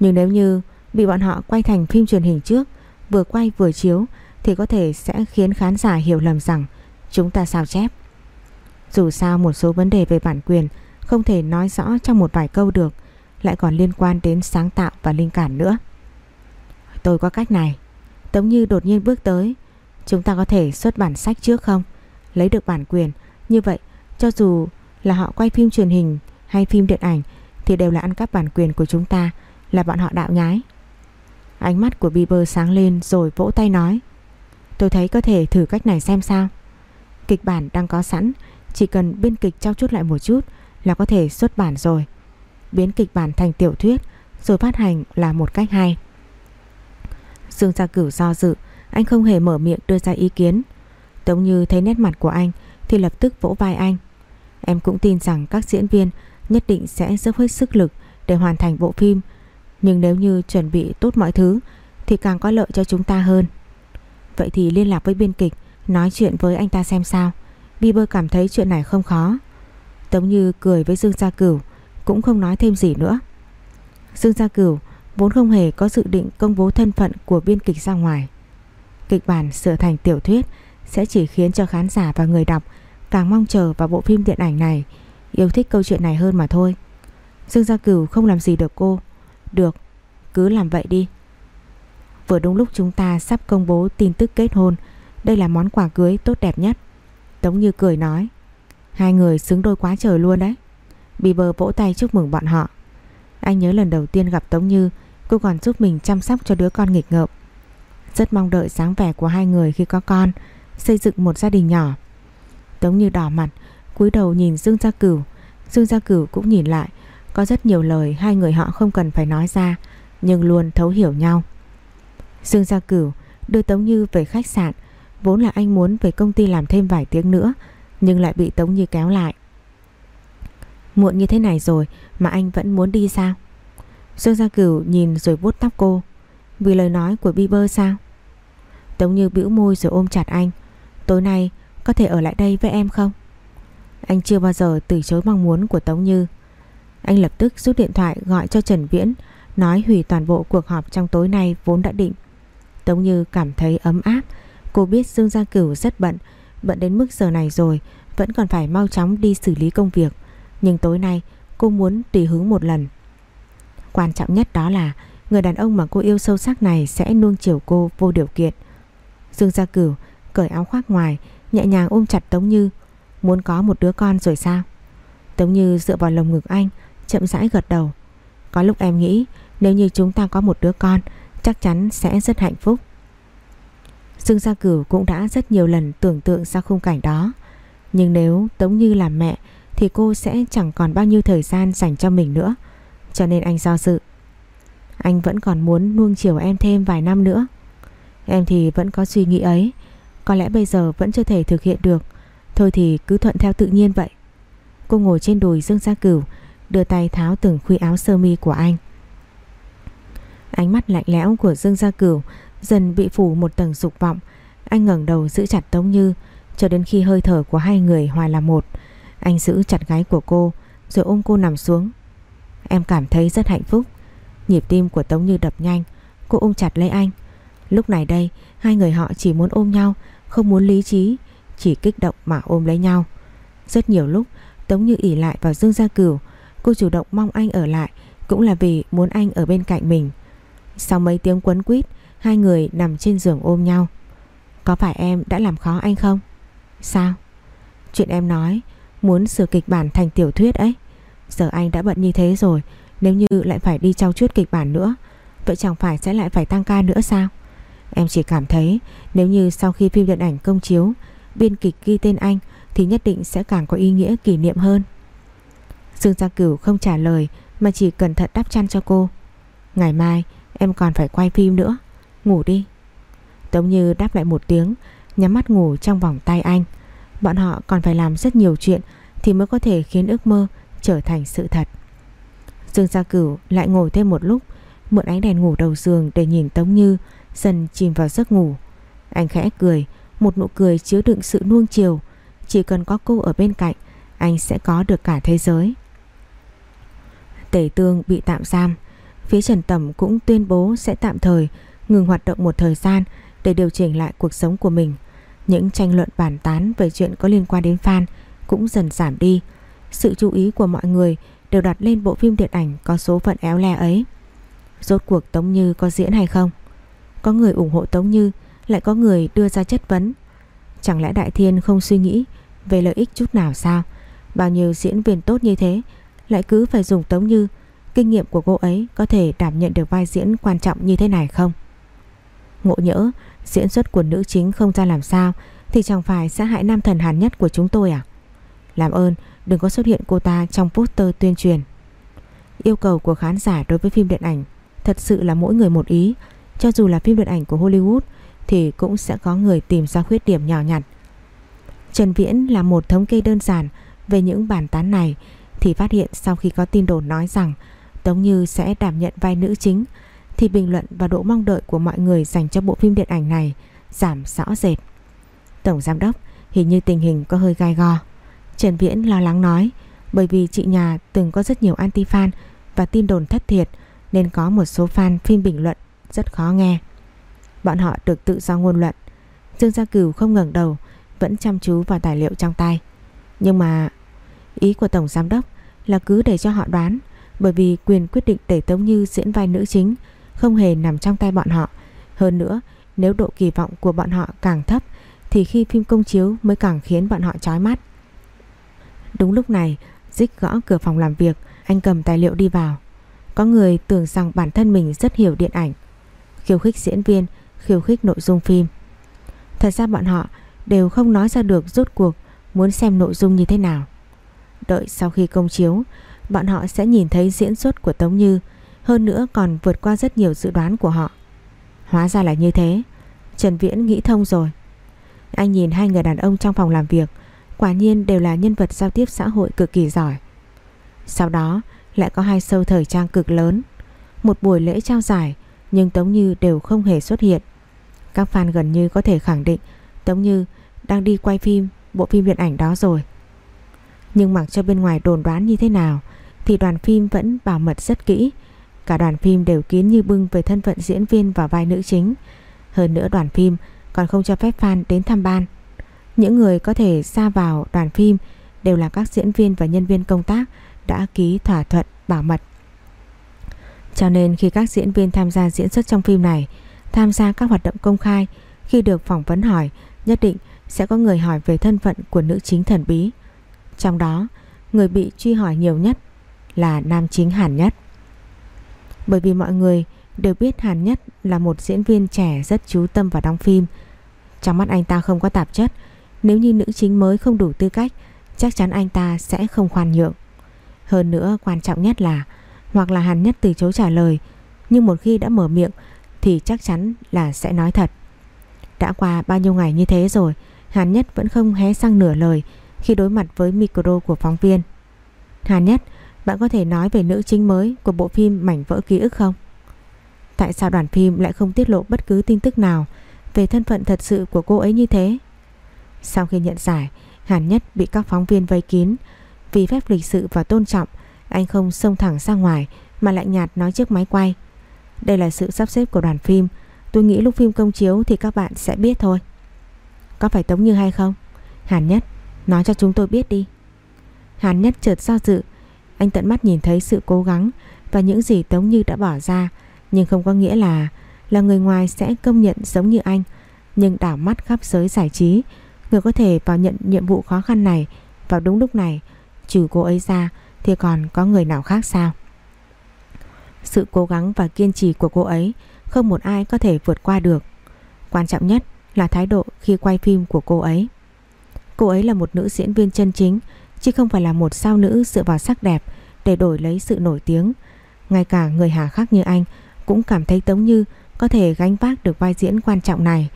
S1: Nhưng nếu như bị bọn họ quay thành phim truyền hình trước, vừa quay vừa chiếu thì có thể sẽ khiến khán giả hiểu lầm rằng chúng ta sao chép. Dù sao một số vấn đề về bản quyền không thể nói rõ trong một vài câu được, lại còn liên quan đến sáng tạo và linh cảm nữa. Tôi có cách này. Tống Như đột nhiên bước tới. Chúng ta có thể xuất bản sách trước không? Lấy được bản quyền. Như vậy, cho dù là họ quay phim truyền hình hay phim điện ảnh thì đều là ăn cắp bản quyền của chúng ta, là bọn họ đạo nhái. Ánh mắt của Bieber sáng lên rồi vỗ tay nói. Tôi thấy có thể thử cách này xem sao. Kịch bản đang có sẵn, chỉ cần biên kịch trao chút lại một chút là có thể xuất bản rồi. Biến kịch bản thành tiểu thuyết rồi phát hành là một cách hay. Dương Gia Cửu do dự, anh không hề mở miệng đưa ra ý kiến. Tống Như thấy nét mặt của anh thì lập tức vỗ vai anh. Em cũng tin rằng các diễn viên nhất định sẽ dốc hết sức lực để hoàn thành bộ phim. Nhưng nếu như chuẩn bị tốt mọi thứ thì càng có lợi cho chúng ta hơn. Vậy thì liên lạc với biên kịch, nói chuyện với anh ta xem sao. Bieber cảm thấy chuyện này không khó. Tống Như cười với Dương Gia Cửu, cũng không nói thêm gì nữa. Dương Gia Cửu vốn không hề có dự định công bố thân phận của biên kịch ra ngoài. Kịch bản sửa thành tiểu thuyết sẽ chỉ khiến cho khán giả và người đọc càng mong chờ vào bộ phim điện ảnh này, yêu thích câu chuyện này hơn mà thôi. Dương Gia Cửu không làm gì được cô. Được, cứ làm vậy đi. Vừa đúng lúc chúng ta sắp công bố tin tức kết hôn, đây là món quà cưới tốt đẹp nhất. Tống Như cười nói, hai người xứng đôi quá trời luôn đấy. Bieber vỗ tay chúc mừng bọn họ. Anh nhớ lần đầu tiên gặp Tống Như, cô còn giúp mình chăm sóc cho đứa con nghịch ngợm. Rất mong đợi sáng vẻ của hai người khi có con, xây dựng một gia đình nhỏ. Tống Như đỏ mặt, cúi đầu nhìn Dương Gia Cửu. Dương Gia Cửu cũng nhìn lại, có rất nhiều lời hai người họ không cần phải nói ra, nhưng luôn thấu hiểu nhau. Dương Gia Cửu đưa Tống Như về khách sạn, vốn là anh muốn về công ty làm thêm vài tiếng nữa, nhưng lại bị Tống Như kéo lại. Muộn như thế này rồi mà anh vẫn muốn đi sao? Dương Gia Cửu nhìn rồi vuốt tóc cô. Vì lời nói của Bieber sao? Tống Như bĩu môi rồi ôm chặt anh. Tối nay có thể ở lại đây với em không? Anh chưa bao giờ từ chối mong muốn của Tống Như. Anh lập tức rút điện thoại gọi cho Trần Viễn nói hủy toàn bộ cuộc họp trong tối nay vốn đã định. Tống Như cảm thấy ấm áp. Cô biết Dương Gia Cửu rất bận, bận đến mức giờ này rồi vẫn còn phải mau chóng đi xử lý công việc. Nhưng tối nay cô muốn tùy hứng một lần. Quan trọng nhất đó là người đàn ông mà cô yêu sâu sắc này sẽ nuông chiều cô vô điều kiện. Dương Gia Cửu cởi áo khoác ngoài, nhẹ nhàng ôm chặt Tống Như. Muốn có một đứa con rồi sao? Tống Như dựa vào lồng ngực anh, chậm rãi gật đầu. Có lúc em nghĩ nếu như chúng ta có một đứa con, chắc chắn sẽ rất hạnh phúc. Dương Gia Cửu cũng đã rất nhiều lần tưởng tượng ra khung cảnh đó. Nhưng nếu Tống Như làm mẹ thì cô sẽ chẳng còn bao nhiêu thời gian dành cho mình nữa. Cho nên anh do dự. Anh vẫn còn muốn nuông chiều em thêm vài năm nữa. Em thì vẫn có suy nghĩ ấy. Có lẽ bây giờ vẫn chưa thể thực hiện được. Thôi thì cứ thuận theo tự nhiên vậy. Cô ngồi trên đùi Dương Gia Cửu, đưa tay tháo từng khuy áo sơ mi của anh. Ánh mắt lạnh lẽo của Dương Gia Cửu dần bị phủ một tầng dục vọng. Anh ngẩng đầu giữ chặt Tống Như cho đến khi hơi thở của hai người hòa là một. Anh giữ chặt gái của cô rồi ôm cô nằm xuống. Em cảm thấy rất hạnh phúc. Nhịp tim của Tống Như đập nhanh, cô ôm chặt lấy anh. Lúc này đây, hai người họ chỉ muốn ôm nhau, không muốn lý trí, chỉ kích động mà ôm lấy nhau. Rất nhiều lúc, Tống Như ỉ lại vào Dương Gia Cửu, cô chủ động mong anh ở lại, cũng là vì muốn anh ở bên cạnh mình. Sau mấy tiếng quấn quýt, hai người nằm trên giường ôm nhau. Có phải em đã làm khó anh không? Sao? Chuyện em nói Muốn sửa kịch bản thành tiểu thuyết ấy Giờ anh đã bận như thế rồi, Nếu như lại phải đi trao chuốt kịch bản nữa, Vậy chẳng phải sẽ lại phải tăng ca nữa sao Em chỉ cảm thấy Nếu như sau khi phim điện ảnh công chiếu, Biên kịch ghi tên anh Thì nhất định sẽ càng có ý nghĩa kỷ niệm hơn Dương Gia Cửu không trả lời Mà chỉ cẩn thận đắp chăn cho cô Ngày mai em còn phải quay phim nữa Ngủ đi. Tống Như đáp lại một tiếng, Nhắm mắt ngủ trong vòng tay anh. Bọn họ còn phải làm rất nhiều chuyện Thì mới có thể khiến ước mơ trở thành sự thật. Dương Gia Cửu lại ngồi thêm một lúc, Mượn ánh đèn ngủ đầu giường để nhìn Tống Như, Dần chìm vào giấc ngủ. Anh khẽ cười, Một nụ cười chứa đựng sự nuông chiều. Chỉ cần có cô ở bên cạnh, Anh sẽ có được cả thế giới. Tể tương bị tạm giam. Phía Trần Tẩm cũng tuyên bố sẽ tạm thời Ngừng hoạt động một thời gian Để điều chỉnh lại cuộc sống của mình những tranh luận bàn tán về chuyện có liên quan đến fan cũng dần giảm đi. Sự chú ý của mọi người đều đặt lên bộ phim điện ảnh có số phận éo le ấy. Rốt cuộc Tống Như có diễn hay không? Có người ủng hộ Tống Như, lại có người đưa ra chất vấn. Chẳng lẽ Đại Thiên không suy nghĩ về lợi ích chút nào sao? Bao nhiêu diễn viên tốt như thế, lại cứ phải dùng Tống Như, kinh nghiệm của cô ấy có thể đảm nhận được vai diễn quan trọng như thế này không? Ngộ nhỡ, diễn xuất của nữ chính không ra làm sao, thì chẳng phải sẽ hại nam thần hàn nhất của chúng tôi à? Làm ơn, đừng có xuất hiện cô ta trong poster tuyên truyền. Yêu cầu của khán giả đối với phim điện ảnh thật sự là mỗi người một ý, cho dù là phim điện ảnh của Hollywood thì cũng sẽ có người tìm ra khuyết điểm nhỏ nhặt. Trần Viễn là một thống kê đơn giản về những bản tán này thì phát hiện sau khi có tin đồn nói rằng Tống Như sẽ đảm nhận vai nữ chính thì bình luận và độ mong đợi của mọi người dành cho bộ phim điện ảnh này giảm rõ rệt. Tổng giám đốc hình như tình hình có hơi gai go. Trần Viễn lo lắng nói bởi vì chị nhà từng có rất nhiều anti-fan và tin đồn thất thiệt nên có một số fan phim bình luận rất khó nghe. Bọn họ được tự do ngôn luận. Dương Gia Cửu không ngẩng đầu, vẫn chăm chú vào tài liệu trong tay. Nhưng mà ý của Tổng Giám Đốc là cứ để cho họ đoán bởi vì quyền quyết định để Tống Như diễn vai nữ chính không hề nằm trong tay bọn họ. Hơn nữa, nếu độ kỳ vọng của bọn họ càng thấp thì khi phim công chiếu mới càng khiến bọn họ chói mắt. Đúng lúc này, Dích gõ cửa phòng làm việc, anh cầm tài liệu đi vào. Có người tưởng rằng bản thân mình rất hiểu điện ảnh, khiêu khích diễn viên, khiêu khích nội dung phim. Thật ra bọn họ đều không nói ra được rốt cuộc muốn xem nội dung như thế nào. Đợi sau khi công chiếu, bọn họ sẽ nhìn thấy diễn xuất của Tống Như, hơn nữa còn vượt qua rất nhiều dự đoán của họ. Hóa ra là như thế, Trần Viễn nghĩ thông rồi. Anh nhìn hai người đàn ông trong phòng làm việc, quả nhiên đều là nhân vật giao tiếp xã hội cực kỳ giỏi. Sau đó lại có hai sâu thời trang cực lớn, một buổi lễ trao giải nhưng Tống Như đều không hề xuất hiện. Các fan gần như có thể khẳng định Tống Như đang đi quay phim bộ phim điện ảnh đó rồi. Nhưng mặc cho bên ngoài đồn đoán như thế nào thì đoàn phim vẫn bảo mật rất kỹ. Cả đoàn phim đều kín như bưng về thân phận diễn viên và vai nữ chính. Hơn nữa đoàn phim còn không cho phép fan đến thăm ban. Những người có thể ra vào đoàn phim đều là các diễn viên và nhân viên công tác đã ký thỏa thuận bảo mật. Cho nên khi các diễn viên tham gia diễn xuất trong phim này, tham gia các hoạt động công khai, khi được phỏng vấn hỏi, nhất định sẽ có người hỏi về thân phận của nữ chính thần bí. Trong đó, người bị truy hỏi nhiều nhất là nam chính Hàn Nhất. Bởi vì mọi người đều biết Hàn Nhất là một diễn viên trẻ rất chú tâm vào đóng phim. Trong mắt anh ta không có tạp chất, nếu như nữ chính mới không đủ tư cách, chắc chắn anh ta sẽ không khoan nhượng. Hơn nữa quan trọng nhất là hoặc là Hàn Nhất từ chối trả lời, nhưng một khi đã mở miệng thì chắc chắn là sẽ nói thật. Đã qua bao nhiêu ngày như thế rồi, Hàn Nhất vẫn không hé sang nửa lời khi đối mặt với micro của phóng viên. Hàn Nhất, bạn có thể nói về nữ chính mới của bộ phim Mảnh vỡ ký ức không? Tại sao đoàn phim lại không tiết lộ bất cứ tin tức nào về thân phận thật sự của cô ấy như thế? Sau khi nhận giải, Hàn Nhất bị các phóng viên vây kín. Vì phép lịch sự và tôn trọng, anh không xông thẳng ra ngoài mà lạnh nhạt nói trước máy quay. Đây là sự sắp xếp của đoàn phim. Tôi nghĩ lúc phim công chiếu thì các bạn sẽ biết thôi. Có phải Tống Như hay không? Hàn Nhất, nói cho chúng tôi biết đi. Hàn Nhất chợt do dự. Anh tận mắt nhìn thấy sự cố gắng và những gì Tống Như đã bỏ ra. Nhưng không có nghĩa là là người ngoài sẽ công nhận giống như anh. Nhưng đảo mắt khắp giới giải trí Người có thể vào nhận nhiệm vụ khó khăn này vào đúng lúc này, trừ cô ấy ra thì còn có người nào khác sao? Sự cố gắng và kiên trì của cô ấy không một ai có thể vượt qua được. Quan trọng nhất là thái độ khi quay phim của cô ấy. Cô ấy là một nữ diễn viên chân chính, chứ không phải là một sao nữ dựa vào sắc đẹp để đổi lấy sự nổi tiếng. Ngay cả người hà khắc như anh cũng cảm thấy Tống Như có thể gánh vác được vai diễn quan trọng này.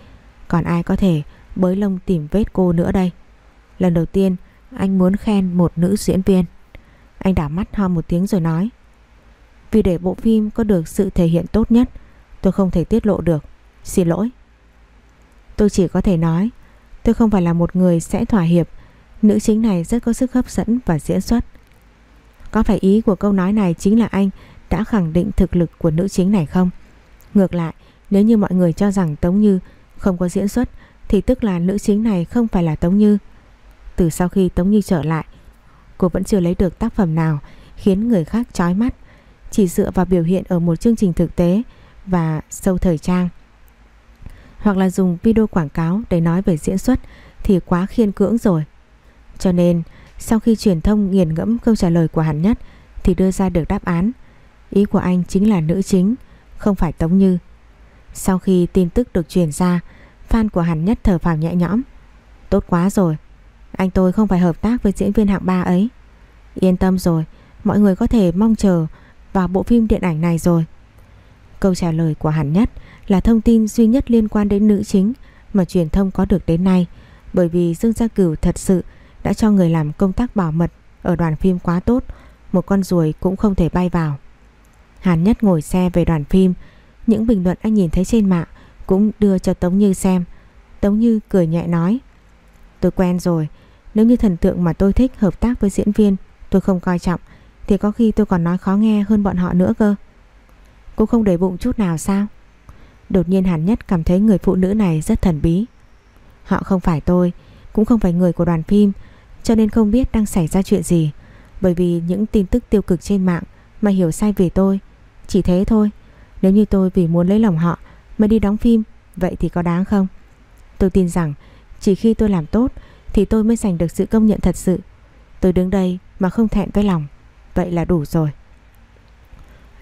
S1: Còn ai có thể bới lông tìm vết cô nữa đây. Lần đầu tiên anh muốn khen một nữ diễn viên. Anh đảo mắt ho một tiếng rồi nói. Vì để bộ phim có được sự thể hiện tốt nhất, tôi không thể tiết lộ được. Xin lỗi. Tôi chỉ có thể nói, tôi không phải là một người sẽ thỏa hiệp. Nữ chính này rất có sức hấp dẫn và diễn xuất. Có phải ý của câu nói này chính là anh đã khẳng định thực lực của nữ chính này không? Ngược lại, nếu như mọi người cho rằng Tống Như không có diễn xuất thì tức là nữ chính này không phải là Tống Như. Từ sau khi Tống Như trở lại, cô vẫn chưa lấy được tác phẩm nào khiến người khác chói mắt, chỉ dựa vào biểu hiện ở một chương trình thực tế và sâu thời trang. Hoặc là dùng video quảng cáo để nói về diễn xuất thì quá khiên cưỡng rồi. Cho nên, sau khi truyền thông nghiền ngẫm câu trả lời của Hàn Nhất thì đưa ra được đáp án. Ý của anh chính là nữ chính, không phải Tống Như. Sau khi tin tức được truyền ra, fan của Hàn Nhất thở phào nhẹ nhõm. Tốt quá rồi, anh tôi không phải hợp tác với diễn viên hạng 3 ấy. Yên tâm rồi, mọi người có thể mong chờ vào bộ phim điện ảnh này rồi. Câu trả lời của Hàn Nhất là thông tin duy nhất liên quan đến nữ chính mà truyền thông có được đến nay bởi vì Dương Gia Cửu thật sự đã cho người làm công tác bảo mật ở đoàn phim quá tốt, một con ruồi cũng không thể bay vào. Hàn Nhất ngồi xe về đoàn phim, những bình luận anh nhìn thấy trên mạng cũng đưa cho Tống Như xem. Tống Như cười nhẹ nói Tôi quen rồi, nếu như thần tượng mà tôi thích hợp tác với diễn viên tôi không coi trọng thì có khi tôi còn nói khó nghe hơn bọn họ nữa cơ. Cô không để bụng chút nào sao? Đột nhiên Hàn Nhất cảm thấy người phụ nữ này rất thần bí. Họ không phải tôi, cũng không phải người của đoàn phim, cho nên không biết đang xảy ra chuyện gì. Bởi vì những tin tức tiêu cực trên mạng mà hiểu sai về tôi. Chỉ thế thôi. Nếu như tôi vì muốn lấy lòng họ mà đi đóng phim, vậy thì có đáng không? Tôi tin rằng chỉ khi tôi làm tốt thì tôi mới giành được sự công nhận thật sự. Tôi đứng đây mà không thẹn với lòng, vậy là đủ rồi.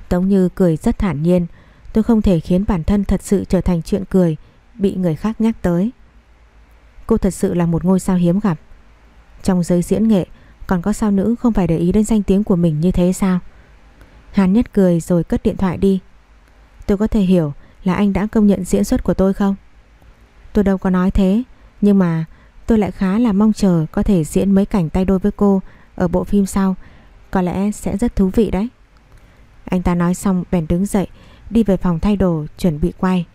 S1: Tống Như cười rất thản nhiên, tôi không thể khiến bản thân thật sự trở thành chuyện cười, bị người khác nhắc tới. Cô thật sự là một ngôi sao hiếm gặp. Trong giới diễn nghệ, còn có sao nữ không phải để ý đến danh tiếng của mình như thế sao? Hàn Nhất cười rồi cất điện thoại đi. Tôi có thể hiểu là anh đã công nhận diễn xuất của tôi không? Tôi đâu có nói thế, nhưng mà tôi lại khá là mong chờ có thể diễn mấy cảnh tay đôi với cô ở bộ phim sau. Có lẽ sẽ rất thú vị đấy. Anh ta nói xong bèn đứng dậy, đi về phòng thay đồ chuẩn bị quay.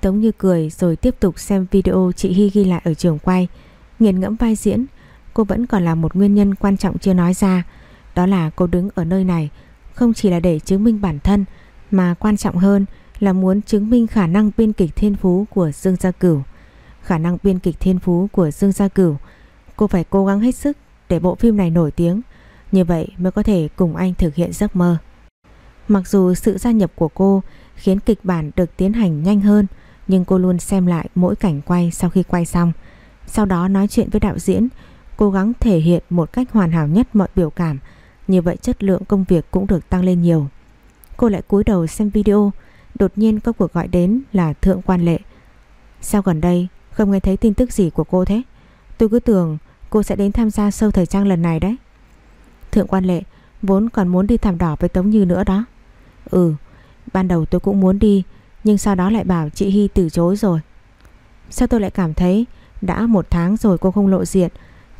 S1: Tống Như cười rồi tiếp tục xem video chị Hy ghi lại ở trường quay. Nghiền ngẫm vai diễn, cô vẫn còn là một nguyên nhân quan trọng chưa nói ra. Đó là cô đứng ở nơi này không chỉ là để chứng minh bản thân mà quan trọng hơn là muốn chứng minh khả năng biên kịch thiên phú của Dương Gia Cửu. Khả năng biên kịch thiên phú của Dương Gia Cửu, cô phải cố gắng hết sức để bộ phim này nổi tiếng, như vậy mới có thể cùng anh thực hiện giấc mơ. Mặc dù sự gia nhập của cô khiến kịch bản được tiến hành nhanh hơn, nhưng cô luôn xem lại mỗi cảnh quay sau khi quay xong. Sau đó nói chuyện với đạo diễn, cố gắng thể hiện một cách hoàn hảo nhất mọi biểu cảm, như vậy chất lượng công việc cũng được tăng lên nhiều. Cô lại cúi đầu xem video, đột nhiên có cuộc gọi đến là Thượng Quan Lệ. Sao gần đây không nghe thấy tin tức gì của cô thế? Tôi cứ tưởng cô sẽ đến tham gia sâu thời trang lần này đấy. Thượng Quan Lệ vốn còn muốn đi thảm đỏ với Tống Như nữa đó. Ừ, ban đầu tôi cũng muốn đi, nhưng sau đó lại bảo chị Hy từ chối rồi. Sao tôi lại cảm thấy đã một tháng rồi cô không lộ diện,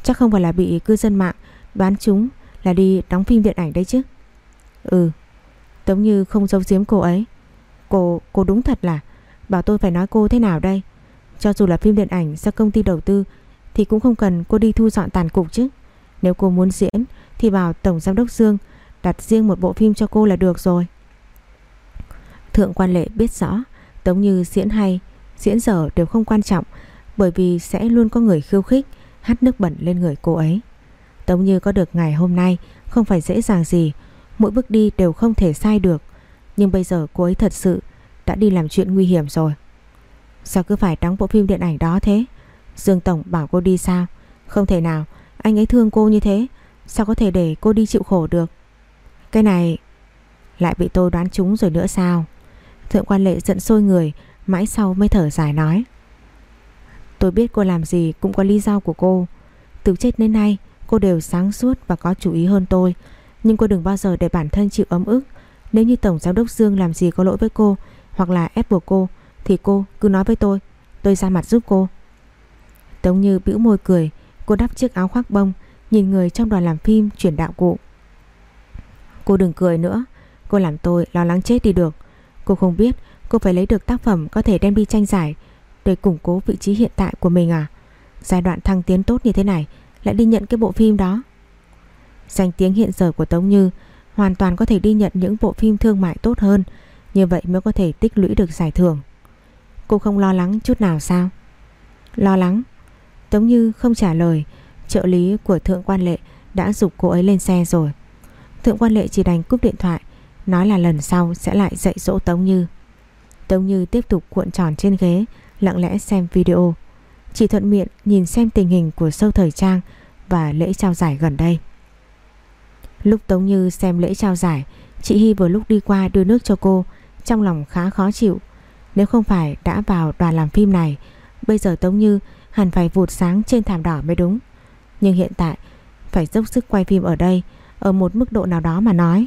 S1: chắc không phải là bị cư dân mạng đoán chúng là đi đóng phim điện ảnh đấy chứ. Ừ, Tống Như không giấu giếm cô ấy. Cô, cô đúng thật là Bảo tôi phải nói cô thế nào đây Cho dù là phim điện ảnh do công ty đầu tư Thì cũng không cần cô đi thu dọn tàn cục chứ Nếu cô muốn diễn Thì bảo Tổng Giám đốc Dương Đặt riêng một bộ phim cho cô là được rồi Thượng quan lệ biết rõ Tống Như diễn hay Diễn dở đều không quan trọng Bởi vì sẽ luôn có người khiêu khích Hắt nước bẩn lên người cô ấy. Tống Như có được ngày hôm nay Không phải dễ dàng gì, Mỗi bước đi đều không thể sai được. Nhưng bây giờ cô ấy thật sự Đã đi làm chuyện nguy hiểm rồi. Sao cứ phải đóng bộ phim điện ảnh đó thế? Dương Tổng bảo cô đi sao? Không thể nào, Anh ấy thương cô như thế, Sao có thể để cô đi chịu khổ được? Cái này Lại bị tôi đoán trúng rồi nữa sao? Thượng quan lệ giận sôi người, Mãi sau mới thở dài nói. Tôi biết cô làm gì cũng có lý do của cô. Từ chết đến nay, Cô đều sáng suốt và có chủ ý hơn tôi. Nhưng cô đừng bao giờ để bản thân chịu ấm ức. Nếu như Tổng Giám đốc Dương làm gì có lỗi với cô Hoặc là ép buộc cô, Thì cô cứ nói với tôi. Tôi ra mặt giúp cô. Tống Như bĩu môi cười. Cô đắp chiếc áo khoác bông, Nhìn người trong đoàn làm phim chuyển đạo cụ. Cô đừng cười nữa. Cô làm tôi lo lắng chết đi được. Cô không biết cô phải lấy được tác phẩm Có thể đem đi tranh giải để củng cố vị trí hiện tại của mình à Giai đoạn thăng tiến tốt như thế này Lại đi nhận cái bộ phim đó Danh tiếng hiện giờ của Tống Như hoàn toàn có thể đi nhận những bộ phim thương mại tốt hơn, như vậy mới có thể tích lũy được giải thưởng. Cô không lo lắng chút nào sao? Lo lắng? Tống Như không trả lời, trợ lý của Thượng quan Lệ đã dục cô ấy lên xe rồi. Thượng quan lệ chỉ đành cúp điện thoại Nói là lần sau sẽ lại dạy dỗ Tống Như Tống Như tiếp tục cuộn tròn trên ghế Lặng lẽ xem video. Chỉ thuận miệng nhìn xem tình hình của sâu thời trang Và lễ trao giải gần đây. Lúc Tống Như xem lễ trao giải, Chị Hy vừa lúc đi qua đưa nước cho cô, Trong lòng khá khó chịu. Nếu không phải đã vào đoàn làm phim này, Bây giờ Tống Như hẳn phải vụt sáng trên thảm đỏ mới đúng. Nhưng hiện tại, Phải dốc sức quay phim ở đây, Ở một mức độ nào đó mà nói.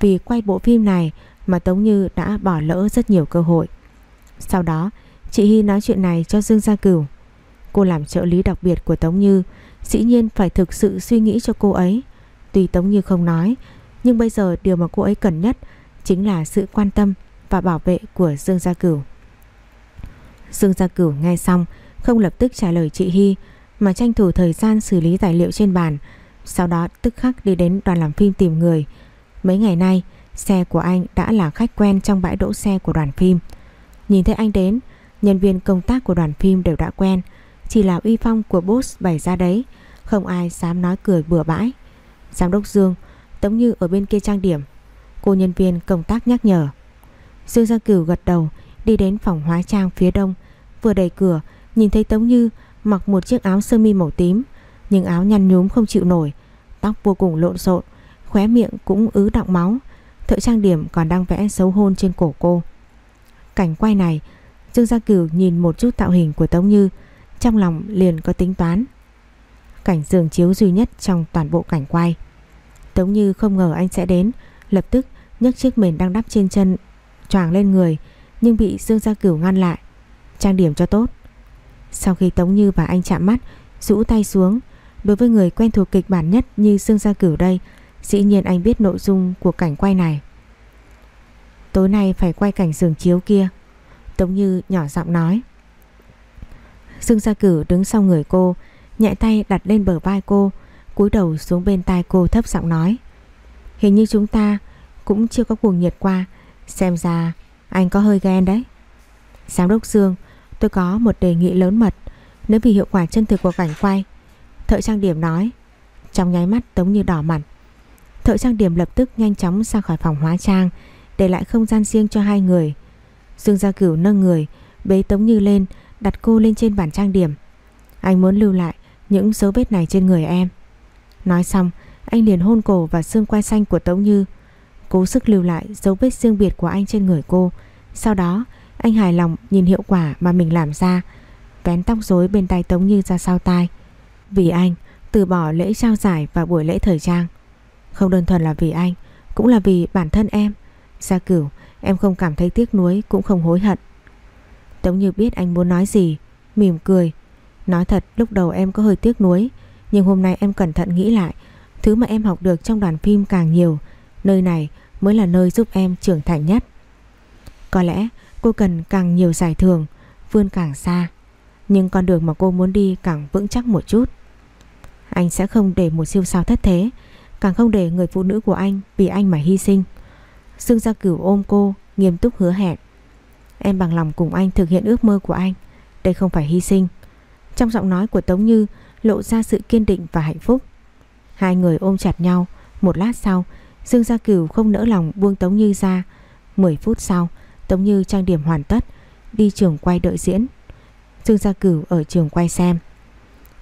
S1: Vì quay bộ phim này Mà Tống Như đã bỏ lỡ rất nhiều cơ hội. Sau đó Chị Hy nói chuyện này cho Dương Gia Cửu. Cô làm trợ lý đặc biệt của Tống Như, Dĩ nhiên phải thực sự suy nghĩ cho cô ấy. Tuy Tống Như không nói, Nhưng bây giờ điều mà cô ấy cần nhất Chính là sự quan tâm và bảo vệ của Dương Gia Cửu. Dương Gia Cửu nghe xong, Không lập tức trả lời chị Hy, Mà tranh thủ thời gian xử lý tài liệu trên bàn, Sau đó tức khắc đi đến đoàn làm phim tìm người. Mấy ngày nay, Xe của anh đã là khách quen trong bãi đỗ xe của đoàn phim. Nhìn thấy anh đến Nhân viên công tác của đoàn phim đều đã quen, Chỉ là uy phong của boss bày ra đấy, Không ai dám nói cười bừa bãi. Giám đốc Dương Tống Như ở bên kia trang điểm, Cô nhân viên công tác nhắc nhở. Dương Giang Cửu gật đầu, Đi đến phòng hóa trang phía đông, Vừa đẩy cửa, nhìn thấy Tống Như Mặc một chiếc áo sơ mi màu tím, Nhưng áo nhăn nhúm không chịu nổi, Tóc vô cùng lộn xộn, Khóe miệng cũng ứ đọng máu, Thợ trang điểm còn đang vẽ dấu hôn trên cổ cô. Cảnh quay này Dương Gia Cửu nhìn một chút tạo hình của Tống Như, Trong lòng liền có tính toán. Cảnh giường chiếu duy nhất trong toàn bộ cảnh quay. Tống Như không ngờ anh sẽ đến, Lập tức nhấc chiếc mền đang đắp trên chân choàng lên người, Nhưng bị Dương Gia Cửu ngăn lại. Trang điểm cho tốt. Sau khi Tống Như và anh chạm mắt, rũ tay xuống, Đối với người quen thuộc kịch bản nhất như Dương Gia Cửu đây, Dĩ nhiên anh biết nội dung của cảnh quay này. Tối nay phải quay cảnh giường chiếu kia. Tống Như nhỏ giọng nói. Dương Gia Cửu đứng sau người cô, Nhẹ tay đặt lên bờ vai cô, cúi đầu xuống bên tai cô thấp giọng nói. Hình như chúng ta Cũng chưa có cuồng nhiệt qua, Xem ra anh có hơi ghen đấy. Giám đốc Dương, Tôi có một đề nghị lớn mật, Nếu vì hiệu quả chân thực của cảnh quay, Thợ trang điểm nói. Trong nháy mắt Tống Như đỏ mặt. Thợ trang điểm lập tức nhanh chóng ra khỏi phòng hóa trang, Để lại không gian riêng cho hai người. Dương Gia Cửu nâng người, Bế Tống Như lên, Đặt cô lên trên bàn trang điểm. Anh muốn lưu lại những dấu vết này trên người em. Nói xong, Anh liền hôn cổ và xương quai xanh của Tống Như, Cố sức lưu lại dấu vết riêng biệt của anh trên người cô. Sau đó, anh hài lòng nhìn hiệu quả mà mình làm ra, Vén tóc rối bên tay Tống Như ra sau tai. Vì anh, từ bỏ lễ trao giải và buổi lễ thời trang. Không đơn thuần là vì anh, Cũng là vì bản thân em. Gia cửu em không cảm thấy tiếc nuối, Cũng không hối hận. Tống Như biết anh muốn nói gì, Mỉm cười. Nói thật, lúc đầu em có hơi tiếc nuối, Nhưng hôm nay em cẩn thận nghĩ lại. Thứ mà em học được trong đoàn phim càng nhiều, Nơi này mới là nơi giúp em trưởng thành nhất. Có lẽ cô cần càng nhiều giải thưởng, Vươn càng xa. Nhưng con đường mà cô muốn đi càng vững chắc một chút. Anh sẽ không để một siêu sao thất thế, Càng không để người phụ nữ của anh Vì anh mà hy sinh. Dương Gia Cửu ôm cô Nghiêm túc hứa hẹn Em bằng lòng cùng anh thực hiện ước mơ của anh Đây không phải hy sinh trong giọng nói của Tống Như lộ ra sự kiên định và hạnh phúc. Hai người ôm chặt nhau, một lát sau, Dương Gia Cửu không nỡ lòng buông Tống Như ra. 10 phút sau, Tống Như trang điểm hoàn tất, đi trường quay đợi diễn. Dương Gia Cửu ở trường quay xem.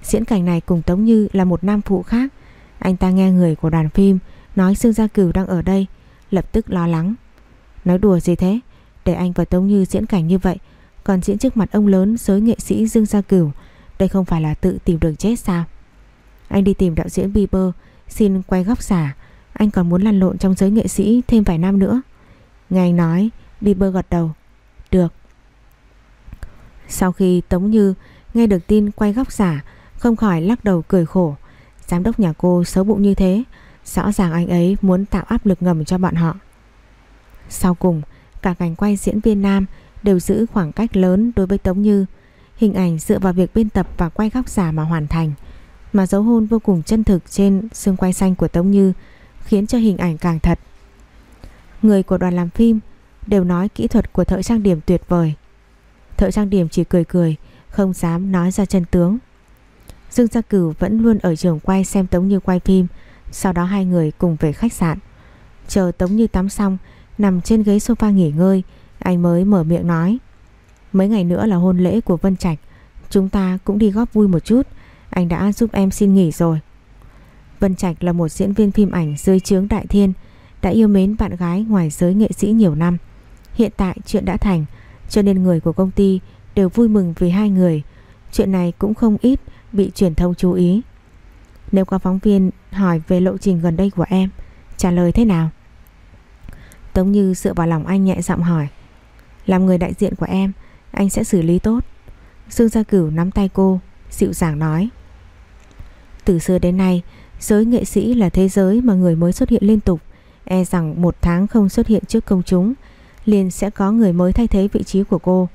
S1: Diễn cảnh này cùng Tống Như là một nam phụ khác. Anh ta nghe người của đoàn phim nói Dương Gia Cửu đang ở đây, lập tức lo lắng. Nói đùa gì thế? Để anh và Tống Như diễn cảnh như vậy, còn diễn trước mặt ông lớn giới nghệ sĩ Dương Gia Cửu đây không phải là tự tìm đường chết sao? Anh đi tìm đạo diễn Bieber Xin quay góc xả Anh còn muốn lăn lộn trong giới nghệ sĩ thêm vài năm nữa. Nghe anh nói Bieber gật đầu. Được. Sau khi Tống Như nghe được tin quay góc giả, Không khỏi lắc đầu cười khổ. Giám đốc nhà cô xấu bụng như thế Rõ ràng anh ấy muốn tạo áp lực ngầm cho bọn họ. Sau cùng, Cả cảnh quay diễn viên nam Đều giữ khoảng cách lớn đối với Tống Như. Hình ảnh dựa vào việc biên tập và quay góc giả mà hoàn thành, Mà dấu hôn vô cùng chân thực trên xương quay xanh của Tống Như Khiến cho hình ảnh càng thật. Người của đoàn làm phim đều nói kỹ thuật của thợ trang điểm tuyệt vời. Thợ trang điểm chỉ cười cười, Không dám nói ra chân tướng. Dương Gia Cửu vẫn luôn ở trường quay xem Tống Như quay phim sau đó hai người cùng về khách sạn. Chờ Tống Như tắm xong, Nằm trên ghế sofa nghỉ ngơi, Anh mới mở miệng nói. Mấy ngày nữa là hôn lễ của Vân Trạch, Chúng ta cũng đi góp vui một chút, Anh đã giúp em xin nghỉ rồi. Vân Trạch là một diễn viên phim ảnh dưới chướng Đại Thiên, Đã yêu mến bạn gái ngoài giới nghệ sĩ nhiều năm. Hiện tại chuyện đã thành, Cho nên người của công ty đều vui mừng vì hai người. Chuyện này cũng không ít bị truyền thông chú ý. Nếu có phóng viên hỏi về lộ trình gần đây của em, Trả lời thế nào? Tống Như dựa vào lòng anh nhẹ giọng hỏi. Làm người đại diện của em, Anh sẽ xử lý tốt. Dương Gia Cửu nắm tay cô, Dịu dàng nói. Từ xưa đến nay, Giới nghệ sĩ là thế giới mà người mới xuất hiện liên tục. E rằng một tháng không xuất hiện trước công chúng, liền sẽ có người mới thay thế vị trí của cô.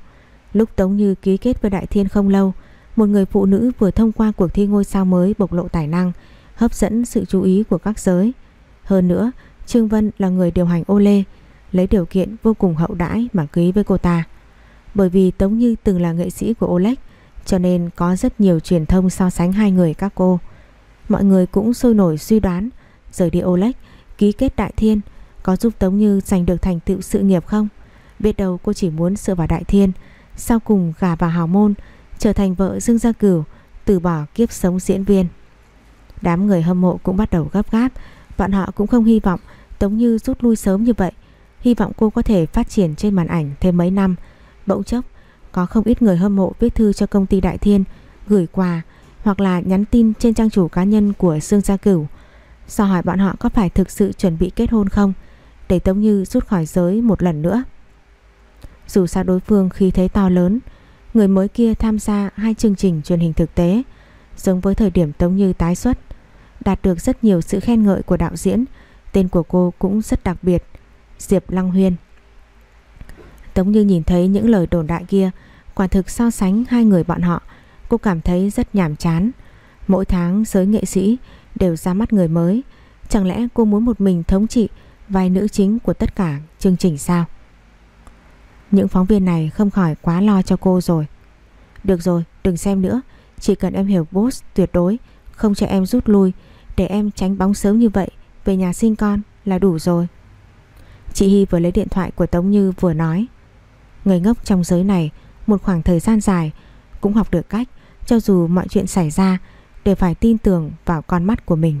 S1: Lúc Tống Như ký kết với Đại Thiên không lâu một người phụ nữ vừa thông qua cuộc thi ngôi sao mới bộc lộ tài năng, Hấp dẫn sự chú ý của các giới. Hơn nữa, Trương Vân là người điều hành ô lê, Lấy điều kiện vô cùng hậu đãi mà ký với cô ta. Bởi vì Tống Như từng là nghệ sĩ của Oleg Cho nên có rất nhiều truyền thông so sánh hai người các cô. Mọi người cũng sôi nổi suy đoán, Rời đi Oleg Ký kết Đại Thiên, Có giúp Tống Như giành được thành tựu sự nghiệp không? Biết đâu cô chỉ muốn dựa vào Đại Thiên, Sau cùng gả vào hào môn Trở thành vợ Dương Gia Cửu, Từ bỏ kiếp sống diễn viên. Đám người hâm mộ cũng bắt đầu gấp gáp, Bọn họ cũng không hy vọng Tống Như rút lui sớm như vậy. Hy vọng cô có thể phát triển trên màn ảnh thêm mấy năm. Bỗng chốc, Có không ít người hâm mộ viết thư cho công ty Đại Thiên, Gửi quà Hoặc là nhắn tin trên trang chủ cá nhân của Dương Gia Cửu. Do hỏi bọn họ có phải thực sự chuẩn bị kết hôn không, Để Tống Như rút khỏi giới một lần nữa. Dù sao đối phương khi thấy to lớn Người mới kia tham gia hai chương trình truyền hình thực tế, Giống với thời điểm Tống Như tái xuất, Đạt được rất nhiều sự khen ngợi của đạo diễn, Tên của cô cũng rất đặc biệt, Diệp Lăng Huyên. Tống Như nhìn thấy những lời đồn đại kia, Quả thực so sánh hai người bọn họ, Cô cảm thấy rất nhàm chán. Mỗi tháng, giới nghệ sĩ đều ra mắt người mới, Chẳng lẽ cô muốn một mình thống trị vai nữ chính của tất cả chương trình sao? Những phóng viên này không khỏi quá lo cho cô rồi. Được rồi, đừng xem nữa. Chỉ cần em hiểu boss tuyệt đối, Không cho em rút lui, Để em tránh bóng sớm như vậy, Về nhà sinh con là đủ rồi. Chị Hy vừa lấy điện thoại của Tống Như vừa nói. Người ngốc trong giới này, Một khoảng thời gian dài Cũng học được cách, Cho dù mọi chuyện xảy ra, Đều phải tin tưởng vào con mắt của mình.